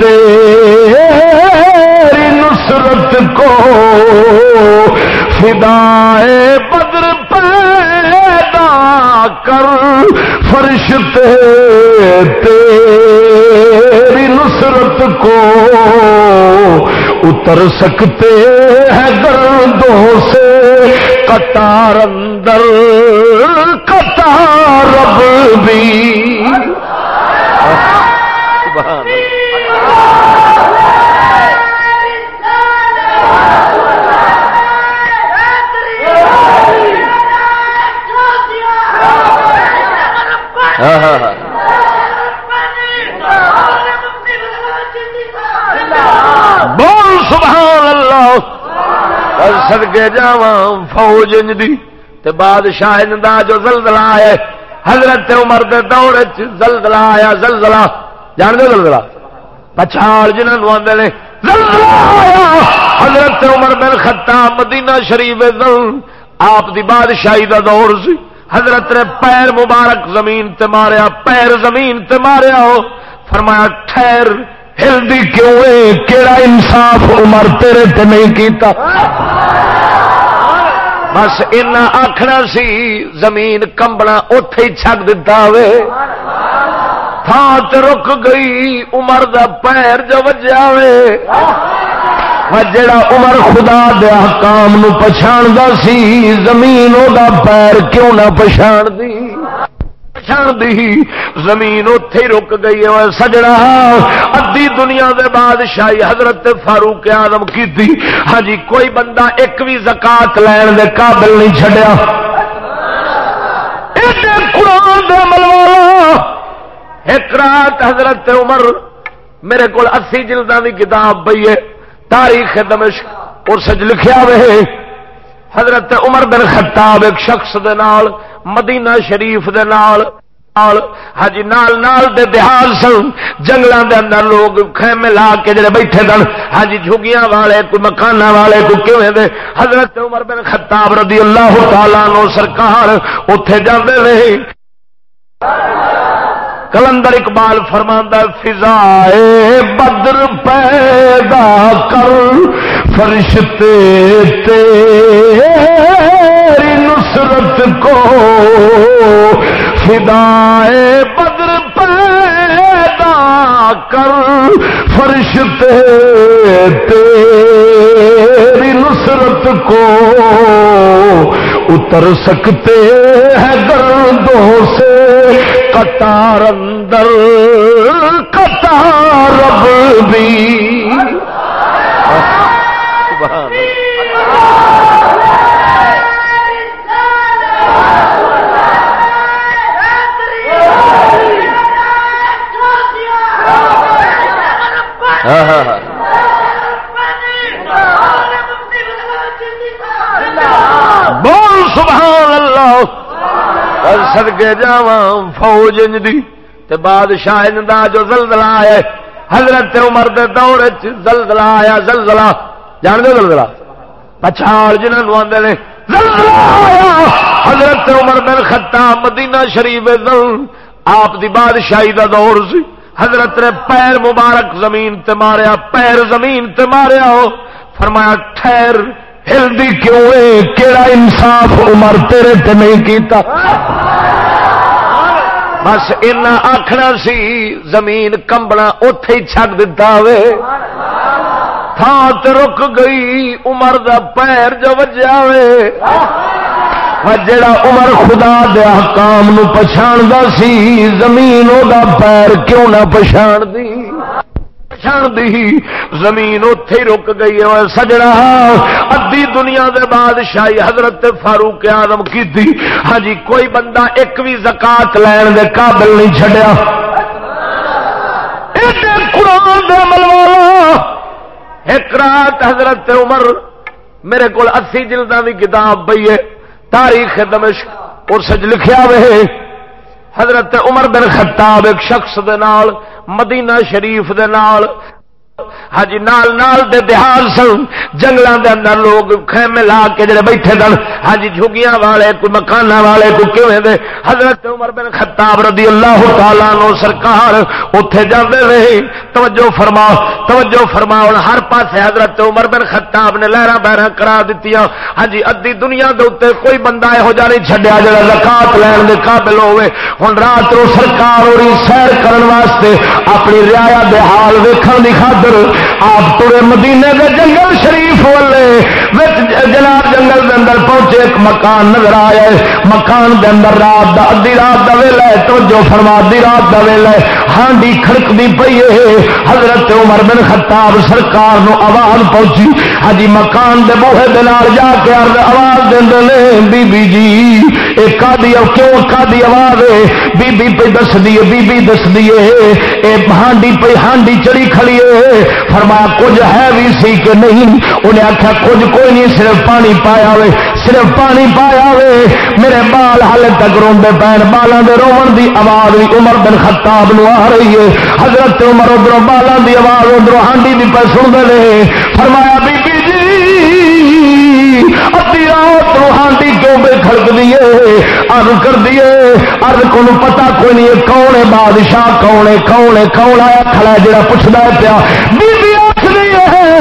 تیری نصرت کو۔ فضائے بدر پیدا کر فرشتے تیری نصرت کو اتر سکتے ہیں گردوں سے۔ قطار اندر، قطار رب بھی۔ ہاں ہاں ہاں۔ سبحان اللہ سدکے جا فوج دی تے بادشاہ دا جو زلزلہ ہے۔ حضرت عمر دے دور زلزلہ آیا زلزلہ۔ جان دو زلزلہ؟ پچھاڑ جنہوں آدھے نے آیا۔ حضرت عمر بن خطاب مدینہ شریف آپ دی بادشاہی دا دور سی۔ حضرت نے پیر مبارک زمین تے ماریا، پیر زمین تے ماریا ہو۔ فرمایا، ٹھہر، ہلدی کیوں ہے؟ کیڑا انصاف عمر تیرے تے نہیں کیتا۔ بس اینا آخنا سی، زمین کمبنا اتے ہی چک دتا وے تھان رک گئی، عمر دا پیر جو وجیا وے جڑا عمر خدا دیا کام نو پچھاڑا سی، زمین دا پیر کیوں نہ پچھاڑ دی دی زمین اتے رک گئی ہے۔ سجڑا ادی دنیا دے بادشاہی حضرت فاروق آدم کی ہاں جی کوئی بندہ ایک بھی زکات لین دے قابل نہیں چڈیا قرآن دے ملوالا ایک رات حضرت عمر میرے کو اسی جلدان کی کتاب پی ہے۔ تاریخ دمشق اور سج لکھیا وے۔ حضرت عمر بن خطاب ایک شخص دے نال، مدینہ شریف دے نال ہاں نال نال دے دیہات سن۔ جنگلوں دے اندر لوگ خیمے لا کے جڑے بیٹھے سن ہاں جھگیاں والے، کوئی مکان والے، کوئی کیویں دے؟ حضرت عمر بن خطاب رضی اللہ تعالی نو سرکار اتے جاندے رہے کلندر اقبال فرماندہ فضائے بدر پیدا کر، فرشتے تیری نصرت کو، فضائے بدر پیدا کر، فرشتے تیری نصرت کو اتر سکتے ہیں گردوں سے قطار اندر قطار رب بھی۔ ہاں ہاں ہاں بول سبحان اللہ۔ سدکے جا فوج دی تے بادشاہ دا جو زلزلہ آیا حضرت عمر دے دور زلزلہ آیا، زلزلہ۔ جان دو زلزلہ؟ پچھاڑ جنہوں آدھے نے، زلزلہ آیا۔ حضرت عمر بن خطاب مدینہ شریف آپ دی بادشاہی دا دور سی۔ حضرت نے پیر مبارک زمین تے ماریا، پیر زمین تے ماریا ہو۔ فرمایا، ٹھہر۔ ہلدی کیوں ہے؟ کیڑا انصاف عمر تیرے تے نہیں کیتا؟ بس اینا آخنا سی، زمین کمبنا اتے ہی چک دتا وے تھان رک گئی، عمر دا پیر جو وجیا وے جڑا عمر خدا دیا کام نو پچھاڑا سی، زمین او دا پیر کیوں نہ پچھاڑ دی دی زمین اتے ہی رک گئی ہے سجڑا۔ ادی دنیا دے بادشاہی حضرت فاروق آدم کی ہاں جی کوئی بندہ ایک بھی زکات لین دے قابل نہیں چڈیا قرآن دے ملوالا ایک رات حضرت عمر، میرے کو اسی جلدان کی کتاب پی ہے، تاریخ دمشق، اور سج لکھیا وے۔ حضرت عمر بن خطاب ایک شخص دے نال مدینہ شریف دے نال ہاں نال نال دے دیہات سن جنگلوں دے اندر لوگ خیمے لا کے جڑے بیٹھے سن ہاں جی جھگیاں والے، کوئی مکان والے، کوئی کیویں دے؟ حضرت عمر بن خطاب رضی اللہ تعالی نو سرکار اوتھے جاندے رہے توجہ فرما توجہ فرما۔ ہر پاسے حضرت عمر بن خطاب نے لہراں بہراں کرا دتیاں۔ ہاں جی ادھی دنیا دے اوتے کوئی بندہ یہو جا نہیں چھڈیا جڑا زکات لین دے قابل ہوے ہن رات نو سرکار اور سیر کرن واسطے اپنی رعایا دے حال ویکھن دی خاطر آپ ترے مدینے دے جنگل شریف والے جناب جنگل دے اندر پہنچے، ایک مکان نظر آیا مکان دے اندر رات دا ادی رات دا ویلا ہے تو جو فرما دی رات دا ویلا ہے۔ ہانڈی کھڑکتی پئی ہے۔ حضرت عمر بن خطاب سرکار نو آواز پہنچی۔ ہاں جی مکان دے بوہے دے نال جا کے آواز دے بی بی جی ایک کیوں کا آواز ہے؟ بی بی پہ دس دیے بی بی دس دیے اے ہانڈی پہ ہانڈی چڑی کھڑی ہے۔ فرمایا، کچھ ہے بھی سی کہ نہیں؟ انہیں آخیا کچھ کوئی نہیں، صرف پانی پایا ہوئے، صرف پانی پایا وے میرے بال ہال تک روڈے پین بالوں کے رون کی آواز بھی عمر بن خطاب نو آ رہی ہے۔ حضرت عمر ادھر بالوں کی آواز ادھر ہانڈی بھی پہ سنتے رہے فرمایا، بی بی ادی رات ہانڈی کیوں بے کھڑک دیے ارد کر دیے ارد کو پتا کوئی نہیں کون ہے بادشاہ کون ہے کون ہے کون آیا کھڑا جڑا پوچھتا پیا بی آخری ہے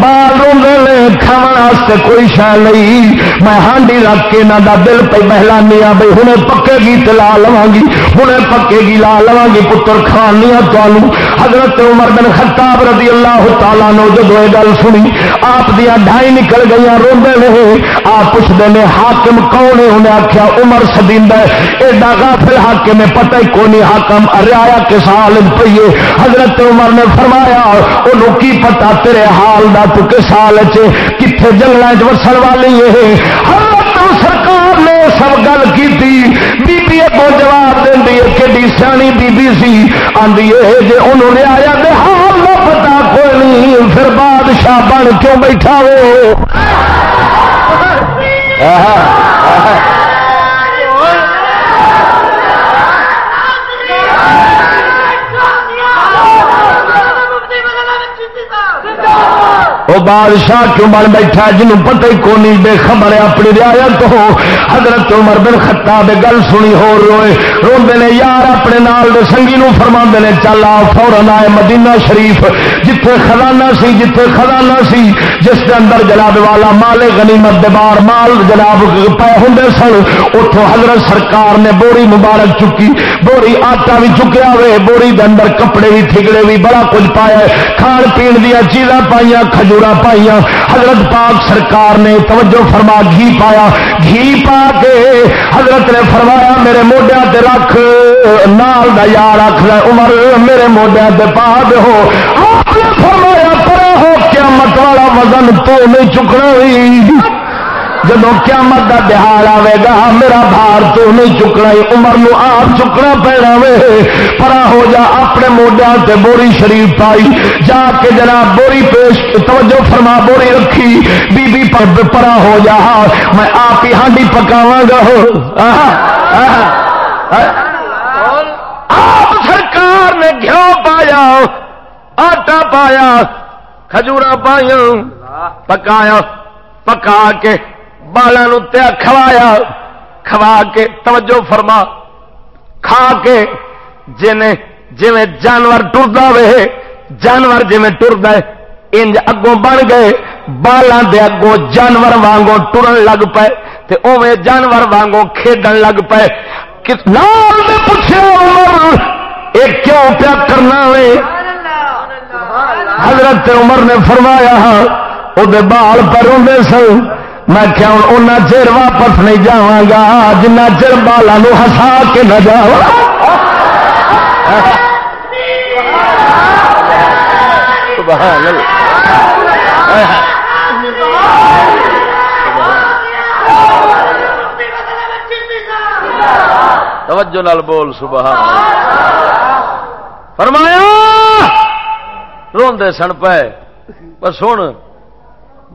بال رونے کھانے کوئی شہ نہیں میں ہانڈی رکھ کے یہاں کا دل پہ مہلانی ہوں بھائی ہوں پکے گی تو لا لوا گی ہوں پکے گی، لا لوا گی پتر کھانی تمہوں حضرت عمر بن خطاب رضی اللہ تعالیٰ نو جب یہ گل سنی، آپ دیا ڈھائی نکل گئی روندے نہیں آپ پوچھتے ہیں حاکم کون ہے؟ انہیں آخیا عمر سدیم ایڈا غافل حاکم ہے، پتہ ہی کونی حاکم ریا کے سال پیے حضرت عمر نے فرمایا، انہوں کی پتا تیرے حال دا تو کس حال چ جتھے جنگل وسن والی ہے سرکار نے سب گل کی بی کو جواب دینی ہے کہ سیانی بی سی۔ آدھی ہے جی انہوں نے آیا تو حال پتا کوئی نہیں، پھر بادشاہ بن کیوں بیٹھا ہو وہ بادشاہ کیوں بن بیٹھا جنوں پتہ ہی کونی بے خبر ہے، اپنی رعایت ہو حضرت عمر بن خطاب گل سنی ہو روئے۔ روندے نے، یار اپنے نال دے سنگی نو فرماندے نے، چل آ فورن آئے مدینہ شریف، جتھے خزانہ سی، جتھے خزانہ سی۔ جس کے اندر جناب والا مال غنیمت دے بار مال جناب پے ہوں سن اتوں حضرت سرکار نے بوری مبارک چکی، بوری آٹا بھی چکیا ہوئے بوری دے اندر کپڑے بھی ٹھگڑے بھی بڑا کچھ پایا کھان پین دیا چیزاں پائیا کھجور پائی حضرت پاک سرکار نے توجہ فرما، گھی پایا۔ گھی پا کے حضرت نے فرمایا، میرے موڈیا رکھ، نال دا یار رکھ عمر، میرے موڈیا پا دو فرمایا پر والا وزن تو نہیں چکنا جب قیامت کا بہار آئے گا، میرا بھار تو نہیں چکنا عمر نو آپ چکنا پینا وے. پرا ہو جا، اپنے موڈیا سے بوری شریف پائی. جا کے جناب بوری پیش، توجہ فرما، بوری رکھی. بی بی پر پرا ہو جا ہاں، میں آپ ہی ہانڈی پکاوا گا. ہو آپ سرکار نے گھیو پایا، آٹا پایا کھجورا پایا پکایا پکا کے بالا تیا کھوایا کھوا کے توجہ فرما کھا کے جن جی جانور ٹرتا وے جانور جی ٹرتا انج اگوں بن گئے بالاں دے اگوں جانور وانگوں ٹرن لگ پے تے اوے جانور وانگوں کھیڈن لگ پے لال نے پوچھا عمر یہ کیوں پیا کرنا وے حضرت عمر نے فرمایا وہ بال پر روندے سن۔ میں کیا ہوں چر واپس نہیں جا گا جنا چر بالا ہسا کے نہ جا توجہ نال بول، سبحان فرمایا روندے سن پے۔ پر سن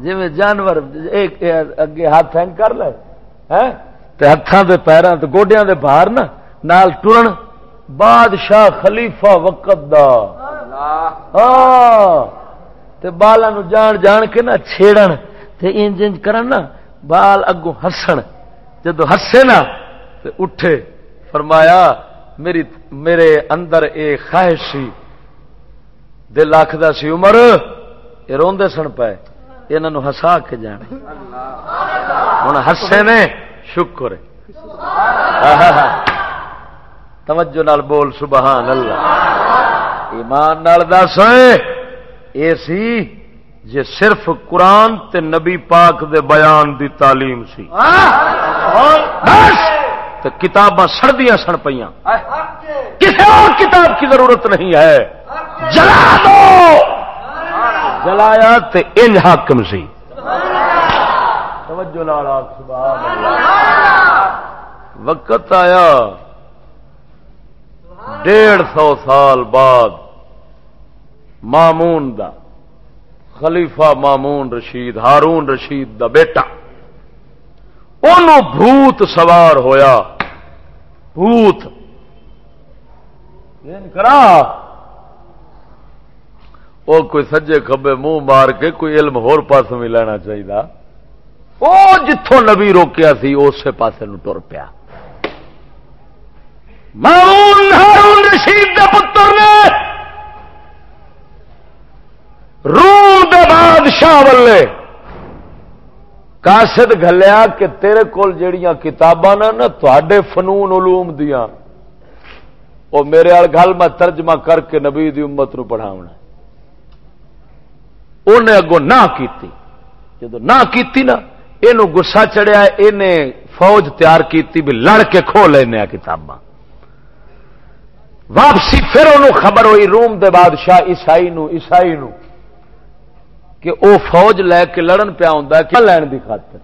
جی جانور اگے ہاتھ ہینگ کر لے ہاتھوں کے پیروں کے گوڈیا کے باہر نا نال ٹرن بادشاہ خلیفہ وقت دا۔ ہاں بالا جان جان کے نا چھیڑن تے انج انج کرن نا بال اگوں ہسن۔ جدو ہسے نا تے اٹھے فرمایا میری میرے اندر اے خواہش سی دل آخر سی عمر یہ روندے سن پائے یہ ہسا کے جانے ہوں ہسے نے شکر توجہ نال بول سبحان اللہ۔ ایمان نال دس اے سی جے صرف قرآن تے نبی پاک دے بیان دی تعلیم سی۔ تو کتاباں سڑدیاں سڑ پہ کسی اور کتاب کی ضرورت نہیں ہے۔ جلا دو۔ جلایا تے انج حاکم سی۔ توجہ وقت آیا۔ ڈیڑھ سو سال بعد مامون دا خلیفہ مامون رشید ہارون رشید دا بیٹا۔ بھوت سوار ہویا۔ بھوت۔ یعنی کرا وہ کوئی سجے کبے منہ مار کے کوئی علم ہور پاس میں لینا چاہیے وہ جتوں نبی روکیا سی اسی پاسے ٹر پیا۔ ہارون رشید کے پتر نے روم دے بادشاہ ولے کاسد گلیا کہ تیرے کول جڑیاں کتاباں نا تے فنون علوم دیا وہ میرے آل گل میں ترجمہ کر کے نبی دی امت نو پڑھاونا انہیں اگوں نہ کیتی۔ جدو نہ کیتی نا یہ گسا چڑیا یہ فوج تیار کیتی بھی لڑ کے کھو لینا کتاباں۔ واپسی پھر انہوں خبر ہوئی، روم دے بادشاہ عیسائی نو عیسائی نو۔ کہ او فوج لے کے لڑن پیا ہوں کیا لین دی خاطر؟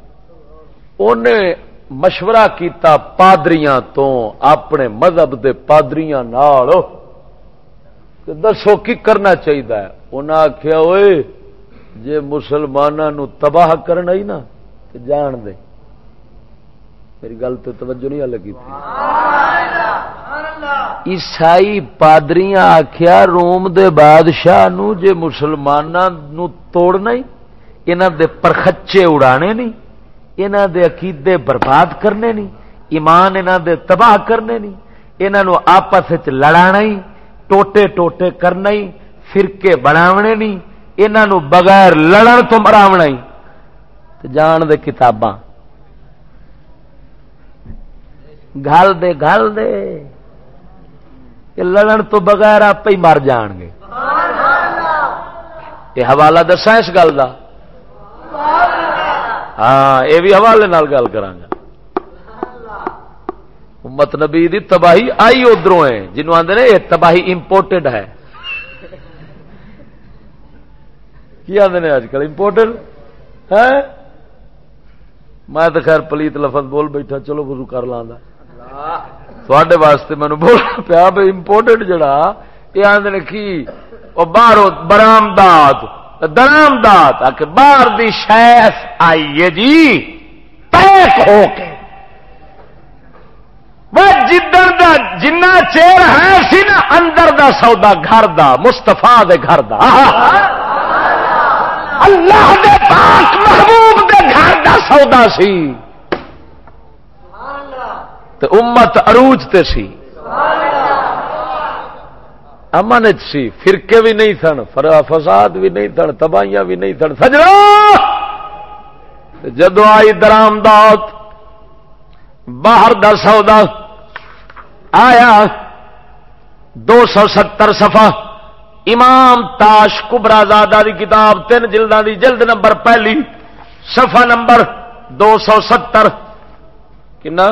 انہیں مشورہ کیتا پادریاں تو، اپنے مذہب دے پادریاں نال۔ کہ دسو کی کرنا چاہیے انہیں آخیا ہوئے جی مسلمانوں تباہ کرنا ہی نا تو جان دے۔ میری گل تو توجہ نہیں لگی تھی۔ عیسائی پادریاں آخیا روم دے بادشاہ نو جے مسلمانوں توڑنا ہی انہوں دے پرخچے اڑانے نہیں انہوں دے عقیدے برباد کرنے نہیں، ایمان انہوں دے تباہ کرنے نہیں انہوں آپس لڑا ہی، ٹوٹے ٹوٹے کرنا ہی، فرقے بناونے نہیں انہوں بغیر لڑن تو مراونا ہی۔ جان دے کتاباں۔ گل دے گل دے۔ لڑن تو بغیر آپ ہی مر جان گے۔ یہ حوالہ دسا اس گل کا ہاں یہ بھی حوالے گل کرا امت نبی دی تباہی آئی ادھر ہے جنوب آدھے یہ تباہی امپورٹڈ ہے۔ کی آدھے اج کل امپورٹڈ ہے؟ میں تو خیر پلیت لفظ بول بیٹھا، چلو گرو کر لا تھوڑے واسطے مینو بول پیا بھائی امپورٹنٹ جڑا یہ آدھے کی وہ باہر برامداد درامداد آ کے باہر دی شیس آئیے جی پیک ہو کے جدر دا جنا چیر ہے سی نا اندر دا سودا گھر دا مستفا دے گھر دا اللہ دے پاک محبوب دے گھر دا سودا سی تو امت عروج تے سی۔ امن سی، فرقے بھی نہیں سن فساد بھی نہیں سن تباہیاں بھی نہیں سن سجنا! جدو آئی درام دات باہر دا سودا، آیا دو سو ستر سفا امام تاش کبرا زادہ دی کتاب، تین جلدوں دی جلد نمبر پہلی سفا نمبر دو سو ستر۔ کنا؟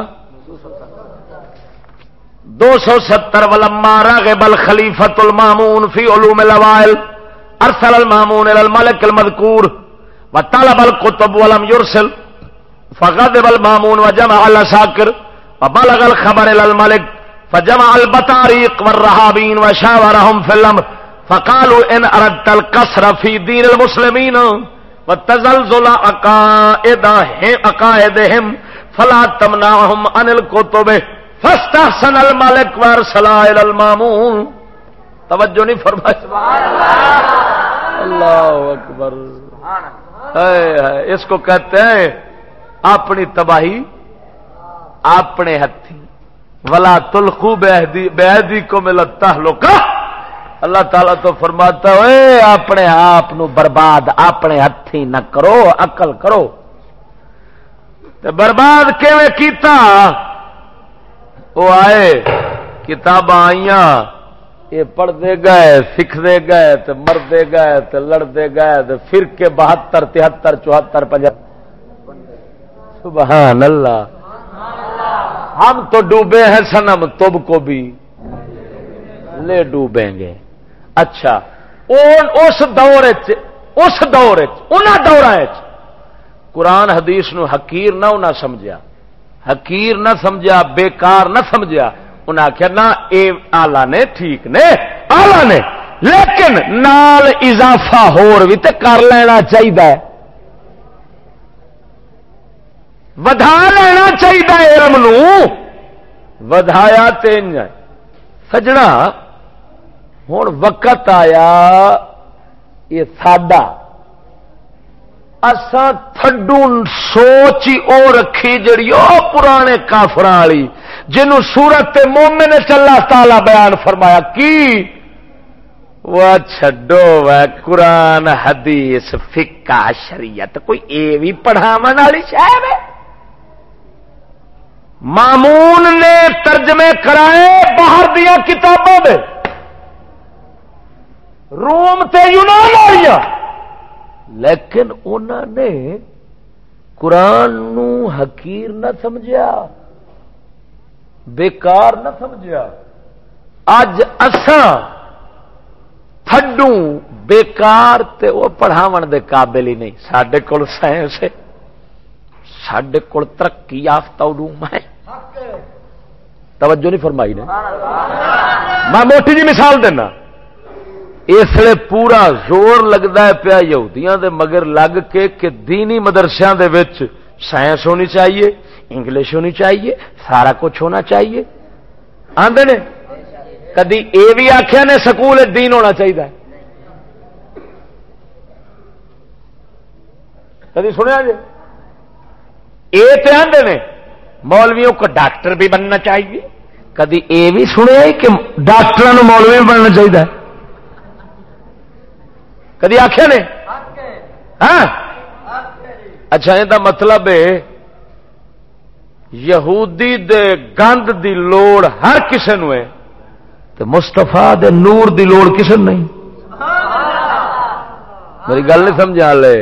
دو سو ستر ولما راغب الخلیفۃ المامون فی علوم الاوائل، ارسل المامون الى الملك المذكور وطلب الكتب ولم يرسل فغضب المامون وجمع الاساكر وبلغ الخبر الى الملك فجمع البطاريق والرهابين وشاورهم في الامر، فقالوا ان اردت القصر في دين المسلمين وتزلزل عقائدهم فلا تمنعهم عن الكتب. فستا سنل مالک وار سلا المامون. توجہ نہیں فرمائی. اللہ اکبر. اس کو کہتے ہیں اپنی تباہی، اپنے ہاتھی ولا تلخو بےحدی کو ملتا لوگ اللہ تعالیٰ تو فرماتا ہے اپنے آپ برباد، اپنے ہاتھی نہ کرو اقل کرو. برباد کیتا؟ وہ آئے کتاب آئی یہ پڑھتے گئے سیکھتے گئے تو مرتے گئے تو لڑتے گئے تو پھر کے بہتر، تہتر، چوہتر پچہتر سبحان اللہ۔ ہم تو ڈوبے ہیں سنم تب کو بھی لے ڈوبیں گے۔ اچھا اس دور اس دور ان دور قرآن حدیث نو حقیر نہ انہیں سمجھا حکیر نہ سمجھا بیکار نہ سمجھا انہیں آخیا نہ، اے آلہ نے ٹھیک نے، آلہ نے، لیکن نال اضافہ ہور بھی تے کر لینا چاہیے ودا لینا چاہیے علم ودایا تین سجنا ہوں وقت آیا، یہ ساڈا اسان تھڈو سوچ ہی او رکھی جڑی او پرانے کافر والی، جنوں سورت مومن نے چلا تالا بیان فرمایا، کی؟ وہ چڈو و قرآن، حدیث فکا شریعت، کوئی اے بھی پڑھاو والی شاید مامون نے ترجمے کرائے باہر دیا کتابوں میں روم تے یونان والی لیکن انہوں نے قرآن نو حقیر نہ سمجھا بیکار نہ سمجھا اج تھڈو بیکار تے وہ پڑھاو دے قابل ہی نہیں۔ سڈے کول سائنس سڈے کول ترقی یافتہ علوم ہے۔ توجہ نہیں فرمائی نے؟ میں موٹی جی مثال دینا۔ اس لیے پورا زور لگتا ہے پیا یہودیاں دے مگر لگ کے کہ دینی مدرسوں دے وچ سائنس ہونی چاہیے، انگلش ہونی چاہیے، سارا کچھ ہونا چاہیے۔ آدھے نے؟ کدی یہ بھی آخیا نے سکول دین ہونا چاہیے کدی سنیا جی؟ یہ تو آدھے نے؟ مولویوں کو ڈاکٹر بھی بننا چاہیے۔ کدی یہ بھی سنیا کہ ڈاکٹر مولوی بھی بننا چاہیے کدی آخیا نے؟ ہاں؟ اچھا یہ مطلب ہے، یہودی دے گند دی لوڑ ہر کسی نو ہے۔ تو مستفا دے نور دی لوڑ کسی نہیں؟ میری گل نہیں سمجھا لے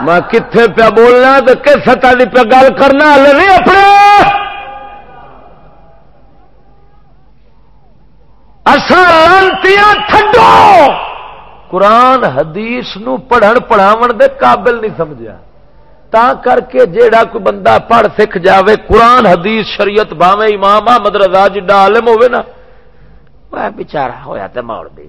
میں کتنے پیا بولنا تو کس سطح کی پیا گل کرنا، ہلے نہیں اپنے۔ اصل لانتی تھڈو۔ قرآن حدیث نو پڑھن پڑھاو دے قابل نہیں سمجھا تا کر کے جیڑا کوئی بندہ پڑھ سکھ جاوے، قرآن، حدیث، شریعت باوے امام احمد رضا جی جڈا عالم ہوئے نا۔ وہ بچارا ہویا تے مول بھی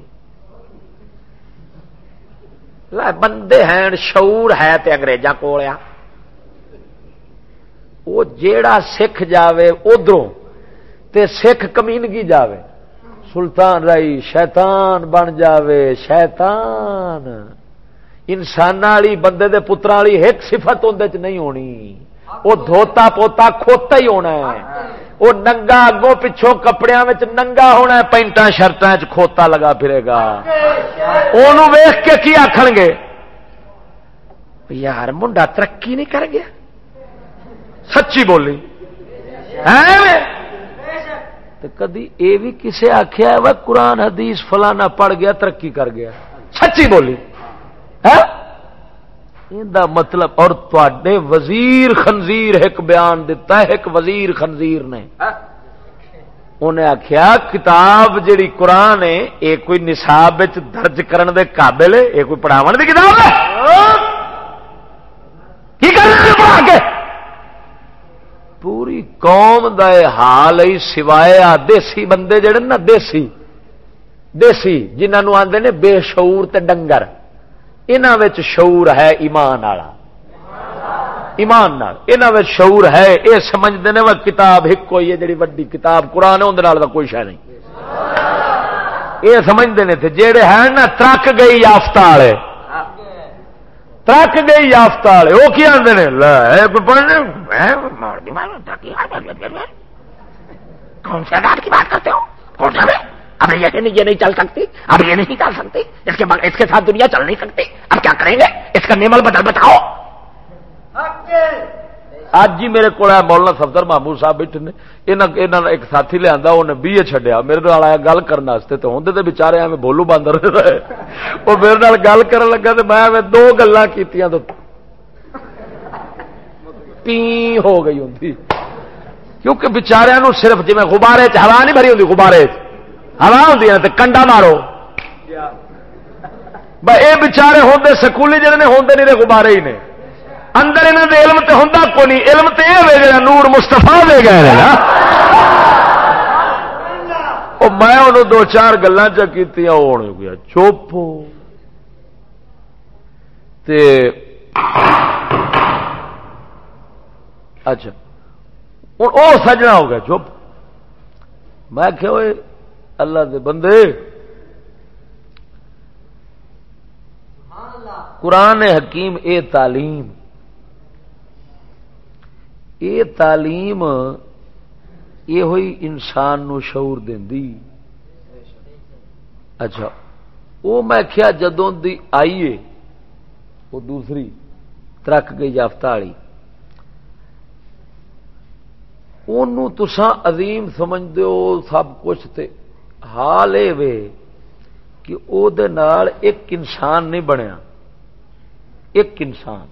بندے ہیں، شعور ہے تے انگریزاں کولیا وہ جیڑا سکھ جاوے ادھروں تے سکھ کمینگی جاوے۔ سلطان رائی شیطان بن جاوے، شیطان۔ انسان والی بندے دے پترا والی ایک سفت اندر نہیں ہونی۔ وہ دھوتا پوتا کھوتا ہی ہونا ہے۔ وہ ننگا اگوں پچھوں کپڑے ننگا ہونا ہے پینٹا شرط کھوتا لگا پھرے گا۔ وہ ویخ کے کی آخ گے؟ یار، منڈا ترقی نہیں کر گیا۔ سچی بولی۔ ہاں؟ کدی یہ بھی کسے آخیا وہ قرآن حدیث فلانا پڑ گیا ترقی کر گیا۔ سچی بولی۔ مطلب اور تے وزیر خنزیر ایک بیان دتا ہے ایک وزیر خنزیر نے۔ انہیں آخیا کتاب جیڑی قرآن ہے یہ کوئی نصاب درج کرن دے قابل ہے یہ کوئی پڑھاو دی کتاب ہے۔ کی کے؟ پوری قوم دا حال ہی سوائے دیسی بندے جڑے نا دیسی دیسی جنہوں آتے نے بے شعور تے ڈنگر۔ انہوں شعور ہے ایمان والا۔ ایمان یہاں شعور ہے یہ سمجھتے ہیں وہ کتاب ایک ہوئی ہے جی وی کتاب قرآن ہے اندر کوئی شہ نہیں۔ یہ سمجھتے ہیں جہے ہیں نا، ترک گئی یافتہ والے۔ ترک گئی یافتہ والے، وہ کی آتے ہیں کون سے کی بات کرتے ہو؟ کون سا اب یہ نہیں یہ نہیں چل سکتی، اب یہ نہیں چل سکتی، اس کے اس کے ساتھ دنیا چل نہیں سکتی، اب کیا کریں گے؟ اس کا نیمل بدل بتاؤ۔ آج جی میرے کو مولانا سفدر محمود صاحب بیٹھے نے ایک ساتھی لیا انہیں بی اے چڈیا میرے آیا گل کرنے تو ہوں تو بچارے ایویں بولو باندر وہ میرے گل کر لگا تو میں دو گلا کی تو پی ہو گئی ہوں کیونکہ بچارے صرف جی غبارے ہوا نہیں بھری ہوں غبارے ہوا ہوں کنڈا مارو یہ بچارے ہوتے سکولی جڑے نے ہوتے نہیں غبارے ہی نے اندر یہاں دے علم تو ہوں کو نہیں؟ علم تو یہ وے جا نور مستفا دے گئے نا۔ میں انہوں دو چار گلان چا کی گیا چوپ اچھا ہوں وہ سجنا ہو گیا چپ میں کہ اللہ دے بندے، قرآن حکیم اے تعلیم۔ اے تعلیم یہ ہوئی انسان نو شعور دی اچھا وہ میں کیا جدوں دی آئیے وہ دوسری ترک گئی یافتہ والی تسا عظیم سمجھ دو سب کچھ تے۔ حال یہ کہ او دے نال ایک انسان نہیں بنیا۔ ایک انسان۔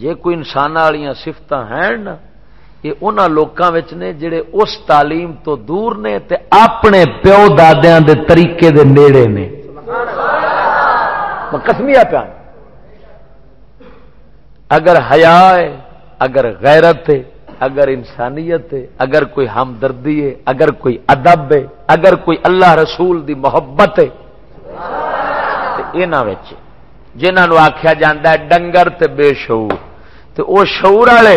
جے کوئی انسان والی سفت ہیں نا، یہ ان لوگوں نے جڑے اس تعلیم تو دور نے تے اپنے پیو دادیا دے طریقے دے نیڑے نے۔ کسمیا پیا۔ اگر حیا ہے، اگر غیرت ہے، اگر انسانیت ہے، اگر کوئی ہمدردی ہے، اگر کوئی ادب ہے، اگر کوئی اللہ رسول دی محبت ہے۔ جنہوں آخیا جا ڈنگر تے بے شعور۔ تو وہ شعور والے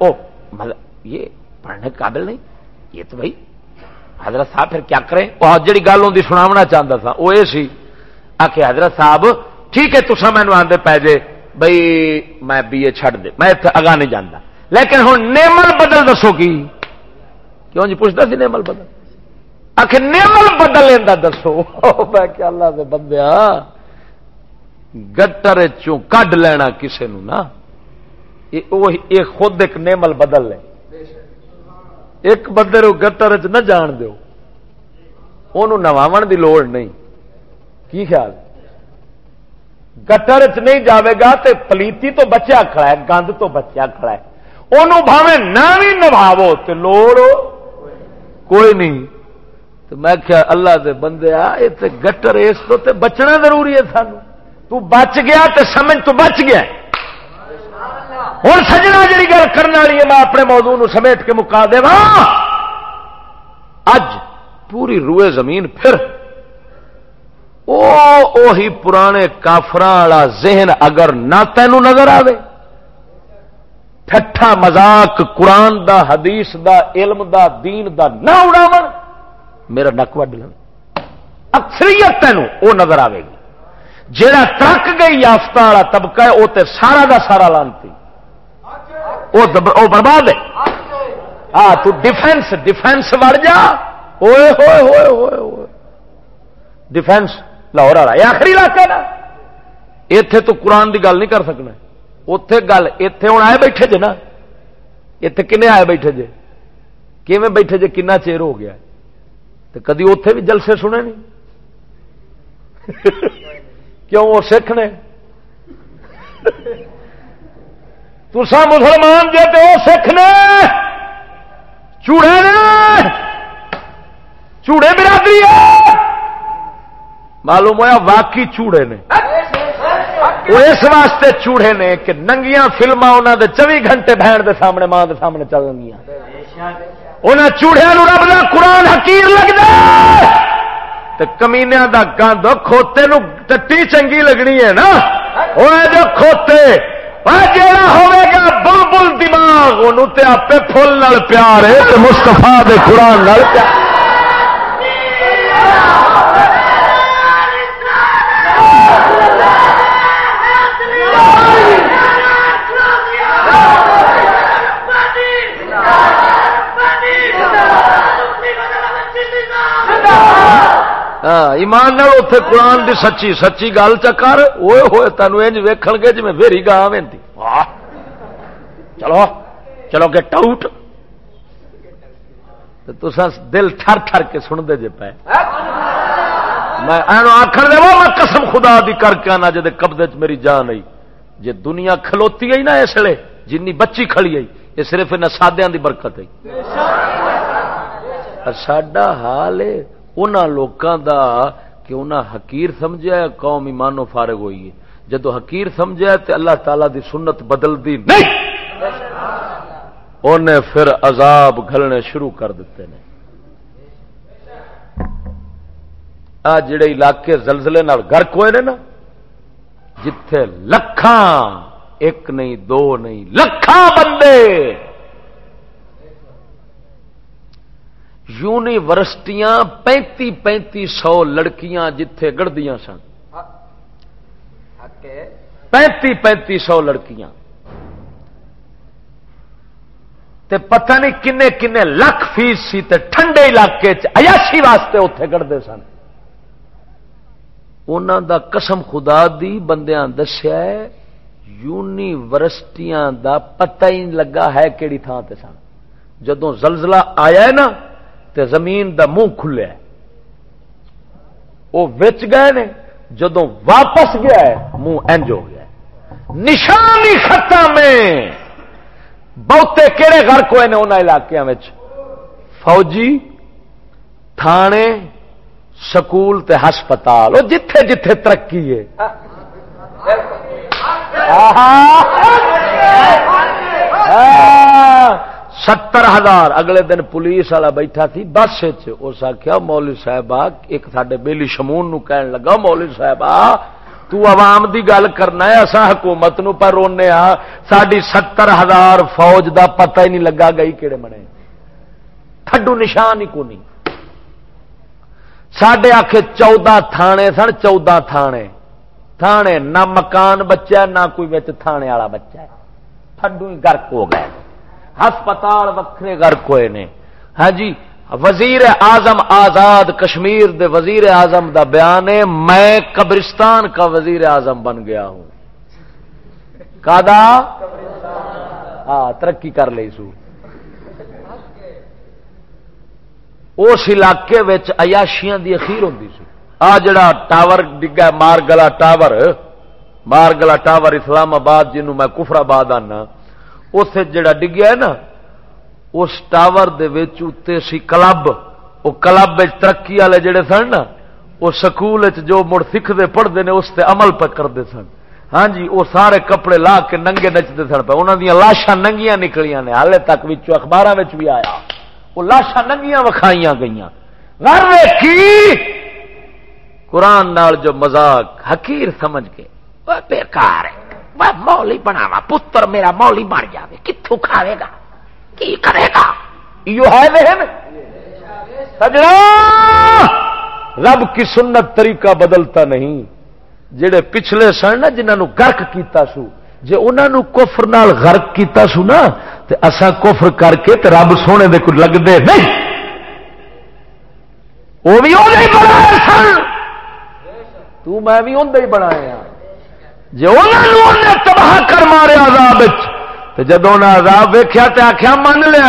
وہ مطلب یہ پڑھنے قابل نہیں، یہ تو بھائی حضرت صاحب پھر کیا کریں؟ وہ جی گل ہوں سناونا چاہتا تھا وہ یہ سی، آ حضرت صاحب، ٹھیک ہے تصا مینو آدھے پی جے، بھائی میں بی اے چڑھ دے، میں اگاں نہیں جانا لیکن ہوں نیمل بدل دسو کی؟ کیوں جی پوچھتا سی نیمل بدل؟ آخر نیمل بدل لینا دسو۔ میں کیا اللہ سے بندیا گٹر چوں کڈ لینا کسے نو نا؟ یہ خود ایک نیمل بدل لے۔ ایک بندے گٹر چ نہ جان دو نواو دی لوڑ نہیں۔ کی خیال؟ گٹر چ نہیں جاوے گا تے پلیتی تو بچیا کھڑا ہے، گند تو بچیا کھڑا ہے۔ انہوں بھاوے نہ بھی نبھاو تو لوڑ کوئی نہیں۔ تو میں کیا اللہ دے بندے آ، یہ گٹر اس تو تے بچنا ضروری ہے سانو۔ تو بچ گیا تے سمجھ تو بچ گیا۔ ہوں سجنا جی گل کرنے والی ہے، میں اپنے موضوع نو سمیٹ کے مکا دے اج پوری روئے زمین پھر او ہی پرانے کافر والا ذہن اگر نہ تینوں نظر آئے ٹھا مزاق قرآن دا، حدیث دا، علم دا، دین دا نہ اڑاو میرا نک وڈ لو اکثریت تینوں وہ نظر آئے گی۔ جہاں ترک گئی یافتہ والا طبقہ ہے وہ تے سارا دا سارا لانتی۔ وہ برباد ہے. ہاں تو ڈیفینس ڈیفینس وڑ جا. ہوئے ہوئے ہوئے ہوئے ہوئے. ڈیفینس لاہور والا. یہ آخری علاقہ نا. اتے تو قرآن کی گل نہیں کر سکنا. اتے گل اتے ہوں آئے بیٹھے جے نا. اتے کنے آئے بیٹھے جے؟ کیون بیٹھے جے؟ کنا چیر ہو گیا تو کدی اتے بھی جلسے سنے نہیں؟ کیوں وہ سکھ نے تسا مسلمان جے تو سکھ نے، چوڑے نے، چوڑے برادری ہے۔ معلوم ہوا واقعی چوڑے نے۔ وہ اس واسطے چوڑے نے کہ ننگیاں فلما انہوں دے چوبی گھنٹے بہن دے سامنے، ماں دے سامنے چل گیا انہیں چوڑیا رب کا قرآن حکیر لگتا کمینیا کا گند، کھوتے نو ٹٹی چنگی لگنی ہے نا۔ وہ جو کھوتے جا ہوگا بل بل دماغ ان آپ فل پیار ہے مستفا دے قرآن پیار ایمان اتے قرآن دی سچی سچی گل چکر وہ ہوئے تینوں انج ویکھن گے جی ویری گاہ وی چلو چلو گے ٹاؤٹ تو دل ٹر ٹر کے سنتے جی پے۔ میں آخر دے میں قسم خدا دی کر کے آنا جی قبضے چ میری جان آئی۔ جی دنیا کھلوتی آئی نا اس لیے جن بچی کھڑی آئی یہ صرف ان سادیا دی برکت آئی۔ ساڈا حال ہے لوگوں دا کہ انہاں حقیر سمجھا قوم ایمانو فارغ ہوئی ہے۔ جدو حقیر سمجھا تو اللہ تعالی دی سنت بدلتی نہیں۔ انہیں پھر عذاب گھلنے شروع کر دیتے ہیں آ جڑے علاقے زلزلے نال گرک ہوئے نے نا جتھے لکھاں ایک نہیں دو نہیں لکھا بندے! یونیورسٹیاں پینتی پینتی سو لڑکیاں جتھے گڑدیاں سن۔ پینتی پینتی سو لڑکیاں۔ تے پتہ نہیں کنے کنے لکھ فیس سی تے ٹھنڈے علاقے چیاشی واسطے اتے گڑتے سن۔ انہوں دا قسم خدا دی بندیاں دسیا یونیورسٹیاں دا پتہ ہی لگا ہے کہڑی تھان تے سن۔ جدو زلزلہ آیا ہے نا تے زمین دا منہ کھلیا وہ وچ گئے نے جدو واپس گیا ہے، منہ انج ہو گیا نشانی خطہ میں۔ بہتے کہڑے گرک ہوئے ان علاقوں میں فوجی، تھانے، سکول تے ہسپتال۔ وہ جتھے جتھے ترقی ہے۔ آہا۔ آہا۔ ستر ہزار اگلے دن پولیس والا بیٹھا تھی، بس اس آخیا مولوی صاحب ایک سڈے بےلی شمون نو کہن لگا، مولوی صاحب تو عوام دی گل کرنا ہے اصا حکومت نو پر رونے ہاں ساری ستر ہزار فوج دا پتہ ہی نہیں لگا گئی کہڑے منے۔ تھڈو نشان ہی کو نہیں سڈے آخ چودہ تھانے سن، چودہ تھانے۔ تھانے نہ مکان بچہ نہ کوئی بچ تھانے والا بچہ ہے تھڈو ہی گرک ہو گئے۔ ہسپتال وکھرے گرک ہوئے نے۔ ہاں جی وزیر اعظم آزاد کشمیر دے وزیر اعظم دا بیان ہے، میں قبرستان کا وزیر اعظم بن گیا ہوں۔ ہاں ترقی کر لی سو۔ اس علاقے عیاشیاں دی اخیر ہوں سی آ جڑا ٹاور ڈگا مار گلا ٹاور۔ مار گلا ٹاور اسلام آباد جنوں میں کفر آباد آنا۔ اس جڑا ڈگیا ہے نا، اس ٹاور دے سی کلب وہ کلب ترقی والے جڑے سن نا وہ سکول جو مڑ سکھتے پڑھتے ہیں اس سے عمل پہ کرتے سن۔ ہاں جی وہ سارے کپڑے لا کے ننگے نچتے سن پہ۔ انہوں دیا لاشاں ننگیاں نکلیاں نے۔ ہالے تک اخبار بھی آیا۔ وہ لاشاں ننگیاں وکھائی گئی کی؟ قرآن نال جو مزاق حقیر سمجھ کے۔ بےکار ہے۔ میں مولی بناوا پتر میرا مولی بن جائے کتوں کھاوے گا کی کرے گا یہ ہے سجنا رب کی سنت طریقہ بدلتا نہیں جڑے پچھلے سن نا جنہوں گرک کیتا سو جی انہوں کفر نال غرق کیتا سو نا تے اسا کفر کر کے تے رب سونے دے کو لگتے نہیں وہ بھی بنایا سن تو میں بھی اندر ہی بنایا جی انہوں تباہ کر مارے آزاد جدو نے عذاب ویخیا تو آخیا من لیا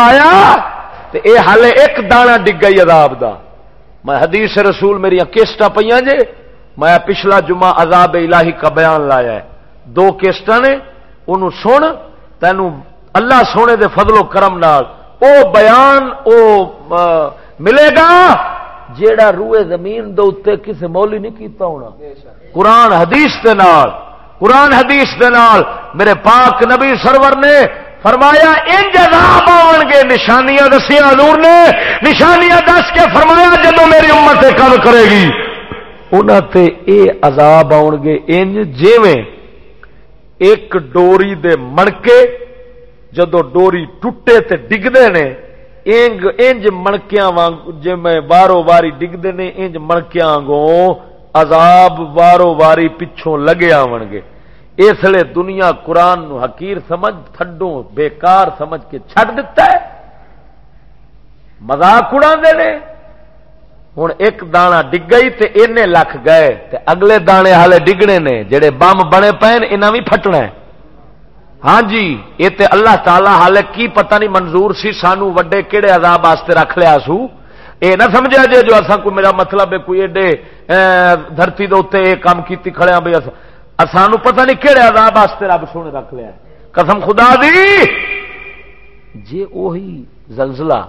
آیا، تے اے ہالے ایک دانا ڈگ گئی عذاب دا۔ میں حدیث رسول میری کیسٹ پہ جے، میں پچھلا جمعہ عذاب الہی کا بیان لایا ہے۔ دو کیسٹ نے، انہوں سن تینوں اللہ سونے دے فضل و کرم نال، او بیان، او ملے گا۔ جیڑا روئے زمین دے اتنے کسی مولی نہیں کیتا ہونا۔ قرآن حدیث دے نال قرآن حدیث دے نال میرے پاک نبی سرور نے فرمایا انج عذاب آن گے۔ نشانیاں دسیا حضور نے نشانیاں دس کے فرمایا جب میری امت کم کرے گی۔ انہوں تے اے عذاب آن گے۔ انج جیویں ایک ڈوری دے مڑکے جدو ڈوری ٹوٹے تے ڈگتے نے انج انج مڑکیاں وانگ جی میں بارو باری ڈگتے نے، انج مڑکیاں گوں عذاب وارو واری پچھوں لگے آن گے۔ اس لیے دنیا قرآن نو حقیر سمجھ تھڈو بیکار سمجھ کے چھڈ دیتا ہے۔ مزاق اڑا نے۔ ہوں ایک دانا ڈگ گئی تے اینے لکھ گئے تے اگلے دانے ہالے ڈگنے نے، جڑے بم بنے پے انہیں بھی پھٹنا ہے۔ ہاں جی یہ تے اللہ تعالی حالے کی پتہ نہیں منظور سی، سانو وڈے کہڑے عذاب واسطے رکھ لیا سو۔ اے نہ سمجھا جی جو اصا کو میرا مطلب ہے کوئی ایڈے دھرتی دے اتنے یہ کام کی کھڑے ہاں بھائی سانو پتہ نہیں کہڑے عذاب واسطے رب سونے رکھ لیا قسم خدا دی! جی وہی زلزلہ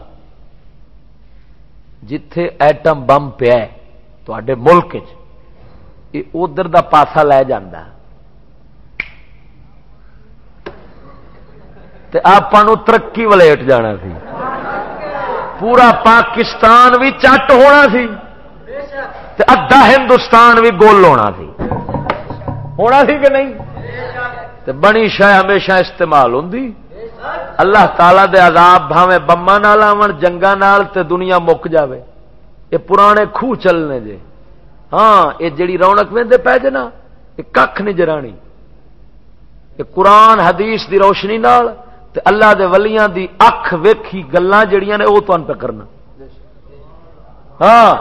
جتھے ایٹم بم پیا تے ملک ادھر دا پاسا لے جاندہ تے آپ ترقی ولیٹ جانا سی۔ پورا پاکستان بھی چٹ ہونا سی۔ ادھا ہندوستان بھی گول ہونا سی۔ ہونا سی کہ نہیں؟ تے بنی شہ ہمیشہ استعمال ہوں اللہ تعالی دے عذاب بھاویں بما نال آن جنگا نال تے دنیا مک جاوے۔ یہ پرانے خوہ چلنے جے۔ ہاں یہ جڑی رونق وے پی جے نا یہ کھ نہیں جرانی۔ یہ قرآن، حدیث دی روشنی نال تے اللہ دے ولیاں دی اکھ ویکھی گلاں جڑیاں نے وہ تن پہ کرنا ہاں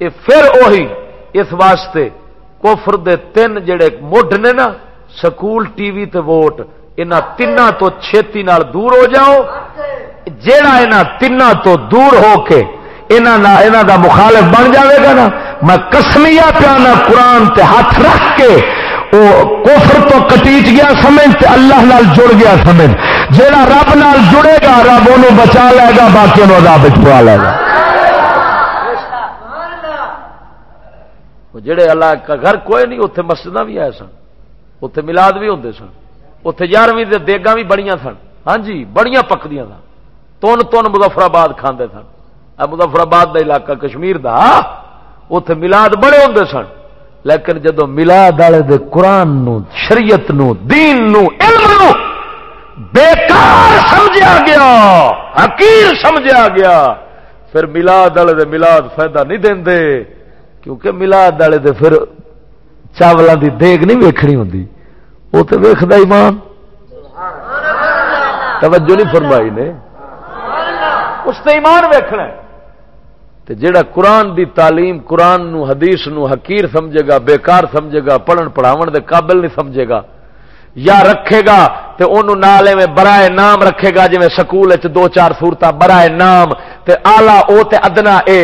یہ پھر وہی اس واسطے کوفر دے تین جڑے مڈ نے نا، سکول، ٹی وی تے ووٹ ان تین تو چھتی نال دور ہو جاؤ۔ جیڑا ان تین تو دور ہو کے انہوں دا مخالف بن جاوے گا نا، میں کسمیا پیانا قرآن تے ہاتھ رکھ کے وہ کوفر تو کٹیچ گیا سمجھ تے اللہ نال جڑ گیا سمجھ۔ جیڑا رب نال جڑے گا، رب انہوں بچا لے گا، باقی انہوں عذاب پوا لے گا۔ جڑے اللہ کا گھر کوئی نہیں اتنے مسجد بھی آئے سن۔ اتنے ملاد بھی ہوں سن۔ اتنے یارویں دیگا بھی بڑی سن۔ ہاں جی بڑی پکدیا سن۔ تن تن مظفرآباد کھانے سن۔ مظفرآباد کا علاقہ کشمیر دا۔ اتے ملاد بڑے ہوں سن۔ لیکن جدو ملاد والے دے قرآن نو شریعت نو دین نو علم نو بیکار سمجھا گیا حقیر سمجھا گیا پھر ملاد والے دے ملاد فائدہ نہیں دے کیونکہ ملاد والے دے پھر چاولوں دی دیگ نہیں ویکھنی ہوں وہ تو ویختا ایمان؟ توجہ نہیں فرمائی نے۔ اس نے ایمان ویکھنا تے جیڑا قرآن دی تعلیم، قرآن نو، حدیث نو حقیر سمجھے گا، بیکار سمجھے گا، پڑھن پڑھاون دے قابل نہیں سمجھے گا، یا رکھے گا تے انہوں نالے میں برائے نام رکھے گا جی سکول دو چار سورت برائے نام، تے آلہ او تے ادنا اے،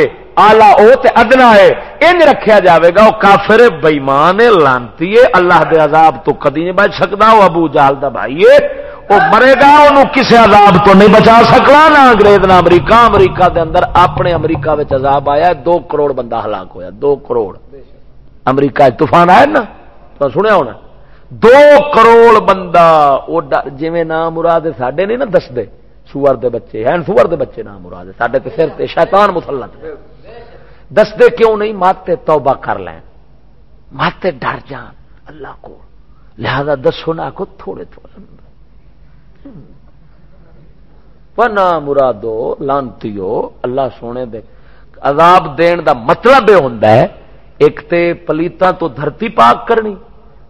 آلہ او تے ادنا ہے ان رکھیا جاوے گا وہ کافر بےمان لانتی اللہ دے عذاب تو کدی نہیں بچ سکتا وہ ابو جال دا بھائی وہ مرے گا، انہوں کسے عذاب تو نہیں بچا سکنا نہ انگریز نہ امریکہ۔ امریکہ دے اندر اپنے امریکہ وچ عذاب آیا دو کروڑ بندہ ہلاک ہویا، دو کروڑ۔ امریکہ طوفان آیا نا تو سنیا ہونا۔ دو کروڑ بندہ، وہ جی نام مراد ساڈے نہیں نا دستے سور دے بچے، ہیں سور دے بچے نام مراد، ساڈے تے سر تے شیطان مسلط۔ دستے کیوں نہیں؟ ماتے توبہ کر لیں ماتے ڈر جان، اللہ کو لہذا دسو نہ کو تھوڑے تھوڑے۔ پنا مرادو لانتی اللہ سونے دے۔ عذاب دین دا مطلب یہ ہوتا ہے، ایک تے پلیتا تو دھرتی پاک کرنی۔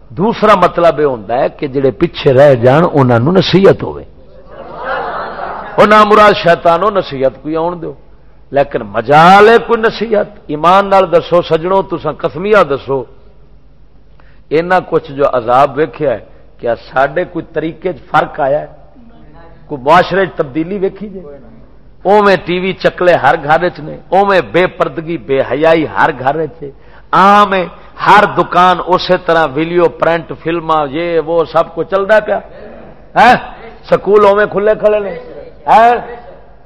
دوسرا مطلب یہ ہوتا ہے کہ جڑے پیچھے رہ جان انہوں نصیحت ہوے مراد شیطانو نصیحت کوئی آن دو لیکن مجال ہے کوئی نصیحت۔ ایمان نال دسو سجڑوں تسا کسمیا دسو۔ اینا کچھ جو عذاب ویکھیا ہے، کیا سڈے کوئی طریقے فرق آیا ہے؟ کوئی معاشرے تبدیلی ویکھی جی اوے ٹی وی چکلے ہر گھر چ نے اوے بے پردگی، بے حیائی ہر گھر آم ہر دکان اسی طرح ویڈیو، پرنٹ فلما یہ، وہ، سب کچھ چلتا پیا۔ سکول اوے کھلے کھلے نے۔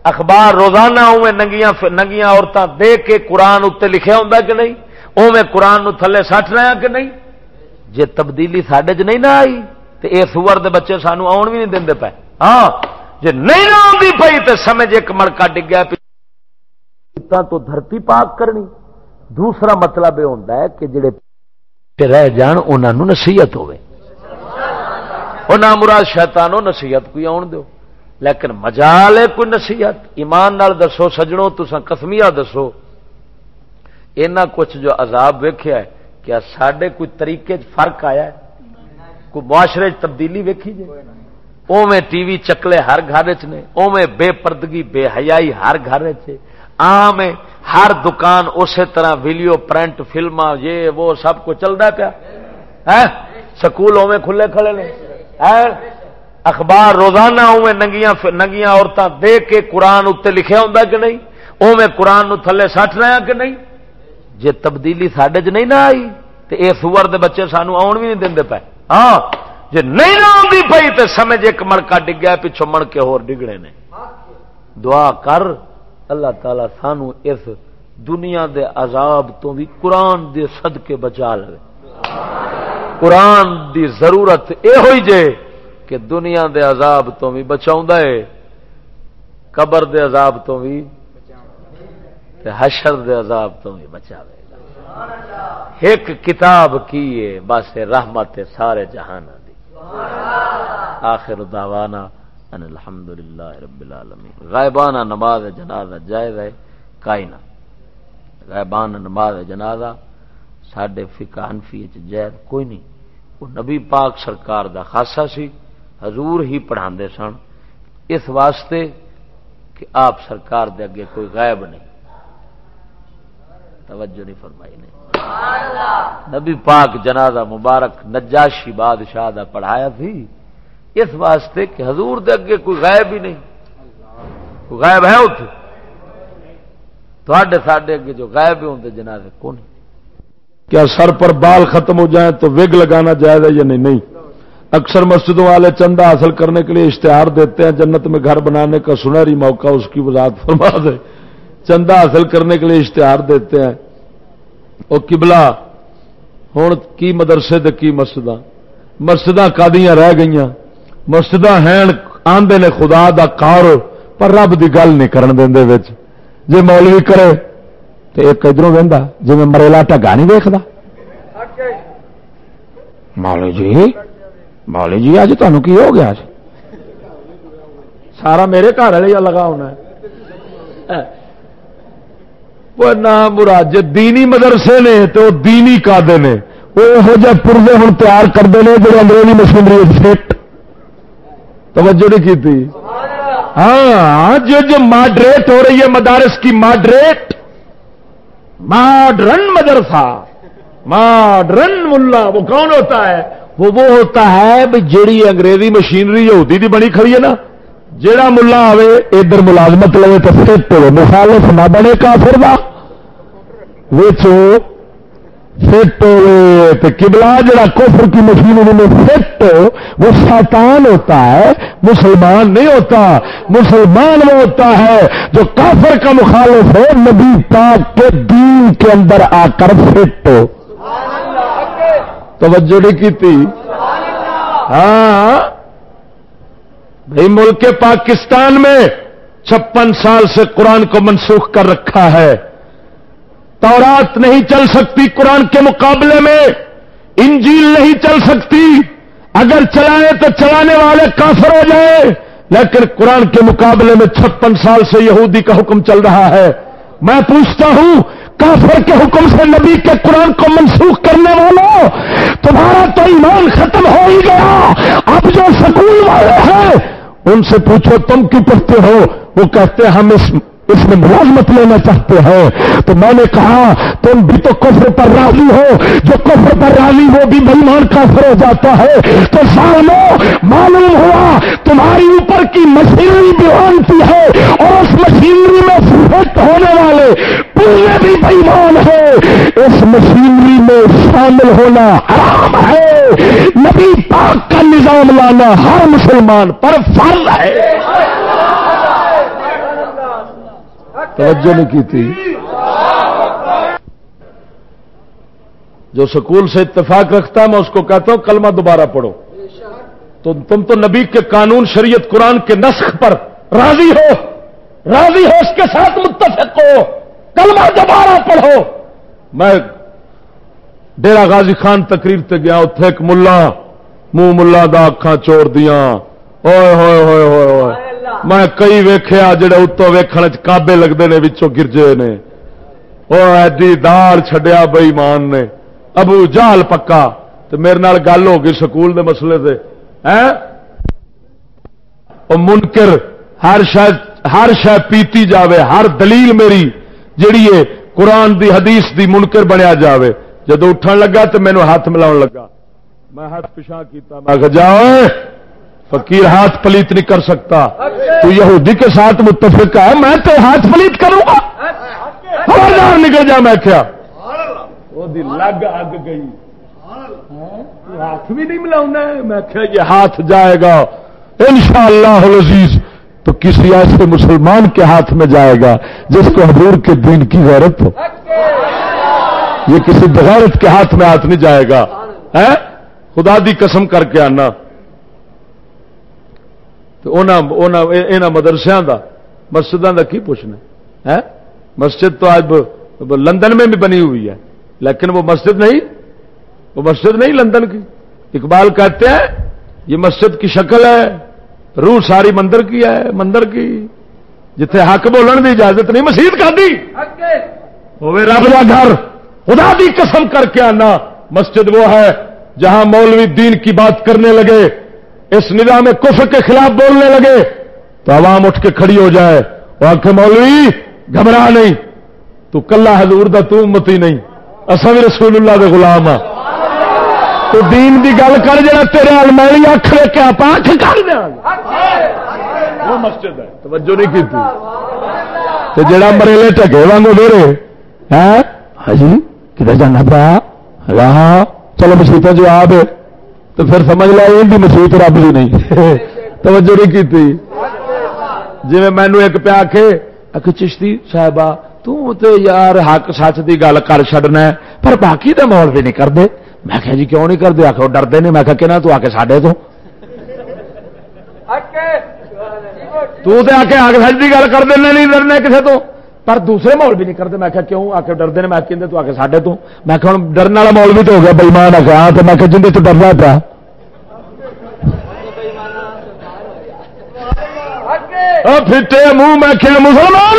اخبار روزانہ اوے ننگیاں ننگیاں عورتیں دے کے قرآن اتنے لکھا ہوں کہ نہیں؟ اوے قرآن نو تھلے سٹ رہا ہاں کہ نہیں؟ جی تبدیلی سڈے چ نہیں نہ آئی تو یہ سور دے بچے سانو آن بھی نہیں دے پے۔ ہاں جی نہیں نہ آتی پی تو سمجھ ایک مڑکا ڈگیا تو دھرتی پاک کرنی۔ دوسرا مطلب یہ ہوتا ہے کہ جڑے رہ جان انہوں نصیحت ہوے مراد شیطانو نصیحت کوئی آن دو لیکن مجال ہے کوئی نصیحت۔ ایمان نال دسو سجڑوں تسا کسمیا دسو۔ اینا کچھ جو عذاب ویکھیا ہے کیا سڈے کوئی طریقے فرق آیا ہے؟ کوئی معاشرے تبدیلی ویکھی جی اوے ٹی وی چکلے ہر گھر چ نے اوے بے پردگی، بے حیائی ہر گھر آم ہر دکان اسی طرح ویڈیو، پرنٹ فلما یہ، وہ، سب کچھ چلتا پیا۔ سکول اوے کھلے کھلے نے۔ اخبار روزانہ اوے ننگیاں ننگیاں عورتیں دے کے قرآن اتنے لکھا ہوں کہ نہیں؟ اوے قرآن نو تھلے سٹ رہا کہ نہیں؟ جی تبدیلی سڈے چ نہیں نہ آئی تو یہ سور دے بچے سانو آن بھی نہیں دے پے۔ ہاں جی نہیں آتی پی تو سمجھ ایک مڑکا ڈگیا پچھوں مڑ کے ہور ڈگڑے نے۔ دعا کر، اللہ تعالی سانو اس دنیا دے عذاب تو بھی قرآن دے صد کے بچا لے قرآن دی ضرورت یہ ہوئی جے کہ دنیا دے عذاب تو بھی بچاؤں ہے، قبر دے عذاب تو بھی حشر دے عذاب تو بھی بچا ایک کتاب کی ہے، بس رحمت سارے جہان آخر دعوانا ان الحمد للہ رب العالمین. غائبانہ نماز جنازہ جائز ہے کائنا غائبانہ نماز جنازہ سڈے فکا انفی جائز کوئی نہیں. وہ نبی پاک سرکار دا خاصا سی، حضور ہی پڑھا سن. اس واسطے کہ آپ سرکار دے اگے کوئی غائب نہیں. توجہ نہیں فرمائی نہیں نبی پاک جنازہ مبارک نجاشی بادشاہ دا پڑھایا تھی۔ اس واسطے کہ حضور دے اگے کوئی غائب ہی نہیں۔ کوئی غائب ہے اتنے تھے ساڈے اگے جو غائب ہی ہوں جنازے کون کیا سر پر بال ختم ہو جائیں تو وگ لگانا جائز ہے یا نہیں؟ نہیں۔ اکثر مسجدوں والے چندہ حاصل کرنے کے لیے اشتہار دیتے ہیں، جنت میں گھر بنانے کا سنہری موقع اس کی وضاحت فرما دے چندہ حاصل کرنے کے لیے اشتہار دیتے ہیں۔ وہ کبلا ہوں کی مدرسے دے کی مسجد مسجد کادیاں رہ گئی مسجد ہیں آدھے نے خدا دا کار، پر رب دی گل نہیں کرن دے جی مولوی کرے تو ایک ادھر وہدا جی میں مریلا ٹگا نہیں دیکھتا مولوی جی مولوی جی اج تمہیں کی ہو گیا سارا میرے گھر والے لگا ہونا ہے۔ مراد جی دینی مدرسے نے تو دینی کادے نے۔ وہ یہو جہ پورزے ہوں تیار کرتے ہیں جو انگریزی مشینری فٹ۔ توجہ نہیں کی ہاں جو جو ماڈریٹ ہو رہی ہے مدارس کی، ماڈریٹ۔ ماڈرن مدرسہ۔ ماڈرن ملا، وہ کون ہوتا ہے؟ وہ وہ ہوتا ہے بھی جیڑی انگریزی مشینری یہودی دی بنی کھڑی ہے نا۔ جیڑا ملا آئے ادھر ملازمت لے تو فٹ ہو مخالف نہ بنے کافر دا۔ ویچو، فٹ ہو کبلا جڑا کفر کی مشینری میں فٹ وہ شیطان ہوتا ہے، مسلمان نہیں ہوتا، مسلمان وہ ہوتا ہے جو کافر کا مخالف ہو، نبی پاک کے دین کے اندر آ کر فٹ ہو۔ توجہ نہیں کی تھی ہاں۔ بھائی ملک پاکستان میں چھپن سال سے قرآن کو منسوخ کر رکھا ہے۔ تورات نہیں چل سکتی قرآن کے مقابلے میں، انجیل نہیں چل سکتی۔ اگر چلائے تو چلانے والے کافر ہو جائے۔ لیکن قرآن کے مقابلے میں چھپن سال سے یہودی کا حکم چل رہا ہے۔ میں پوچھتا ہوں، کافر کے حکم سے نبی کے قرآن کو منسوخ کرنے والوں، تمہارا تو ایمان ختم ہو ہی گیا۔ اب جو سکول والے ہیں، ان سے پوچھو تم کیوں پڑھتے ہو؟ وہ کہتے ہیں، ہم اس اس میں ملازمت لینا چاہتے ہیں۔ تو میں نے کہا، تم بھی تو کفر پر راضی ہو۔ جو کفر پر راضی وہ بھی بےمان کافر ہو جاتا ہے۔ تو سالو معلوم ہوا، تمہاری اوپر کی مشینری بھی آنتی ہے اور اس مشینری میں فٹ ہونے والے پورے بھی بےمان ہے اس مشینری میں شامل ہونا حرام ہے۔ نبی پاک کا نظام لانا ہر مسلمان پر فرض ہے۔ توجہ نہیں کی تھی۔ جو سکول سے اتفاق رکھتا ہے، میں اس کو کہتا ہوں، کلمہ دوبارہ پڑھو۔ تو تم تو نبی کے قانون، شریعت، قرآن کے نسخ پر راضی ہو۔ راضی ہو، اس کے ساتھ متفق ہو۔ کلمہ دوبارہ پڑھو۔ میں ڈیرا غازی خان تقریر تے گیا اتنے ایک ملا، منہ ملا دا اکھان چور دیا ہوئے ہوئے ہوئے ہوئے ہوئے۔ میں کئی ویخیا جڑے اتو ویخن کابے لگتے ہیں بچوں گرجے نے۔ وہ ایڈی دار چڈیا بئی مان نے۔ ابو جال پکا۔ تو میرے نال گل ہو گئی سکول دے مسئلے سے منکر، ہر شاید ہر شاید پیتی جاوے، ہر دلیل میری جیڑی ہے قرآن دی، حدیث دی منکر بنیا جاوے۔ جدو اٹھن لگا تو مینو ہاتھ ملاؤ لگا۔ میں ہاتھ پچھا کیتا، میں جاؤ فقیر ہاتھ پلیت نہیں کر سکتا۔ تو یہودی کے ساتھ متفق ہے، میں تو ہاتھ پلیت کروں گا۔ خبردار نکل جا، میں کیا۔ لگ اگ گئی۔ ہاتھ بھی نہیں ملا میں کیا، یہ ہاتھ جائے گا۔ ان شاء اللہ تو کسی ایسے مسلمان کے ہاتھ میں جائے گا جس کو حضور کے دین کی غیرت ہو۔ یہ کسی بغیرت کے ہاتھ میں ہاتھ نہیں جائے گا۔ خدا دی قسم کر کے آنا۔ تو مدرسوں کا مسجدوں کا کی پوچھنا ہے؟ مسجد تو آج لندن میں بھی بنی ہوئی ہے، لیکن وہ مسجد نہیں، وہ مسجد نہیں لندن کی۔ اقبال کہتے ہیں، یہ مسجد کی شکل ہے، روح ساری مندر کی ہے، مندر کی۔ جتھے حق بولن کی اجازت نہیں، مسیح کا دی۔ ہوئے رب کا گھر، خدا دی قسم کر کے آنا۔ مسجد وہ ہے جہاں مولوی دین کی بات کرنے لگے۔ اس نظام کفر کے خلاف بولنے لگے تو عوام اٹھ کے کھڑی ہو جائے وہ آخ مولوی، گھبرا نہیں۔ تو کلا حضور دا تو امتی نہیں۔ اصل بھی رسول اللہ کے غلام ہاں۔ تو دین دی گل کر جا تیرے المالی اکھ لے کے آپ اکھ کر دیا وہ مسجد ہے۔ توجہ نہیں کی تو جڑا مریلے ٹگے وانگو میرے ہاں؟ جی کدھر جانا پا ہاں چلو مسیحت جو آپ تو پھر سمجھ ان کی مسیحت رب بھی نہیں۔ توجہ نہیں کی جی مینو ایک پیا کے اک چشتی صاحبہ تے یار حق سچ کی گل کر چڈنا پر باقی تو مول بھی نہیں کرتے میں کہ جی کیوں نہیں کرتے آخر ڈرتے نہیں۔ میں کہ تو آ کے سڈے تو آ کے آگ سچ کی گل کر دینا نہیں ڈرنا کسی تو۔ پر دوسرے مول بھی نہیں کرتے۔ میں کہ کیوں؟ آ کے ڈرتے میں کہ تو آ کے سڈے تو؟ میں کہ ہوں ڈرن والا مول بھی تو ہو گیا بےمان آ گیا ہاں تو میں کہ جن تو ڈرنا پیا پھٹے منہ، میں کیا مسلمان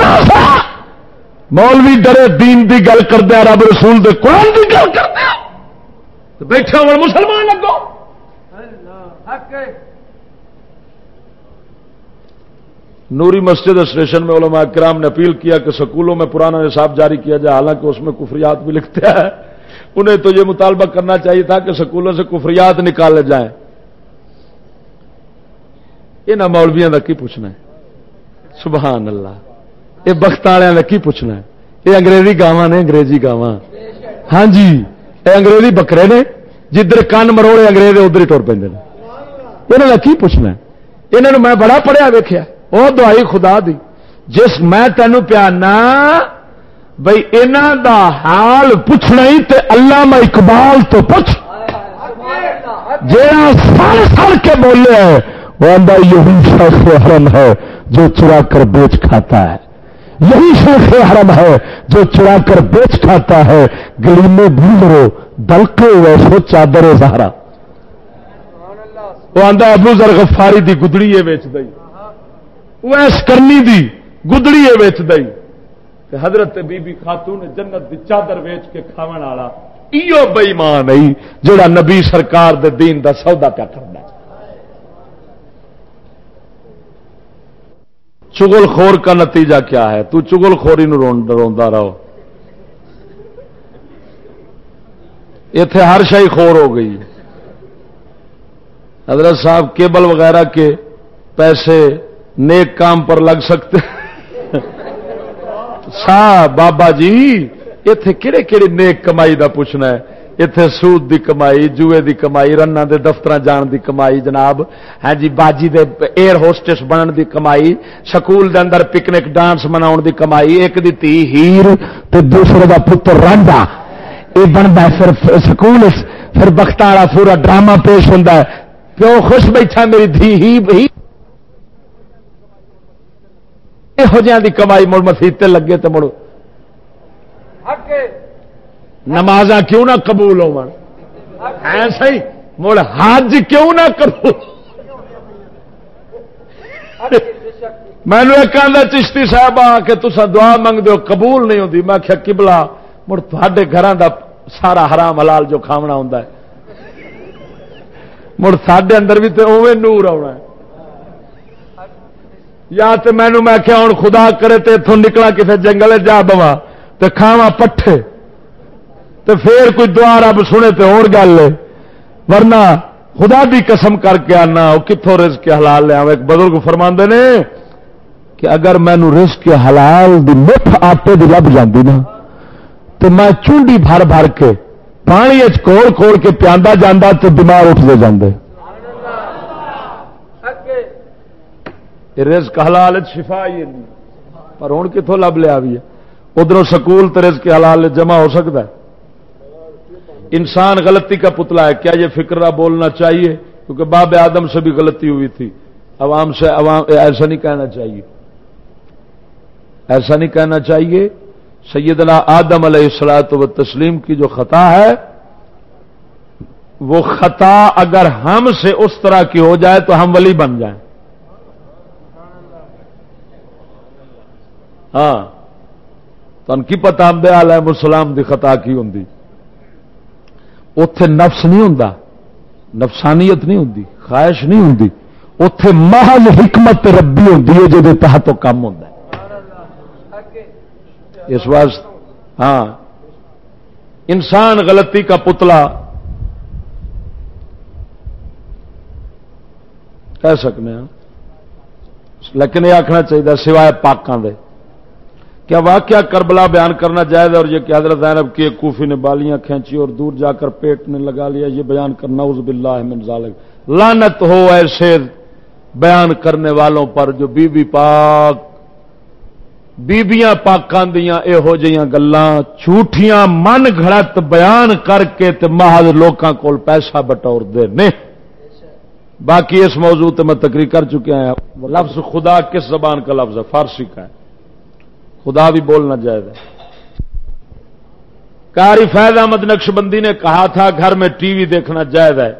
مولوی ڈرے، دین دی گل کر رب رسول دے قرآن دی گل کر بیٹھے ہو مسلمان لگو۔ نوری مسجد اسٹیشن میں علماء کرام نے اپیل کیا کہ سکولوں میں پرانا نصاب جاری کیا جائے، حالانکہ اس میں کفریات بھی لکھتے ہیں۔ انہیں تو یہ مطالبہ کرنا چاہیے تھا کہ سکولوں سے کفریات نکالے جائیں۔ یہ مولویا کا کی پوچھنا ہے؟ سبحان اللہ۔ یہ بخت والوں کا کی پوچھنا ہے؟ یہ انگریزی گاواں نے، انگریزی گاواں۔ ہاں جی یہ انگریزی بکرے نے، جدھر کن مروڑے انگریز ادھر ہی ٹر پہ یہاں کا کی پوچھنا ہے؟ یہاں میں بڑا پڑھیا ویخیا وہ دوائی خدا دی جس میں تینوں پیانا بھائی انہوں دا حال پوچھنا ہی تے اللہ میں اقبال تو پوچھ جا سر سر کے بولے وہ آدھا یہی شیخ حرم ہے جو چرا کر بیچ کھاتا ہے یہی شیخ حرم ہے جو چرا کر بیچ کھاتا ہے گلی میں بھولو دلکے ویسو چادر سہارا وہ آدھا ابو ذر غفاری دی گدڑی ہے ویچ دئی ویس کرنی دی گدڑی ویچ دئی حضرت بی بی خاتون جنت دی چادر ویچ کے کھاون والا ایو بےمان نہیں جڑا نبی سرکار دے دین دا سودا پیا کرنا چگل خور کا نتیجہ کیا ہے؟ تو چگل خوری نو روندا رہو۔ اتے ہر شاہی خور ہو گئی۔ حضرت صاحب کیبل وغیرہ کے پیسے نیک کام پر لگ سکتے سا بابا جی اتے کہڑے کہڑے نیک کمائی دا پوچھنا ہے؟ اتے سود دی کمائی، جوئے دی کمائی رن دے دفتر جان دی کمائی، جناب۔ ہاں جی باجی دے ایئر ہوسٹس بنن دی کمائی، سکول دے اندر پکنک ڈانس منا دی کمائی، ایک دی تی ہیر تے دوسرے دا پتر رانڈا یہ بنتا پھر سکول، پھر بخت والا پورا ڈرامہ پیش ہوتا ہے۔ پیو خوش بیٹھا میری دھی ہی۔ یہو دی کمائی مڑ مسیح لگے تو مڑ نماز کیوں نہ قبول ہو ایسا ہی مڑ حج کیوں نہ کرو مینو ایک آدھا چشتی صاحب آ کے تصا دعا منگ دو قبول نہیں ہوتی میں کیا کبلا مڑ تے گھر دا سارا حرام حلال جو کھاونا ہوں مڑ سڈے اندر بھی تو اوے نور آنا یا تو مینو میں کیا ہوں خدا کرے تو اتوں نکلا کسی جنگل جا بوا تو کھاوا پٹھے تو پھر کوئی دعا رب سنے تو اور گل ہے۔ ورنہ خدا دی قسم کر کے آنا وہ کتوں رزق کے حلال لیا ایک بزرگ فرما نے کہ اگر مینو رزق کے حلال دی مٹھ آٹے دی لب جاندی نا تو میں چونڈی بھر بھر کے پانی کوڑ کوڑ کے پیادا جانا تو بیمار اٹھتے جاندے۔ رزق حلال شفا ہی جی۔ پر ہوں کتوں لب لیا بھی ہے؟ ادھر سکول تو رزق حلال جمع ہو سکتا ہے۔ انسان غلطی کا پتلا ہے، کیا یہ فکرہ بولنا چاہیے؟ کیونکہ باب آدم سے بھی غلطی ہوئی تھی۔ عوام سے عوام ایسا نہیں کہنا چاہیے۔ ایسا نہیں کہنا چاہیے۔ سیدنا آدم علیہ السلاط و تسلیم کی جو خطا ہے، وہ خطا اگر ہم سے اس طرح کی ہو جائے تو ہم ولی بن جائیں۔ ہاں۔ تن کی پتا ہم علیہ السلام دی خطا کی ہوں اتے نفس نہیں ہوں نفسانیت نہیں ہوں خواہش نہیں ہوں اتے محل حکمت ربی ہوں جی تحت کام ہوتا ہے۔ اس واسطے ہاں۔ انسان غلطی کا پتلا کہہ سکتے ہیں لیکن یہ آخنا چاہیے سوائے پاکوں دے۔ کیا واقعہ کربلا بیان کرنا جائز اور یہ کہ حضرت زینب کی کوفی نے بالیاں کھینچی اور دور جا کر پیٹ نے لگا لیا، یہ بیان کرنا اس باللہ من ذالک۔ لانت ہو ایسے بیان کرنے والوں پر جو بی بی پاک بیبیاں پاکاں دیاں یہو جہاں گلاں، جھوٹیاں من گھڑت بیان کر کے تے محض لوکاں کول پیسہ بٹور دے نے۔ باقی اس موضوع تے میں تقریر کر چکے ہیں۔ لفظ خدا کس زبان کا لفظ ہے؟ فارسی کا ہے۔ خدا بھی بولنا جائز ہے کاری فیض احمد نقش بندی نے کہا تھا، گھر میں ٹی وی دیکھنا جائز ہے۔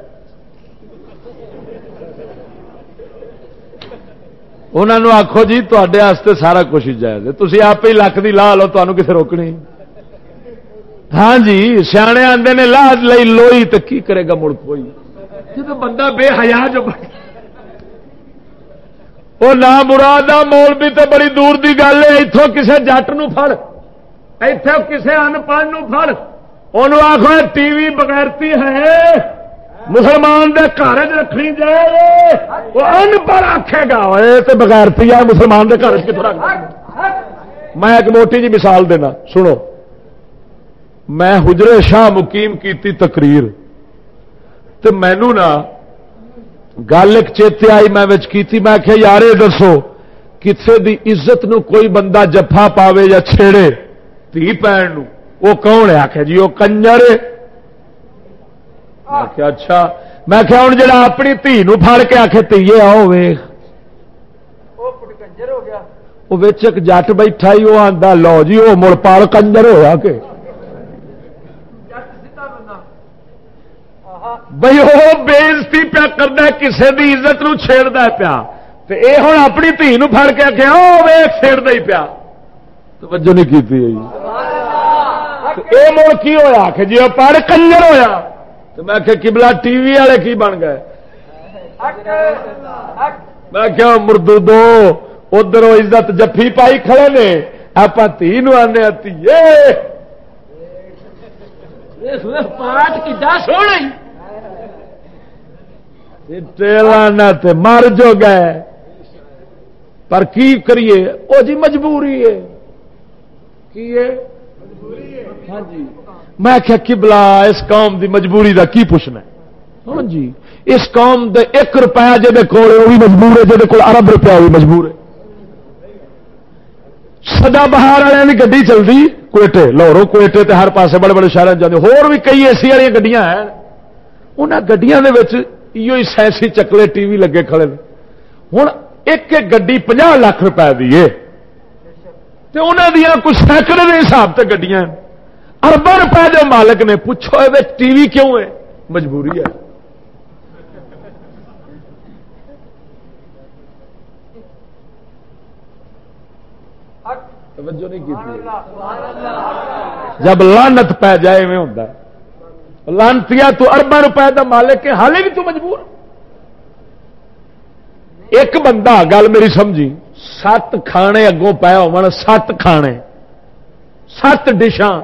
انہوں نے آخو جی تے سارا کچھ ہی جائز ہے۔ تھی آپ ہی لکھ دی لا لو تمہیں کتنے روکنی۔ ہاں جی سیانے آتے نے لا لئی لوئی تو کی کرے گا مڑ کوئی؟ جب بندہ بے حیا جو وہ نہ مراد مول بھی تو بڑی دور دی گل ہے اتوں کسے جٹ نو فڑ اتوں کسے ان فڑ آخو ٹی وی بغیرتی ہے۔ مسلمان دے گھر رکھنی جائے۔ وہ ان پر آخے گا تو بغیر پیا مسلمان دے گھر کتوں میں ایک موٹی جی مثال دینا۔ سنو۔ میں حجرے شاہ مقیم کیتی تقریر۔ تو مینو نا گل ایک چیتے آئی میں کیتی میں آخیا یار دسو کسی دی عزت نو کوئی بندہ جفا پاوے یا چھیڑے؟ تھی پہن وہ کون ہے؟ آخیا جی وہ کنجر اچھا۔ میں کیا ہوں جا اپنی دھی پڑ کے آخ تیے آؤ ویخ۔ وہ ایک جٹ بیٹھا ہی وہ آتا لو جی وہ مڑ پال کنجر ہوا کہ بھائی وہ بےزتی پیا کرنا کسی کی عزت نو چھیڑتا پیا۔ اے ہوں اپنی دھی پڑ کے آخیا وہ ویخ چھیڑ ہی پیا۔ توجہ نہیں کی جی۔ مڑ کی ہوا کہ جی وہ پڑھ کنجر ہویا۔ تو میں کہ کبلا ٹی وی والے کی بن گئے۔ میں کیا مردو دو ادھر عزت جفی پائی کھڑے نے۔ آپ تھی آنے تھی تے مر جو گئے پر کی کریے؟ وہ جی مجبوری ہے۔ کی ہاں جی۔ میں کیا کبلا اس قوم دی مجبوری دا کی پوچھنا ہاں جی۔ اس قوم دے ایک روپیہ جہد کول وہ بھی مجبور ہے جہد کول ارب روپیہ وہ بھی مجبور ہے۔ سدا بہار والے کی گی چلتی کوئٹے، لاہوروں، کوئٹے تے ہر پاسے بڑے بڑے شہر جاتے ہور بھی کئی اے والی گڈیاں ہیں۔ انہوں گڈیاں دے وچ یہ سائنسی چکلے ٹی وی لگے کھڑے ہوں ایک ایک پناہ لاکھ روپے دی ہے۔ انہوں دیا کچھ سینکڑے کے حساب سے گڈیاں اربوں روپے جو مالک نے پوچھو ٹی وی کیوں ہے؟ مجبوری ہے۔ جب لانت پی جائے میں ہوتا لانتی تو اربا روپے کا مالک ہے حالے بھی تو مجبور۔ ایک بندہ گل میری سمجھی سات کھانے اگوں پایا ہو سات کھانے سات ڈشاں۔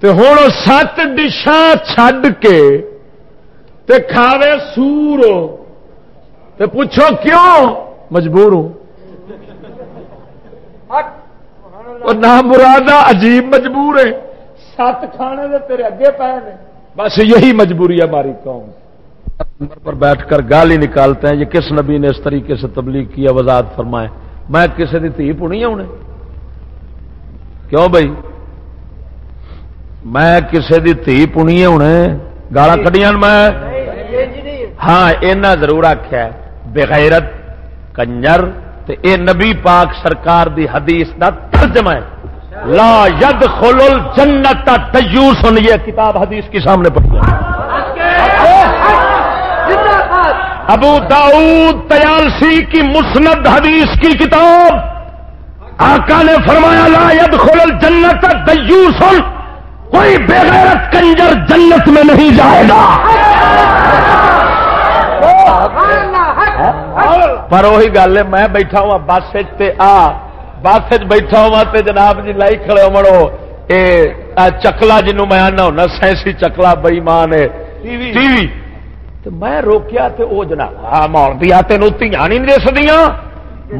تے ہوں سات ڈشاں چھڈ کے تے کھاوے سور۔ تے پوچھو کیوں؟ مجبور ہوں۔ نہ مرادہ عجیب مجبور ہے۔ سات کھانے دے تیرے اگے پے نے۔ بس یہی مجبوری ہے ہماری قوم۔ پر بیٹھ کر گالی نکالتے ہیں یہ کس نبی نے اس طریقے سے تبلیغ کیا وضاحت فرمائے میں کسی کی تھی پونی ہوں کیوں بھائی میں کسی کی تھی پونی ہونے گالا کھڑیاں میں؟ ہاں اینا ضرور آخیا بغیرت کنجر تے اے نبی پاک سرکار دی حدیث دا ترجمہ ہے۔ لا ید خلول جنت تیور سنیے کتاب حدیث کے سامنے پڑھ ابو داؤد تیالسی کی مسند حدیث کی کتاب۔ آقا نے فرمایا لا ید خلل جنت تیور سن کوئی بغیرت کنجر جنت میں نہیں جائے گا۔ پر وہی گل ہے میں بیٹھا ہوا بس آ۔ بس بیٹھا ہوا تے جناب جی لائی کھڑے ہو مڑو۔ اے چکلا جنوں میں آنا ہونا سائنسی چکلا بئی مان ٹی وی۔ میں روکیا تے او جناب ہاں مول بھی آ تین تیاں نہیں دس دیا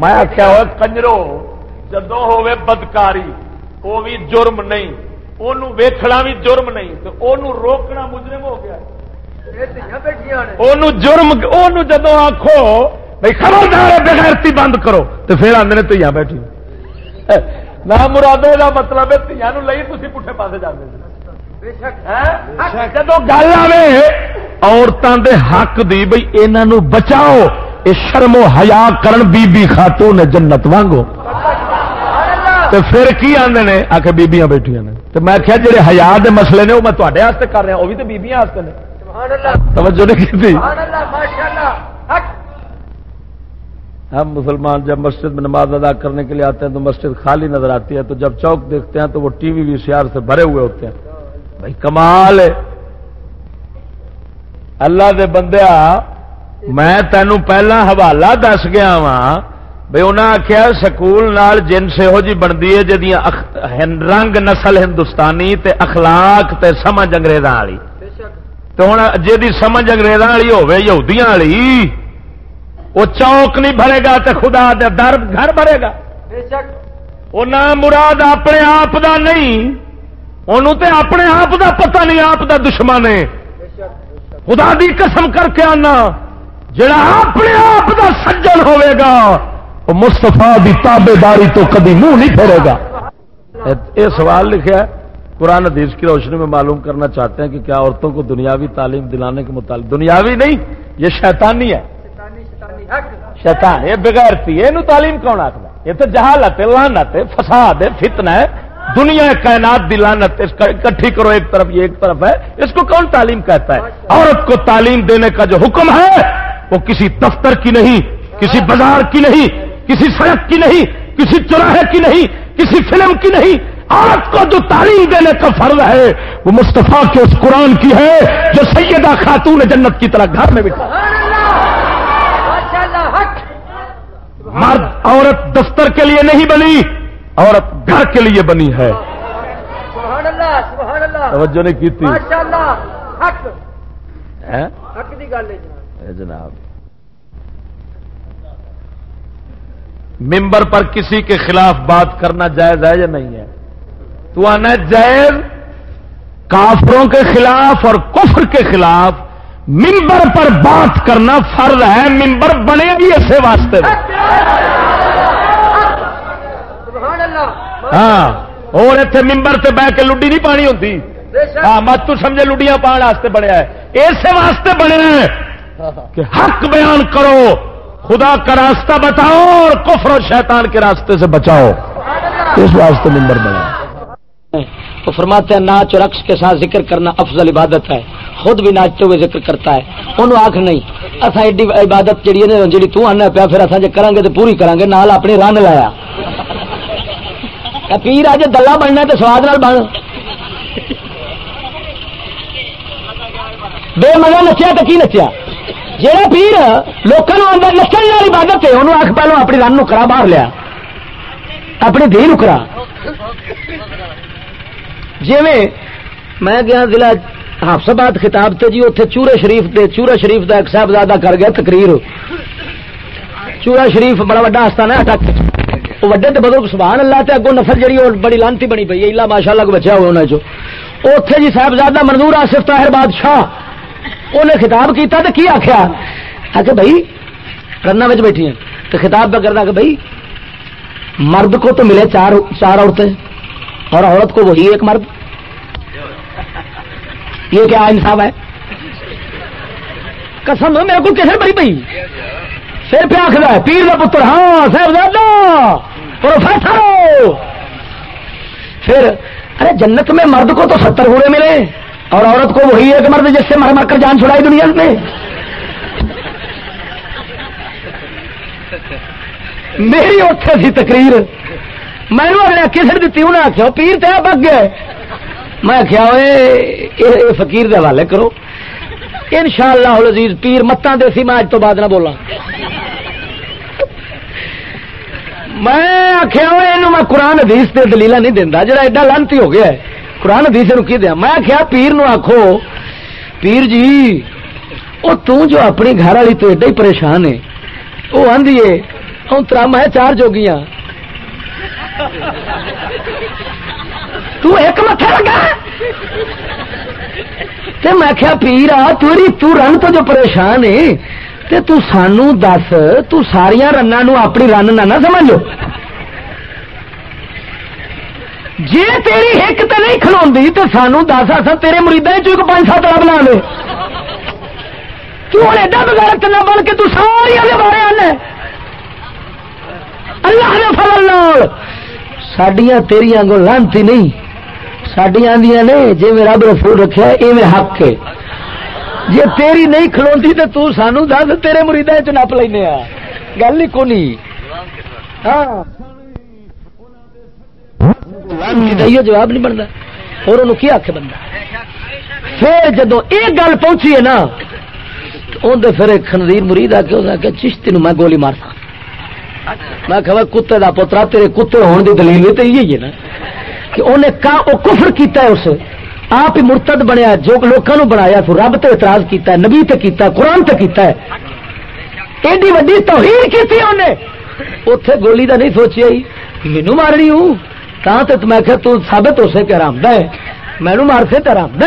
میں آخیا ہوا کنجرو جدو ہوے بدکاری وہ بھی جرم نہیں۔ انہوں ویکھنا بھی جرم نہیں تو انہوں روکنا مجرم ہو گیا۔ جرم جدو آخو بھائی خبردار بغیرتی بند کرو۔ تو پھر آدھے تیاں بیٹھی۔ نہ مرادے کا مطلب ہے لئی تھی پٹھے پاس جانے جب گل آئے عورتوں دے حق دی بھائی یہ بچاؤ یہ شرم و حیا کرن بی بی خاتون نے جنت وانگو۔ تو پھر کی آدھے نے؟ آ کے بیبیاں بیٹھیا نے۔ تو میں کیا جڑے حیا دے مسئلے نے وہ میں تے کر رہا وہ بھی تو بیبیاں نے۔ توجہ نہیں کی ہم مسلمان جب مسجد میں نماز ادا کرنے کے لیے آتے ہیں تو مسجد خالی نظر آتی ہے تو جب چوک دیکھتے ہیں تو وہ ٹی وی وی سی آر سے بھرے ہوئے ہوتے ہیں۔ بھائی کمال ہے۔ اللہ دے بندیا میں تینوں پہلا حوالہ دس گیا وا بھائی انہیں آخیا سکول نال جن سے ہو جی بنتی ہے جی رنگ نسل ہندوستانی تے اخلاق تے سمجھ انگریزاں والی۔ تو ہوں جی سمجھ اگریزاں والی ہوودیاں والی۔ وہ چوک نہیں بھرے گا تو خدا دے در گھر بھرے گا۔ وہ نہ مراد اپنے آپ دا نہیں انہوں تے اپنے آپ دا پتہ نہیں آپ دا دشمن ہے۔ خدا دی قسم کر کے آنا جڑا اپنے آپ دا سجن ہوئے گا وہ مستفا دی تابے داری تو کدی منہ نہیں پھیرے گا۔ یہ سوال لکھا ہے قرآن حدیث کی روشنی میں معلوم کرنا چاہتے ہیں کہ کیا عورتوں کو دنیاوی تعلیم دلانے کے متعلق دنیاوی نہیں یہ شیطانی ہے۔ شیطان، یہ بغیرتی یہ تعلیم کون آخر یہ تو جہالت لانت فساد ہے فتنہ ہے۔ دنیا کائنات دی لانت اکٹھی کرو، ایک طرف یہ، ایک طرف ہے۔ اس کو کون تعلیم کہتا ہے؟ عورت کو تعلیم دینے کا جو حکم ہے، وہ کسی دفتر کی نہیں، کسی بازار کی نہیں، کسی سڑک کی نہیں، کسی چوراہے کی نہیں، کسی فلم کی نہیں۔ عورت کو جو تعلیم دینے کا فرض ہے، وہ مستفا کے اس قرآن کی ہے، جو سیدہ خاتون جنت کی طرح گھر میں بٹھا۔ مرد عورت دفتر کے لیے نہیں بنی عورت گھر کے لیے بنی ہے۔ توجہ نہیں کی جناب۔ ممبر پر کسی کے خلاف بات کرنا جائز ہے یا نہیں ہے؟ تو آنا جائز کافروں کے خلاف اور کفر کے خلاف۔ ممبر پر بات کرنا فرض ہے ممبر بنے بھی ایسے واسطے۔ ہاں اور اتنے ممبر سے بہ کے لڈی نہیں پانی ہوتی ہاں مت تو سمجھے لڈیاں پان واسطے بنیا ہے۔ اسے واسطے بنے کہ حق بیان کرو، خدا کا راستہ بتاؤ اور کفر و شیطان کے راستے سے بچاؤ۔ اس واسطے ممبر بنا۔ تو فرماتے ہیں، ناچ اور رقص کے ساتھ ذکر کرنا افضل عبادت ہے۔ خود بھی ناچتے ہوئے ذکر کرتا ہے۔ انہوں آخ نہیں۔ اصا ایڈی عبادت جہی ہے جی تنا پیا، پھر اصل جی کریں گے تو پوری کریں گے نال اپنی رن لایا۔ پیر، آج دلہ بننا تو سواد نال بن۔ بے مزہ نچیا تو کی نچیا؟ جہاں پیر لوگوں آدھا نچن والی عبادت ہے انہوں آخ پہلو اپنی رن کرا، باہر لیا۔ اپنی دھی نکرا جی میں گیا ضلع حفصباد خطاب تے جی اتنے چورے شریف دے چورا شریف دا ایک صاحبزادہ کر گیا، تقریر۔ چورا شریف بڑا وا آستان ہے اٹک وڈے تے بزرگ، سبحان اللہ تے اگوں نفر جڑی بڑی لانتی بنی پی ہے۔ اللہ ماشاء اللہ کو بچا ہوا انہوں نے اتے جی صاحبزادہ منظور آصف طاہر بادشاہ انہیں خطاب کیتا تے کی آخیا آ کہ بھائی رنا بیٹھی ہیں۔ تو خطاب پہ کرتا کہ بھائی مرد کو تو ملے چار چار عورتیں۔ اور عورت کو وہی ایک مرد؟ یہ کیا انصاف ہے؟ قسم میرے کو کیسے بڑی پی پھر پہ آخر ہے پیر کا پتر ہاں صاحب پروفیسر۔ پھر، ارے، جنت میں مرد کو تو ستر گھوڑے ملے، اور عورت کو وہی ایک مرد جس سے مر مر کر جان چھڑائی دنیا میں۔ میری اتنے سی تقریر۔ میں اگلے کسی دیتی انہیں آخیا پیر تیرا بگ گیا میں آخیا فقیر دے حوالے کرو۔ ان شاء اللہ عزیز پیر متان دے سی، میں اج تو بعد نہ بولا میں آخیا یہ میں قرآن حدیث سے دلیل نہیں دینا جا ایڈا لانتی ہو گیا ہے۔ قرآن حدیث کی دیا؟ میں آخیا پیر نو آخو پیر جی وہ جو اپنی گھر والی تو ایڈا ہی پریشان ہے۔ وہ آدھی ہے ترا، میں چار جوگیاں۔ تو ایک متھا لگا؟ تے میں کیا پیر آ تیری تو رن تو جو پریشان ہے تے تو سانو دس، تو ساریا رنا نو اپنی رن نہ نہ سمجھو جی تیری ایک تو نہیں کھلوی تو سانو دس آسا تیرے مریدا چ پانچ سات بنا لے تو ہوں ایڈا بغیر نہ بن کے تو سارے بارے آنا اللہ نے فضل سڈیا تیریاں کو لانتی نہیں سڈیا آدیا نے جی میں رب رسول رکھا یہ میں حق ہے جی تیری نہیں کھلوتی تو تو سانو دس تیرے مریدا چ نپ لینا گل ہی کونی ہاں جواب نہیں بنتا اور انہوں کی آخ بندہ پھر جدو یہ گل پہنچی ہے نا اندر پھر خنزیر مرید آ کے چشتی میں گولی مارتا میں کہ کتے دا پوترا تیرے کتے ہونے دی دلیل تو یہی ہے نا۔ کہ انہیں کا او کفر کیتا ہے اسے آپ ہی مرتد بنیا جو لوگوں بنایا تو رب تے اعتراض کیتا ہے، نبی تے کیتا ہے، قرآن تے کیتا ہے۔ ایڈی وڈی توہین کی انہیں اتے گولی دا نہیں سوچی مینو مارنی ہوں۔ تو میں کہ تو ثابت ہو سکے آرام دہ مینو مار سے تو آرام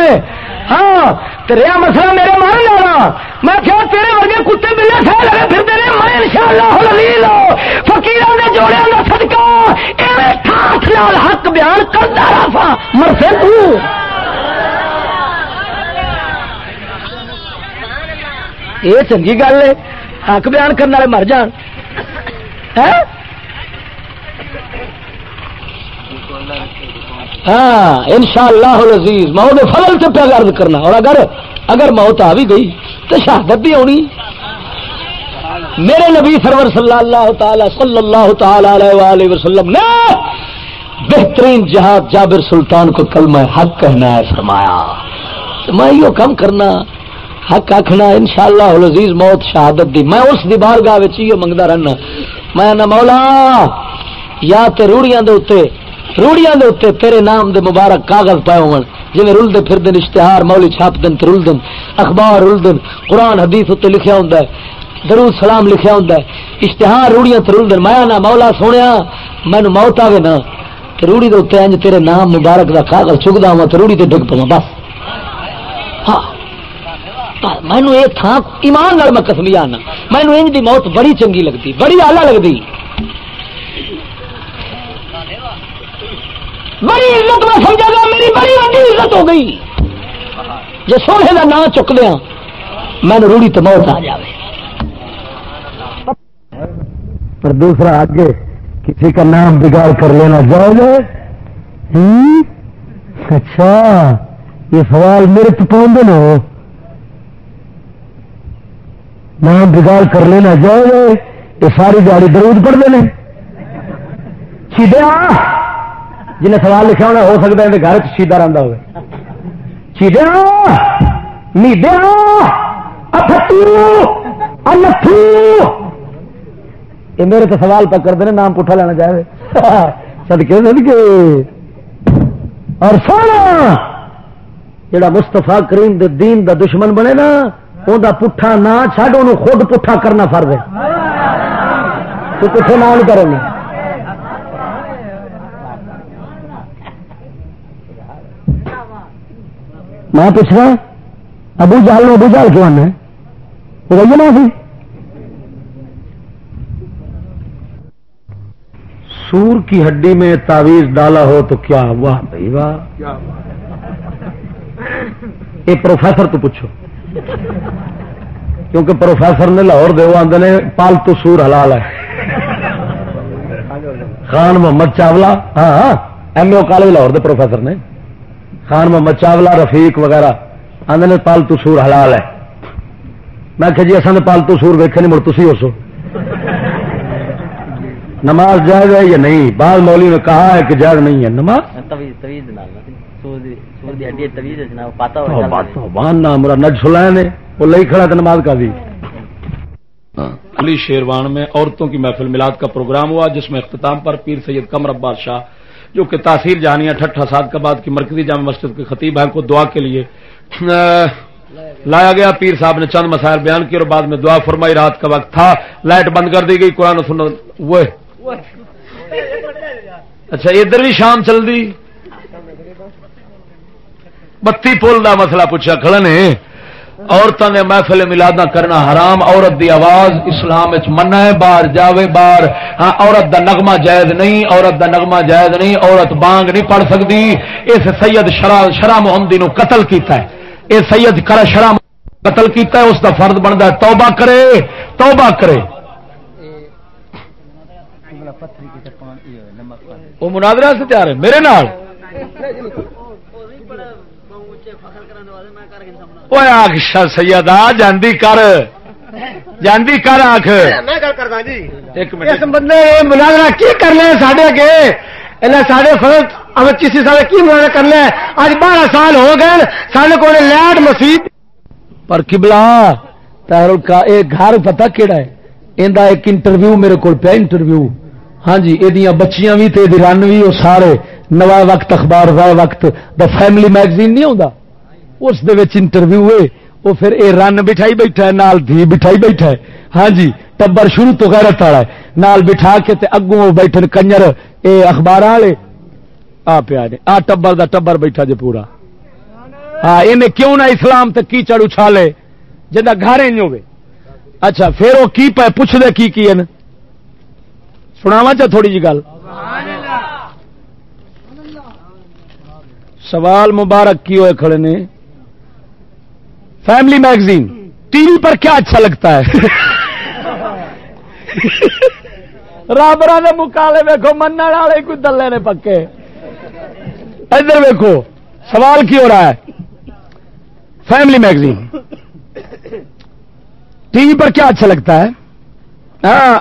ہاں رہا مسئلہ میرے مان لینا۔ میں کیا تیرے ورگے کتے ملے سہ لگے پھر تیرے میں ان شاء اللہ انشاءاللہ فقیروں نے جوڑے نہ صدقہ۔ ایویں ٹھاٹ نال حق بیان کرتا رہا مر سے تو۔ یہ چنگی گل ہے۔ حق بیان کرنے والے مر جان۔ ہے ہاں ان شاء اللہ عزیز موت فضل سے پہ عرض کرنا۔ اور اگر اگر موت آ بھی گئی تو شہادت بھی ہونی۔ میرے نبی سرور صلی اللہ تعالی صلی اللہ تعالی علیہ وسلم نے بہترین جہاد جابر سلطان کو کل میں حق کہنا ہے فرمایا۔ میں یہ کم کرنا، حق آخنا ان شاء اللہ عزیز موت شہادت دی۔ میں اس دی بار گاہ منگتا رہنا۔ میں نہ مولا، یا تے روڑیاں دے اتنے روڑیاں دے اتنے تیرے نام دے مبارک کاغذ پائے ہون۔ جی رلتے پھر دن اشتہار مولی چھاپ دن رل دن، اخبار رل دن، قرآن، حدیث اتنے لکھا ہوں درود سلام لکھا ہوں اشتہار روڑیاں رل دن میں نہ مولا سونے مینو موت آئے نا۔ روڑی دے اتنے انج تیرے نام مبارک دا کاغذ چکتا ہوں تو روڑی تے ڈگ پوا بس۔ ہاں۔ مینو یہ تھان ایمان میں کسمی آنا مینو انج دی موت بڑی چنگی لگتی بڑی آلہ لگتی بڑی عزت میں سمجھا گیا، میری بڑی وڈی عزت ہو گئی۔ جی سونے کا نام چک دیا میں روڑی تو موت آ جائے پر دوسرا آگے کسی کا نام بگاڑ کر لینا جاؤ گے۔ اچھا یہ سوال میرے تو پہنچ دے نام بگاڑ کر لینا جاؤ گے، یہ ساری گاڑی درود پڑ دینے چیڈیا! جنہیں سوال لکھا ہونا ہو سکتا ہے گھر چیدہ رہتا ہوگا یہ میرے تو سوال پہ کرتے ہیں نام پٹھا لینا چاہے۔ سدکے سدکے اور سونا، جڑا مستفا کریم دے دین دا دشمن بنے نا ان پٹھا نہ چڈ ان خود پٹھا کرنا فرد ہے۔ تو پٹھے نہ کریں گے میں پوچھ رہا ابو جال ابو جال کیوں آنا ہے؟ نا سی سور کی ہڈی میں تعویذ ڈالا ہو تو کیا واہ بھائی واہ۔ یہ پروفیسر تو پوچھو۔ کیونکہ پروفیسر نے لاہور دے آدھے نے پالتو سور حلال ہے۔ خان محمد چاولا ہاں ہاں ایم او کالج لاہور دے پروفیسر نے۔ خان محمد چاولا رفیق وغیرہ۔ آدھے نے پالتو سور حلال ہے۔ میں کہ جی اصل پالتو سور ویکے نہیں مڑ تھی ہو سو۔ نماز جائز ہے یا نہیں؟ بعض مولوی نے کہا ہے کہ جائز نہیں ہے۔ نماز؟ نے۔ وہ لئی کھڑا تو نماز کا بھی علی شیروان میں عورتوں کی محفل میلاد کا پروگرام ہوا جس میں اختتام پر پیر سید کمر عباس شاہ جو کہ تاثیر جہانیہ ٹھٹھا سات کا بعد کی مرکزی جامع مسجد کے خطیب ہیں، کو دعا کے لیے لایا گیا۔ پیر صاحب نے چند مسائل بیان کیے اور بعد میں دعا فرمائی۔ رات کا وقت تھا، لائٹ بند کر دی گئی، قرآن وہ۔ اچھا ادھر بھی شام چل دی۔ بتی پول کا مسئلہ پوچھا، کھڑا نے۔ عورتوں نے محفل ملادہ کرنا حرام عورت دی آواز اسلام منع ہے باہر جاوے باہر ہاں عورت دا نغمہ جائز نہیں عورت دا نغمہ جائز نہیں عورت بانگ نہیں پڑھ سکتی اس سید شرح شرح محمدی نو قتل کیتا ہے اے سید کرا شرح قتل کیتا ہے اس دا فرد بنتا ہے توبہ کرے توبہ کرے وہ مناظرہ سے تیار ہے میرے نال سید جاندی کر جاندی کر آخ بندے مناظرہ کی کر لیں سڈے اگے سارے فرد اب کسی سال کی مناظرہ کر لیں اج بارہ سال ہو گئے سارے کو لائٹ مسیح پر کبلا تارل کا ایک گھر پتا کہڑا ہے اندا ایک انٹرویو میرے کو پیا انٹرویو ہاں جی یہ بچیاں بھی تے رن بھی وہ سارے نوا وقت اخبار وائے وقت دا فیملی میگزین نہیں آتا اس انٹرویو ہوئے وہ پھر اے رن بٹھائی بیٹھا ہے، نال دھی بٹھائی بیٹھا ہے۔ ہاں جی ٹبر شروع تو غیرت والا ہے۔ نال بٹھا کے تے اگوں بیٹھے کنجر، اے اخبار والے۔ آ پیا نے آ ٹبر دا ٹبر بیٹھا جی پورا۔ ہاں انہیں کیوں نہ اسلام تے کی چڑ اچھالے؟ جا گھر ہوے اچھا پھر وہ کی پہ پوچھ دے کی کی سناوا چا تھوڑی جی گل۔ سوال مبارک کی ہوئے کھڑے نے؟ فیملی میگزین ٹی وی پر کیا اچھا لگتا ہے؟ رابر کے مکالے ویکو من والے کوئی دلے نے پکے۔ ادھر ویکو سوال کی ہو رہا ہے۔ فیملی میگزین ٹی وی پر کیا اچھا لگتا ہے؟ ہاں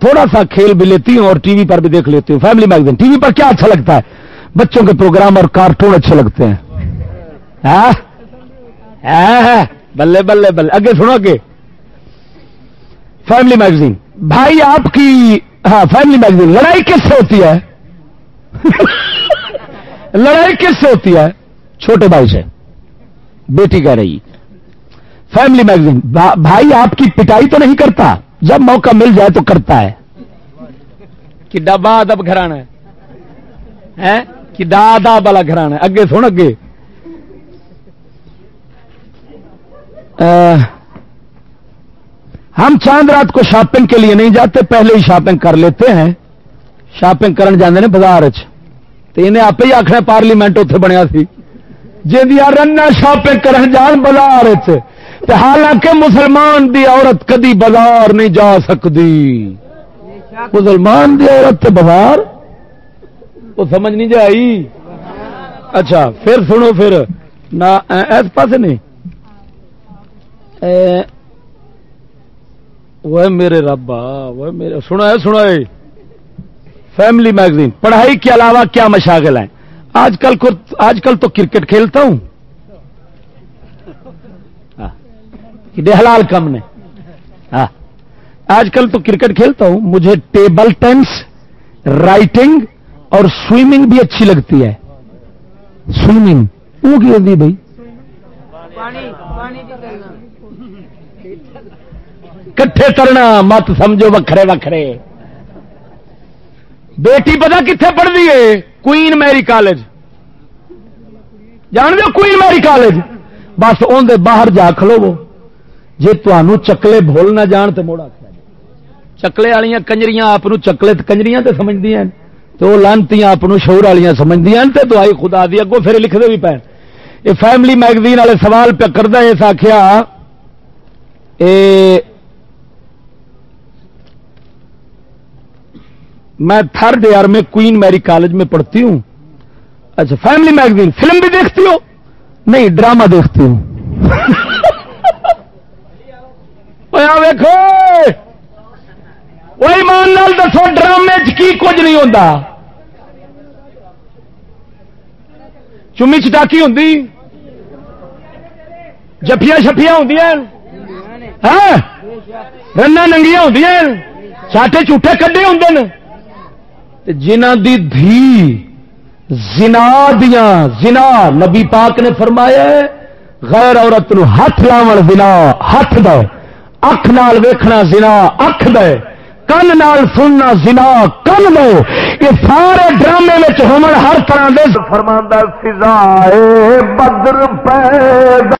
تھوڑا سا کھیل بھی لیتی ہوں اور ٹی وی پر بھی دیکھ لیتی ہوں۔ فیملی میگزین ٹی وی پر کیا اچھا لگتا ہے؟ بچوں کے پروگرام اور کارٹون اچھے لگتے ہیں۔ ہاں؟ بلے بلے بلے. اگے سنو اگے. فیملی میگزین بھائی آپ کی ہاں فیملی میگزین لڑائی کس سے ہوتی ہے؟ لڑائی کس سے ہوتی ہے؟ چھوٹے بھائی سے. بیٹی کہہ رہی. فیملی میگزین بھائی آپ کی پٹائی تو نہیں کرتا. جب موقع مل جائے تو کرتا ہے. کہ ڈبا ادب گھرانا ہے. کہ دادا والا گھرانا ہے. اگے سن اگے. ہم چاند رات کو شاپنگ کے لیے نہیں جاتے، پہلے ہی شاپنگ کر لیتے ہیں۔ شاپنگ کرن جانے نے بازار انہیں آپ ہی آخر پارلیمنٹ اتنے بنیا سی۔ جی رن شاپنگ کرن جان بازار حالانکہ مسلمان دی عورت کدی بازار نہیں جا سکتی مسلمان دی عورت بازار؟ وہ سمجھ نہیں جائی۔ اچھا پھر سنو پھر۔ نہ اس پاس نہیں۔ وہ میرے ربا وہ میرے سنا ہے سنا ہے فیملی میگزین پڑھائی کے علاوہ کیا مشاغل ہیں؟ آج کل آج کل تو کرکٹ کھیلتا ہوں۔ ہاں، حلال کم نے۔ ہاں، آج کل تو کرکٹ کھیلتا ہوں۔ مجھے ٹیبل ٹینس، رائٹنگ اور سوئمنگ بھی اچھی لگتی ہے۔ سوئمنگ وہ کی بھائی۔ کٹھے کرنا مت سمجھو وکھرے وکھرے۔ بیٹی پتا کتنے پڑھتی ہے؟ کوئین میری کالج جان دو کوئین میری کالج بس اندر باہر جا کھلو جی تمہوں چکلے بھول نہ جان تو موڑا چکلے والی کنجری آپ چکلے کنجری تو سمجھتی ہیں۔ تو لانتی آپ شور والی سمجھتی ہیں تو دعائی خدا دی اگوں پھر لکھتے بھی پے یہ فیملی میگزین والے سوال پہ کردہ اس آخیا اے میں تھرڈ ایئر میں کوئن میری کالج میں پڑھتی ہوں۔ اچھا فیملی میگزین، فلم بھی دیکھتی ہو؟ نہیں، ڈرامہ دیکھتی ہوں۔ ویکو وہی مان لال دسو، ڈرامے کی کچھ نہیں ہوتا چمی چٹاکی ہوں جفیا شفیا ہوں ہاں، رنا ننگیا ہوں چاٹے جھوٹے کڈے ہوں جنہ دی دھی زنا دیا زنا نبی پاک نے فرمایا ہے، غیر عورت نو ہاتھ لاو زنا ہاتھ دے، اکھ نال ویکھنا زنا، اکھ دے، کن نال سننا زنا، کن دو یہ سارے ڈرامے میں ہومن ہر طرح دے۔ فرماندہ فضا بدر پیدا۔